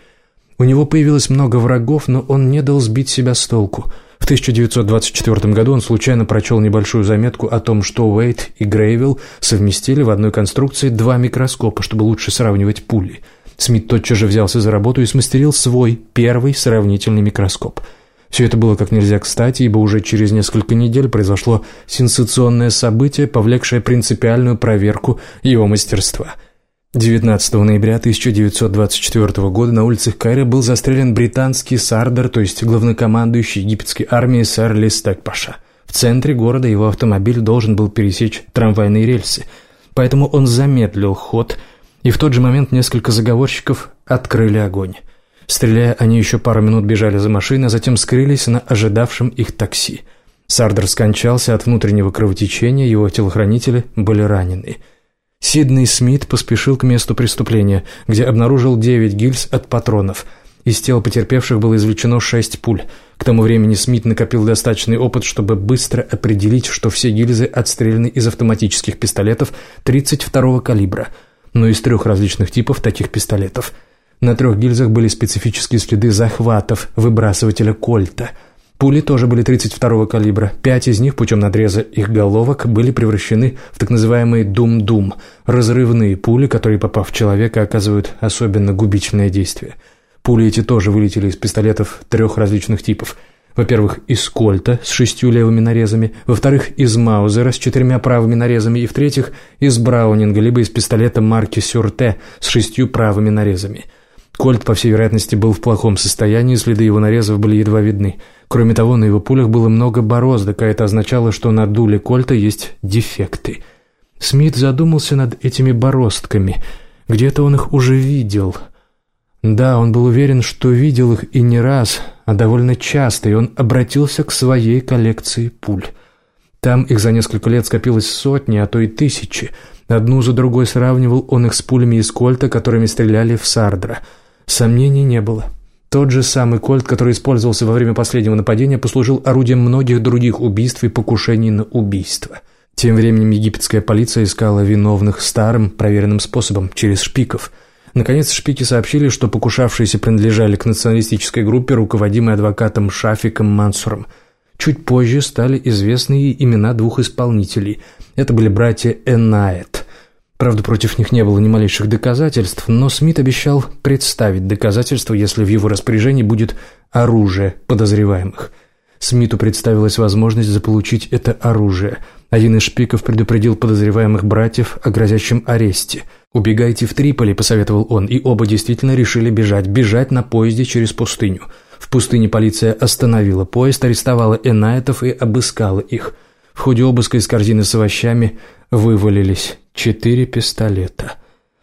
У него появилось много врагов, но он не дал сбить себя с толку – в 1924 году он случайно прочел небольшую заметку о том, что Уэйт и Грейвилл совместили в одной конструкции два микроскопа, чтобы лучше сравнивать пули. Смит тотчас же взялся за работу и смастерил свой первый сравнительный микроскоп. Все это было как нельзя кстати, ибо уже через несколько недель произошло сенсационное событие, повлекшее принципиальную проверку его мастерства. 19 ноября 1924 года на улицах Кайра был застрелен британский сардер, то есть главнокомандующий египетской армией сэр Листек Паша. В центре города его автомобиль должен был пересечь трамвайные рельсы, поэтому он замедлил ход, и в тот же момент несколько заговорщиков открыли огонь. Стреляя, они еще пару минут бежали за машиной, а затем скрылись на ожидавшем их такси. Сардер скончался от внутреннего кровотечения, его телохранители были ранены. Сидней Смит поспешил к месту преступления, где обнаружил девять гильз от патронов. Из тел потерпевших было извлечено шесть пуль. К тому времени Смит накопил достаточный опыт, чтобы быстро определить, что все гильзы отстреляны из автоматических пистолетов 32-го калибра, но из трех различных типов таких пистолетов – на трех гильзах были специфические следы захватов выбрасывателя кольта. Пули тоже были 32-го калибра. Пять из них путем надреза их головок были превращены в так называемые «дум-дум» – разрывные пули, которые, попав в человека, оказывают особенно губительное действие. Пули эти тоже вылетели из пистолетов трех различных типов – во-первых, из кольта с шестью левыми нарезами, во-вторых, из маузера с четырьмя правыми нарезами и, в-третьих, из браунинга, либо из пистолета марки Сюрте с шестью правыми нарезами – Кольт, по всей вероятности, был в плохом состоянии, следы его нарезов были едва видны. Кроме того, на его пулях было много бороздок, а это означало, что на дуле Кольта есть дефекты. Смит задумался над этими бороздками. Где-то он их уже видел. Да, он был уверен, что видел их и не раз, а довольно часто, и он обратился к своей коллекции пуль. Там их за несколько лет скопилось сотни, а то и тысячи. Одну за другой сравнивал он их с пулями из кольта, которыми стреляли в Сардра – Сомнений не было. Тот же самый кольт, который использовался во время последнего нападения, послужил орудием многих других убийств и покушений на убийство. Тем временем египетская полиция искала виновных старым, проверенным способом, через шпиков. Наконец, шпики сообщили, что покушавшиеся принадлежали к националистической группе, руководимой адвокатом Шафиком Мансуром. Чуть позже стали известны имена двух исполнителей. Это были братья Энаэт – Правда, против них не было ни малейших доказательств, но Смит обещал представить доказательства, если в его распоряжении будет оружие подозреваемых. Смиту представилась возможность заполучить это оружие. Один из шпиков предупредил подозреваемых братьев о грозящем аресте. «Убегайте в Триполи», — посоветовал он, и оба действительно решили бежать, бежать на поезде через пустыню. В пустыне полиция остановила поезд, арестовала Энайтов и обыскала их. В ходе обыска из корзины с овощами вывалились Четыре пистолета.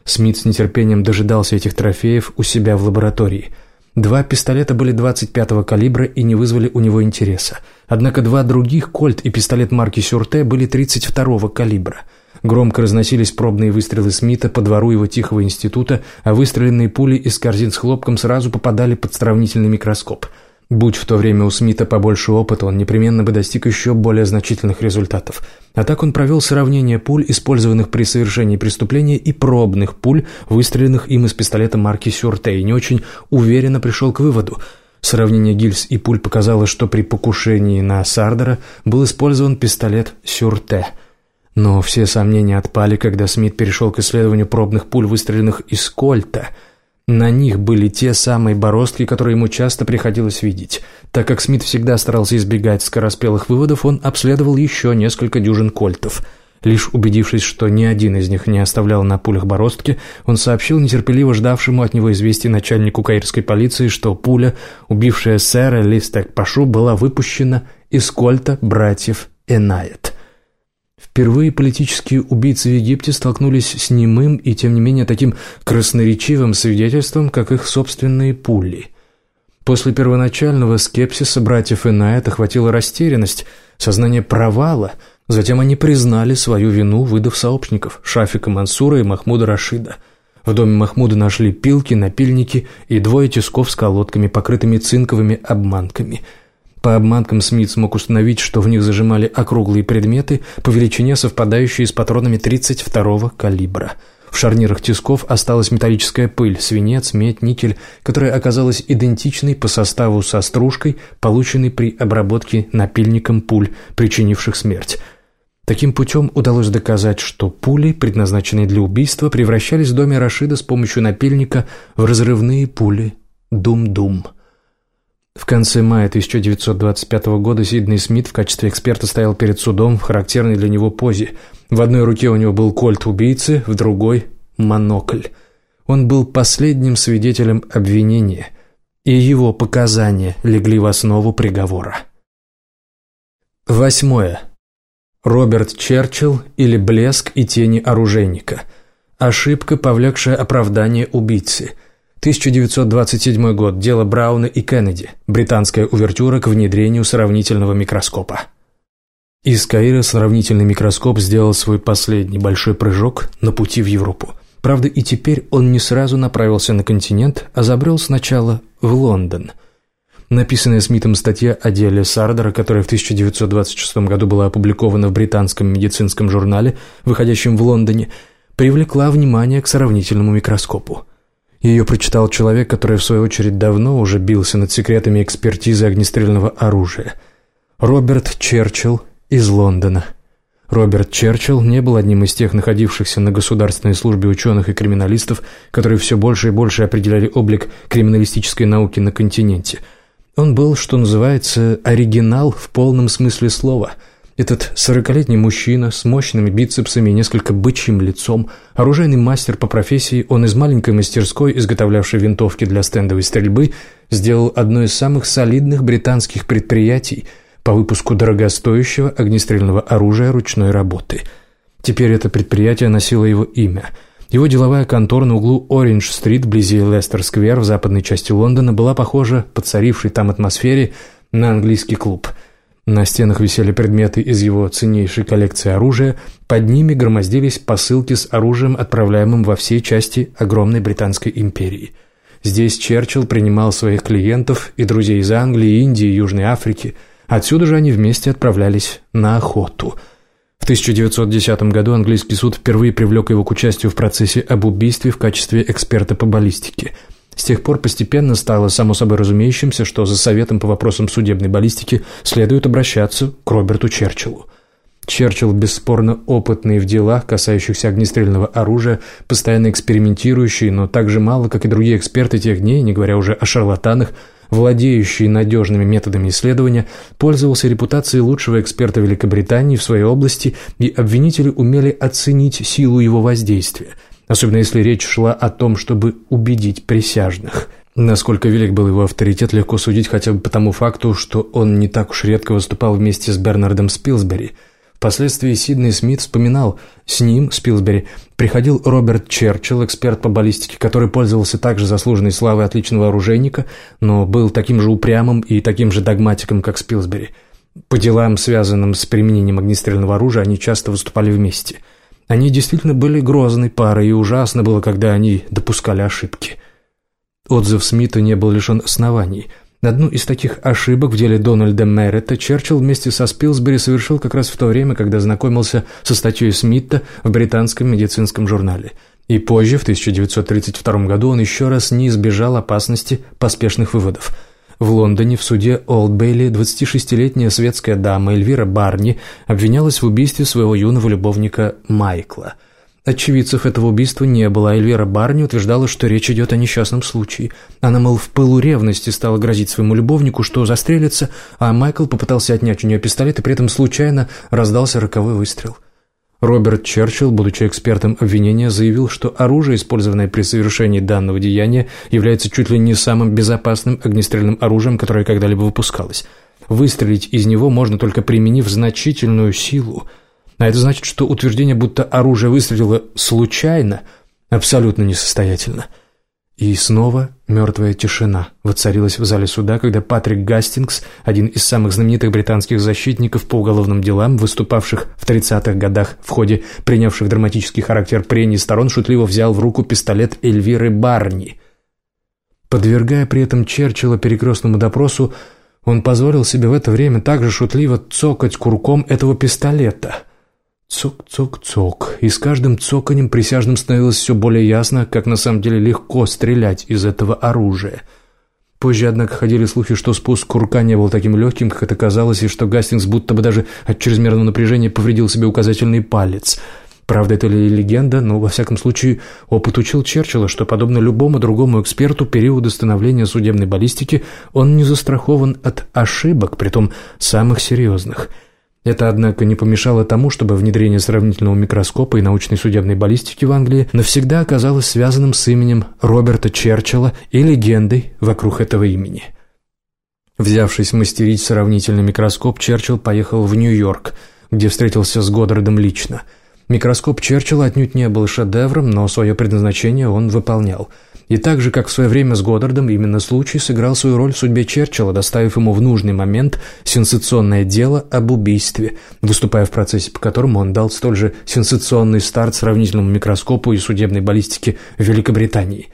Смит с нетерпением дожидался этих трофеев у себя в лаборатории. Два пистолета были 25-го калибра и не вызвали у него интереса. Однако два других, кольт и пистолет марки Сюрте, были 32-го калибра. Громко разносились пробные выстрелы Смита по двору его тихого института, а выстреленные пули из корзин с хлопком сразу попадали под сравнительный микроскоп – Будь в то время у Смита побольше опыта, он непременно бы достиг еще более значительных результатов. А так он провел сравнение пуль, использованных при совершении преступления, и пробных пуль, выстреленных им из пистолета марки Сюрте, и не очень уверенно пришел к выводу. Сравнение гильз и пуль показало, что при покушении на Сардера был использован пистолет Сюрте. Но все сомнения отпали, когда Смит перешел к исследованию пробных пуль, выстреленных из Кольта – на них были те самые бороздки, которые ему часто приходилось видеть. Так как Смит всегда старался избегать скороспелых выводов, он обследовал еще несколько дюжин кольтов. Лишь убедившись, что ни один из них не оставлял на пулях бороздки, он сообщил нетерпеливо ждавшему от него известий начальнику каирской полиции, что пуля, убившая сэра Листек Пашу, была выпущена из кольта братьев Энайет. Впервые политические убийцы в Египте столкнулись с немым и, тем не менее, таким красноречивым свидетельством, как их собственные пули. После первоначального скепсиса братьев Инаэт охватила растерянность, сознание провала, затем они признали свою вину, выдав сообщников Шафика Мансура и Махмуда Рашида. В доме Махмуда нашли пилки, напильники и двое тисков с колодками, покрытыми цинковыми обманками – по обманкам Смит смог установить, что в них зажимали округлые предметы, по величине совпадающие с патронами 32-го калибра. В шарнирах тисков осталась металлическая пыль, свинец, медь, никель, которая оказалась идентичной по составу со стружкой, полученной при обработке напильником пуль, причинивших смерть. Таким путем удалось доказать, что пули, предназначенные для убийства, превращались в доме Рашида с помощью напильника в разрывные пули «Дум-Дум». В конце мая 1925 года Сидней Смит в качестве эксперта стоял перед судом в характерной для него позе. В одной руке у него был кольт убийцы, в другой – монокль. Он был последним свидетелем обвинения, и его показания легли в основу приговора. Восьмое. Роберт Черчилл или «Блеск и тени оружейника». Ошибка, повлекшая оправдание убийцы – 1927 год. Дело Брауна и Кеннеди. Британская увертюра к внедрению сравнительного микроскопа. Из Каира сравнительный микроскоп сделал свой последний большой прыжок на пути в Европу. Правда, и теперь он не сразу направился на континент, а забрел сначала в Лондон. Написанная Смитом статья о деле Сардера, которая в 1926 году была опубликована в британском медицинском журнале, выходящем в Лондоне, привлекла внимание к сравнительному микроскопу. Ее прочитал человек, который, в свою очередь, давно уже бился над секретами экспертизы огнестрельного оружия. Роберт Черчилл из Лондона. Роберт Черчилл не был одним из тех находившихся на государственной службе ученых и криминалистов, которые все больше и больше определяли облик криминалистической науки на континенте. Он был, что называется, оригинал в полном смысле слова – этот сорокалетний мужчина с мощными бицепсами и несколько бычьим лицом, оружейный мастер по профессии, он из маленькой мастерской, изготовлявшей винтовки для стендовой стрельбы, сделал одно из самых солидных британских предприятий по выпуску дорогостоящего огнестрельного оружия ручной работы. Теперь это предприятие носило его имя. Его деловая контора на углу Ориндж-стрит, вблизи Лестер-сквер в западной части Лондона, была похожа, по царившей там атмосфере, на английский клуб – на стенах висели предметы из его ценнейшей коллекции оружия, под ними громоздились посылки с оружием, отправляемым во все части огромной Британской империи. Здесь Черчилл принимал своих клиентов и друзей из Англии, Индии, Южной Африки. Отсюда же они вместе отправлялись на охоту. В 1910 году английский суд впервые привлек его к участию в процессе об убийстве в качестве эксперта по баллистике – с тех пор постепенно стало само собой разумеющимся, что за советом по вопросам судебной баллистики следует обращаться к Роберту Черчиллу. Черчилл, бесспорно опытный в делах, касающихся огнестрельного оружия, постоянно экспериментирующий, но так же мало, как и другие эксперты тех дней, не говоря уже о шарлатанах, владеющий надежными методами исследования, пользовался репутацией лучшего эксперта Великобритании в своей области, и обвинители умели оценить силу его воздействия – особенно если речь шла о том, чтобы убедить присяжных. Насколько велик был его авторитет, легко судить хотя бы по тому факту, что он не так уж редко выступал вместе с Бернардом Спилсбери. Впоследствии Сидней Смит вспоминал, с ним, Спилсбери, приходил Роберт Черчилл, эксперт по баллистике, который пользовался также заслуженной славой отличного оружейника, но был таким же упрямым и таким же догматиком, как Спилсбери. По делам, связанным с применением огнестрельного оружия, они часто выступали вместе – они действительно были грозной парой, и ужасно было, когда они допускали ошибки. Отзыв Смита не был лишен оснований. Одну из таких ошибок в деле Дональда Меррета Черчилл вместе со Спилсбери совершил как раз в то время, когда знакомился со статьей Смита в британском медицинском журнале. И позже, в 1932 году, он еще раз не избежал опасности поспешных выводов – в Лондоне в суде Олдбейли 26-летняя светская дама Эльвира Барни обвинялась в убийстве своего юного любовника Майкла. Очевидцев этого убийства не было, а Эльвира Барни утверждала, что речь идет о несчастном случае. Она, мол, в пылу ревности стала грозить своему любовнику, что застрелится, а Майкл попытался отнять у нее пистолет и при этом случайно раздался роковой выстрел. Роберт Черчилл, будучи экспертом обвинения, заявил, что оружие, использованное при совершении данного деяния, является чуть ли не самым безопасным огнестрельным оружием, которое когда-либо выпускалось. Выстрелить из него можно только применив значительную силу. А это значит, что утверждение, будто оружие выстрелило случайно, абсолютно несостоятельно – и снова мертвая тишина воцарилась в зале суда, когда Патрик Гастингс, один из самых знаменитых британских защитников по уголовным делам, выступавших в 30-х годах в ходе принявших драматический характер прений сторон, шутливо взял в руку пистолет Эльвиры Барни. Подвергая при этом Черчилла перекрестному допросу, он позволил себе в это время также шутливо цокать курком этого пистолета – Цок-цок-цок. И с каждым цоканем присяжным становилось все более ясно, как на самом деле легко стрелять из этого оружия. Позже, однако, ходили слухи, что спуск курка не был таким легким, как это казалось, и что Гастингс будто бы даже от чрезмерного напряжения повредил себе указательный палец. Правда это ли легенда, но, во всяком случае, опыт учил Черчилла, что, подобно любому другому эксперту, периода становления судебной баллистики он не застрахован от ошибок, притом самых серьезных. Это, однако, не помешало тому, чтобы внедрение сравнительного микроскопа и научной судебной баллистики в Англии навсегда оказалось связанным с именем Роберта Черчилла и легендой вокруг этого имени. Взявшись мастерить сравнительный микроскоп, Черчилл поехал в Нью-Йорк, где встретился с Годдардом лично – Микроскоп Черчилла отнюдь не был шедевром, но свое предназначение он выполнял. И так же, как в свое время с Годдардом, именно случай сыграл свою роль в судьбе Черчилла, доставив ему в нужный момент сенсационное дело об убийстве, выступая в процессе, по которому он дал столь же сенсационный старт сравнительному микроскопу и судебной баллистике в Великобритании.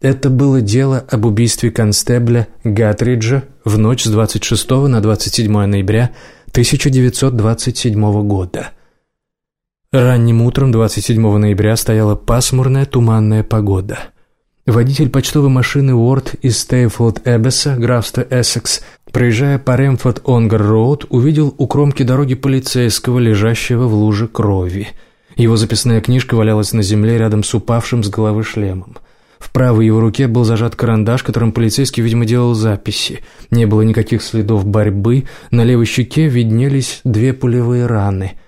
Это было дело об убийстве констебля Гатриджа в ночь с 26 на 27 ноября 1927 года. Ранним утром 27 ноября стояла пасмурная туманная погода. Водитель почтовой машины Уорд из Стейфолд Эббеса, графства Эссекс, проезжая по Ремфорд-Онгар-Роуд, увидел у кромки дороги полицейского, лежащего в луже крови. Его записная книжка валялась на земле рядом с упавшим с головы шлемом. В правой его руке был зажат карандаш, которым полицейский, видимо, делал записи. Не было никаких следов борьбы, на левой щеке виднелись две пулевые раны –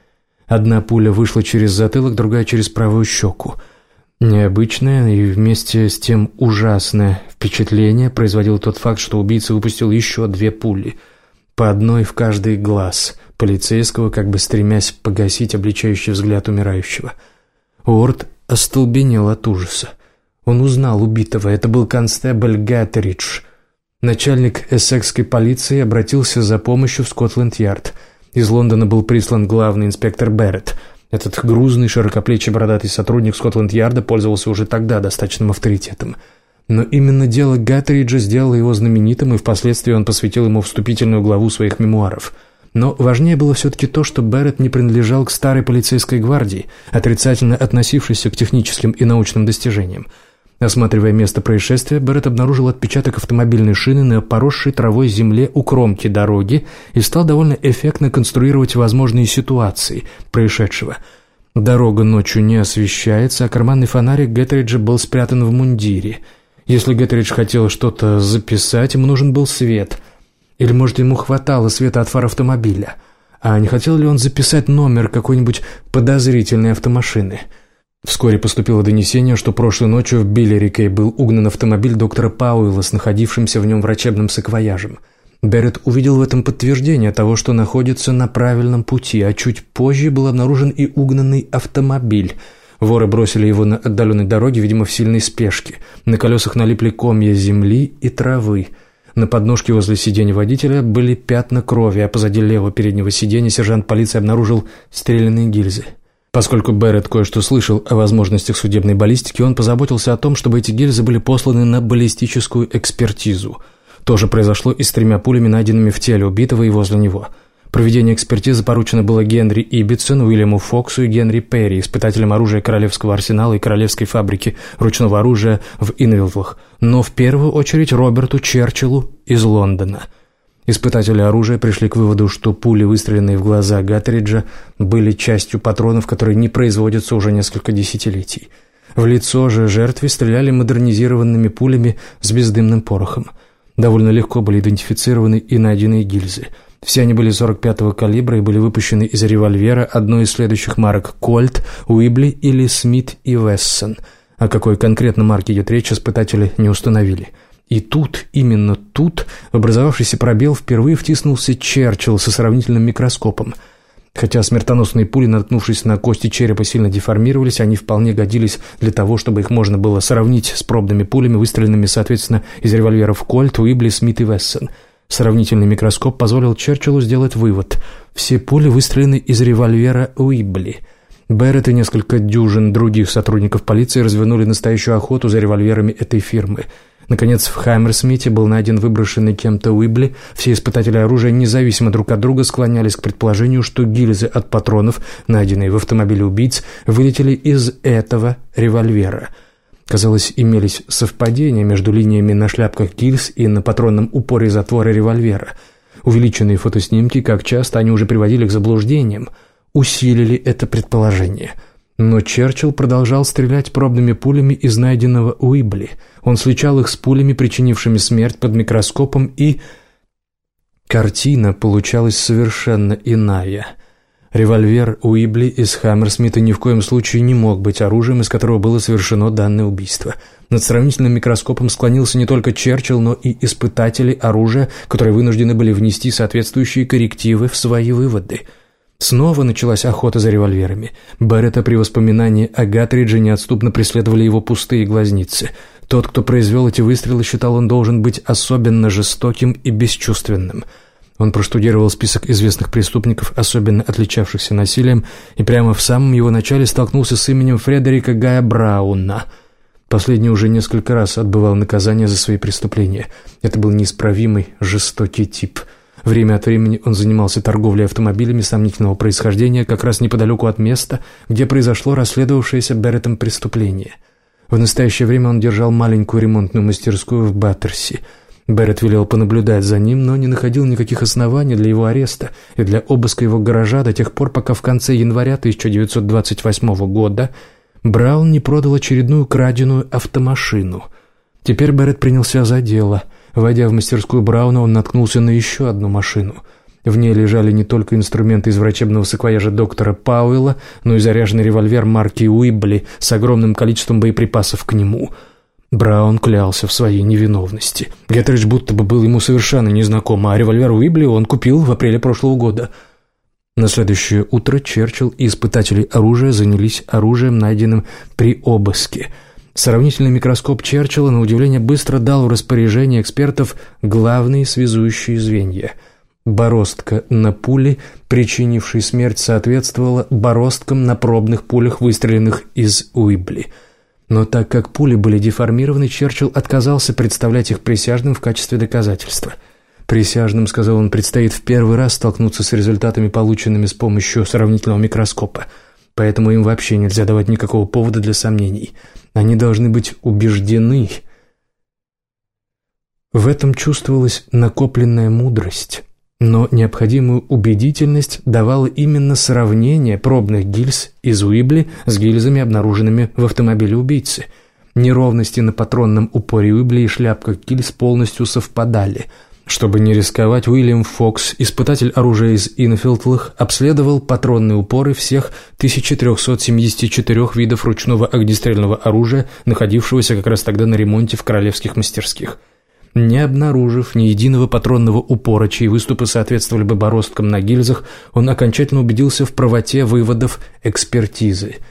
Одна пуля вышла через затылок, другая через правую щеку. Необычное и вместе с тем ужасное впечатление производил тот факт, что убийца выпустил еще две пули, по одной в каждый глаз полицейского, как бы стремясь погасить обличающий взгляд умирающего. Уорд остолбенел от ужаса. Он узнал убитого, это был констебль Гаттеридж. Начальник эссекской полиции обратился за помощью в Скотланд-Ярд – из Лондона был прислан главный инспектор Берретт. Этот грузный, широкоплечий бородатый сотрудник Скотланд-Ярда пользовался уже тогда достаточным авторитетом. Но именно дело Гаттериджа сделало его знаменитым, и впоследствии он посвятил ему вступительную главу своих мемуаров. Но важнее было все-таки то, что Берретт не принадлежал к старой полицейской гвардии, отрицательно относившейся к техническим и научным достижениям. Осматривая место происшествия, Берет обнаружил отпечаток автомобильной шины на поросшей травой земле у кромки дороги и стал довольно эффектно конструировать возможные ситуации происшедшего. Дорога ночью не освещается, а карманный фонарик Геттериджа был спрятан в мундире. Если Геттеридж хотел что-то записать, ему нужен был свет. Или, может, ему хватало света от фар автомобиля. А не хотел ли он записать номер какой-нибудь подозрительной автомашины – Вскоре поступило донесение, что прошлой ночью в Биллерикей был угнан автомобиль доктора Пауэлла с находившимся в нем врачебным саквояжем. Берретт увидел в этом подтверждение того, что находится на правильном пути, а чуть позже был обнаружен и угнанный автомобиль. Воры бросили его на отдаленной дороге, видимо, в сильной спешке. На колесах налипли комья земли и травы. На подножке возле сиденья водителя были пятна крови, а позади левого переднего сиденья сержант полиции обнаружил стрелянные гильзы. Поскольку Берретт кое-что слышал о возможностях судебной баллистики, он позаботился о том, чтобы эти гильзы были посланы на баллистическую экспертизу. То же произошло и с тремя пулями, найденными в теле убитого и возле него. Проведение экспертизы поручено было Генри Ибитсон, Уильяму Фоксу и Генри Перри, испытателям оружия Королевского арсенала и Королевской фабрики ручного оружия в Инвилвах, но в первую очередь Роберту Черчиллу из Лондона – Испытатели оружия пришли к выводу, что пули, выстреленные в глаза Гатриджа, были частью патронов, которые не производятся уже несколько десятилетий. В лицо же жертве стреляли модернизированными пулями с бездымным порохом. Довольно легко были идентифицированы и найденные гильзы. Все они были 45-го калибра и были выпущены из револьвера одной из следующих марок «Кольт», «Уибли» или «Смит и Вессон». О какой конкретно марке идет речь, испытатели не установили – и тут, именно тут, в образовавшийся пробел впервые втиснулся Черчилл со сравнительным микроскопом. Хотя смертоносные пули, наткнувшись на кости черепа, сильно деформировались, они вполне годились для того, чтобы их можно было сравнить с пробными пулями, выстреленными, соответственно, из револьверов Кольт, Уибли, Смит и Вессон. Сравнительный микроскоп позволил Черчиллу сделать вывод. Все пули выстрелены из револьвера Уибли. Берретт и несколько дюжин других сотрудников полиции развернули настоящую охоту за револьверами этой фирмы – Наконец, в Хаммерсмите был найден выброшенный кем-то Уибли. Все испытатели оружия, независимо друг от друга, склонялись к предположению, что гильзы от патронов, найденные в автомобиле убийц, вылетели из этого револьвера. Казалось, имелись совпадения между линиями на шляпках гильз и на патронном упоре затвора револьвера. Увеличенные фотоснимки, как часто они уже приводили к заблуждениям, усилили это предположение – Но Черчилл продолжал стрелять пробными пулями из найденного Уибли. Он сличал их с пулями, причинившими смерть под микроскопом, и... Картина получалась совершенно иная. Револьвер Уибли из Хаммерсмита ни в коем случае не мог быть оружием, из которого было совершено данное убийство. Над сравнительным микроскопом склонился не только Черчилл, но и испытатели оружия, которые вынуждены были внести соответствующие коррективы в свои выводы – Снова началась охота за револьверами. Баррета при воспоминании о Гатридже неотступно преследовали его пустые глазницы. Тот, кто произвел эти выстрелы, считал, он должен быть особенно жестоким и бесчувственным. Он проштудировал список известных преступников, особенно отличавшихся насилием, и прямо в самом его начале столкнулся с именем Фредерика Гая Брауна. Последний уже несколько раз отбывал наказание за свои преступления. Это был неисправимый, жестокий тип – Время от времени он занимался торговлей автомобилями сомнительного происхождения как раз неподалеку от места, где произошло расследовавшееся Берреттом преступление. В настоящее время он держал маленькую ремонтную мастерскую в Баттерси. Берретт велел понаблюдать за ним, но не находил никаких оснований для его ареста и для обыска его гаража до тех пор, пока в конце января 1928 года Браун не продал очередную краденую автомашину. Теперь Берретт принялся за дело – Войдя в мастерскую Брауна, он наткнулся на еще одну машину. В ней лежали не только инструменты из врачебного саквояжа доктора Пауэлла, но и заряженный револьвер марки Уибли с огромным количеством боеприпасов к нему. Браун клялся в своей невиновности. Геттеридж будто бы был ему совершенно незнаком, а револьвер Уибли он купил в апреле прошлого года. На следующее утро Черчилл и испытатели оружия занялись оружием, найденным при обыске – Сравнительный микроскоп Черчилла, на удивление, быстро дал в распоряжение экспертов главные связующие звенья. Бороздка на пуле, причинившей смерть, соответствовала бороздкам на пробных пулях, выстреленных из Уибли. Но так как пули были деформированы, Черчилл отказался представлять их присяжным в качестве доказательства. Присяжным, сказал он, предстоит в первый раз столкнуться с результатами, полученными с помощью сравнительного микроскопа – поэтому им вообще нельзя давать никакого повода для сомнений. Они должны быть убеждены. В этом чувствовалась накопленная мудрость, но необходимую убедительность давало именно сравнение пробных гильз из Уибли с гильзами, обнаруженными в автомобиле убийцы. Неровности на патронном упоре Уибли и шляпках гильз полностью совпадали – чтобы не рисковать, Уильям Фокс, испытатель оружия из Инфилдлах, обследовал патронные упоры всех 1374 видов ручного огнестрельного оружия, находившегося как раз тогда на ремонте в королевских мастерских. Не обнаружив ни единого патронного упора, чьи выступы соответствовали бы бороздкам на гильзах, он окончательно убедился в правоте выводов экспертизы –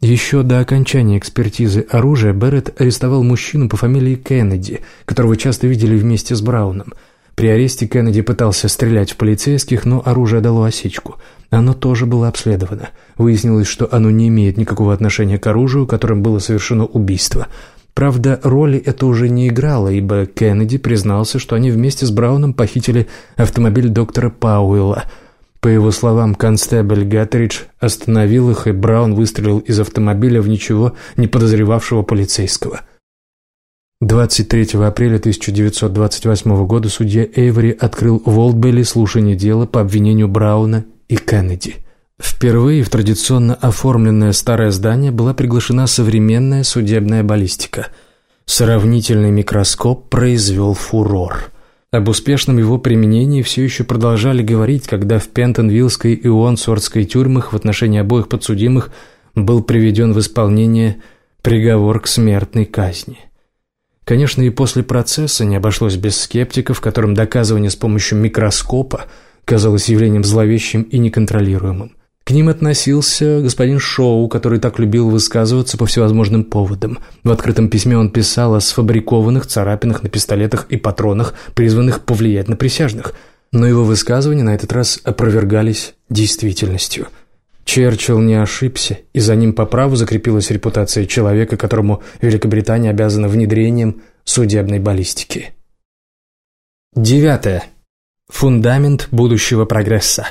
еще до окончания экспертизы оружия Берретт арестовал мужчину по фамилии Кеннеди, которого часто видели вместе с Брауном. При аресте Кеннеди пытался стрелять в полицейских, но оружие дало осечку. Оно тоже было обследовано. Выяснилось, что оно не имеет никакого отношения к оружию, которым было совершено убийство. Правда, роли это уже не играло, ибо Кеннеди признался, что они вместе с Брауном похитили автомобиль доктора Пауэлла – по его словам, констебль Гаттеридж остановил их, и Браун выстрелил из автомобиля в ничего не подозревавшего полицейского. 23 апреля 1928 года судья Эйвори открыл в Олдбелли слушание дела по обвинению Брауна и Кеннеди. Впервые в традиционно оформленное старое здание была приглашена современная судебная баллистика. Сравнительный микроскоп произвел фурор – об успешном его применении все еще продолжали говорить, когда в Пентонвиллской и Уонсвордской тюрьмах в отношении обоих подсудимых был приведен в исполнение приговор к смертной казни. Конечно, и после процесса не обошлось без скептиков, которым доказывание с помощью микроскопа казалось явлением зловещим и неконтролируемым. К ним относился господин Шоу, который так любил высказываться по всевозможным поводам. В открытом письме он писал о сфабрикованных царапинах на пистолетах и патронах, призванных повлиять на присяжных. Но его высказывания на этот раз опровергались действительностью. Черчилл не ошибся, и за ним по праву закрепилась репутация человека, которому Великобритания обязана внедрением судебной баллистики. Девятое. Фундамент будущего прогресса.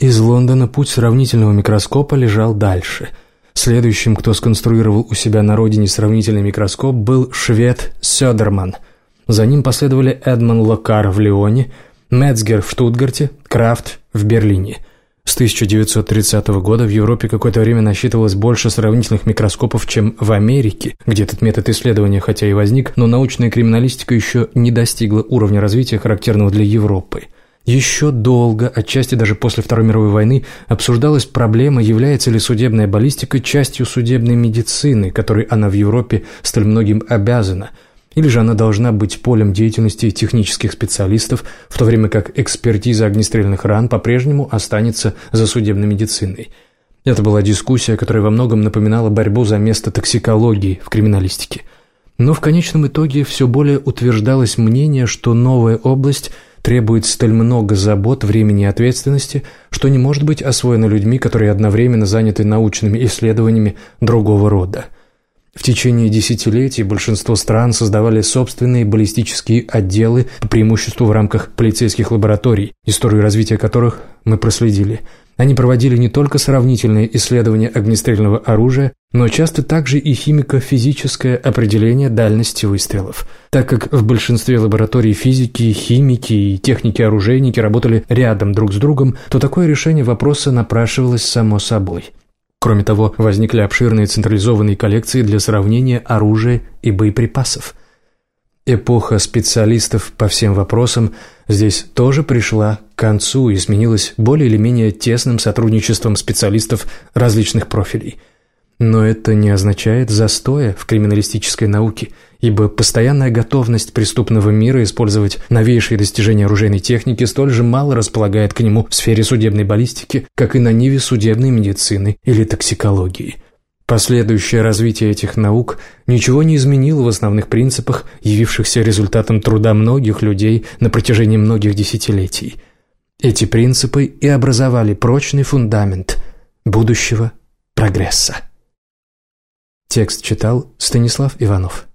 Из Лондона путь сравнительного микроскопа лежал дальше. Следующим, кто сконструировал у себя на родине сравнительный микроскоп, был швед Сёдерман. За ним последовали Эдман Локар в Лионе, Мецгер в Штутгарте, Крафт в Берлине. С 1930 года в Европе какое-то время насчитывалось больше сравнительных микроскопов, чем в Америке, где этот метод исследования хотя и возник, но научная криминалистика еще не достигла уровня развития, характерного для Европы. Еще долго, отчасти даже после Второй мировой войны, обсуждалась проблема, является ли судебная баллистика частью судебной медицины, которой она в Европе столь многим обязана – или же она должна быть полем деятельности технических специалистов, в то время как экспертиза огнестрельных ран по-прежнему останется за судебной медициной. Это была дискуссия, которая во многом напоминала борьбу за место токсикологии в криминалистике. Но в конечном итоге все более утверждалось мнение, что новая область требует столь много забот, времени и ответственности, что не может быть освоена людьми, которые одновременно заняты научными исследованиями другого рода. В течение десятилетий большинство стран создавали собственные баллистические отделы, по преимуществу в рамках полицейских лабораторий, историю развития которых мы проследили. Они проводили не только сравнительные исследования огнестрельного оружия, но часто также и химико-физическое определение дальности выстрелов. Так как в большинстве лабораторий физики, химики и техники-оружейники работали рядом друг с другом, то такое решение вопроса напрашивалось само собой – Кроме того, возникли обширные централизованные коллекции для сравнения оружия и боеприпасов. Эпоха специалистов по всем вопросам здесь тоже пришла концу и сменилась более или менее тесным сотрудничеством специалистов различных профилей – но это не означает застоя в криминалистической науке, ибо постоянная готовность преступного мира использовать новейшие достижения оружейной техники столь же мало располагает к нему в сфере судебной баллистики, как и на ниве судебной медицины или токсикологии. Последующее развитие этих наук ничего не изменило в основных принципах, явившихся результатом труда многих людей на протяжении многих десятилетий. Эти принципы и образовали прочный фундамент будущего прогресса. Текст читал Станислав Иванов.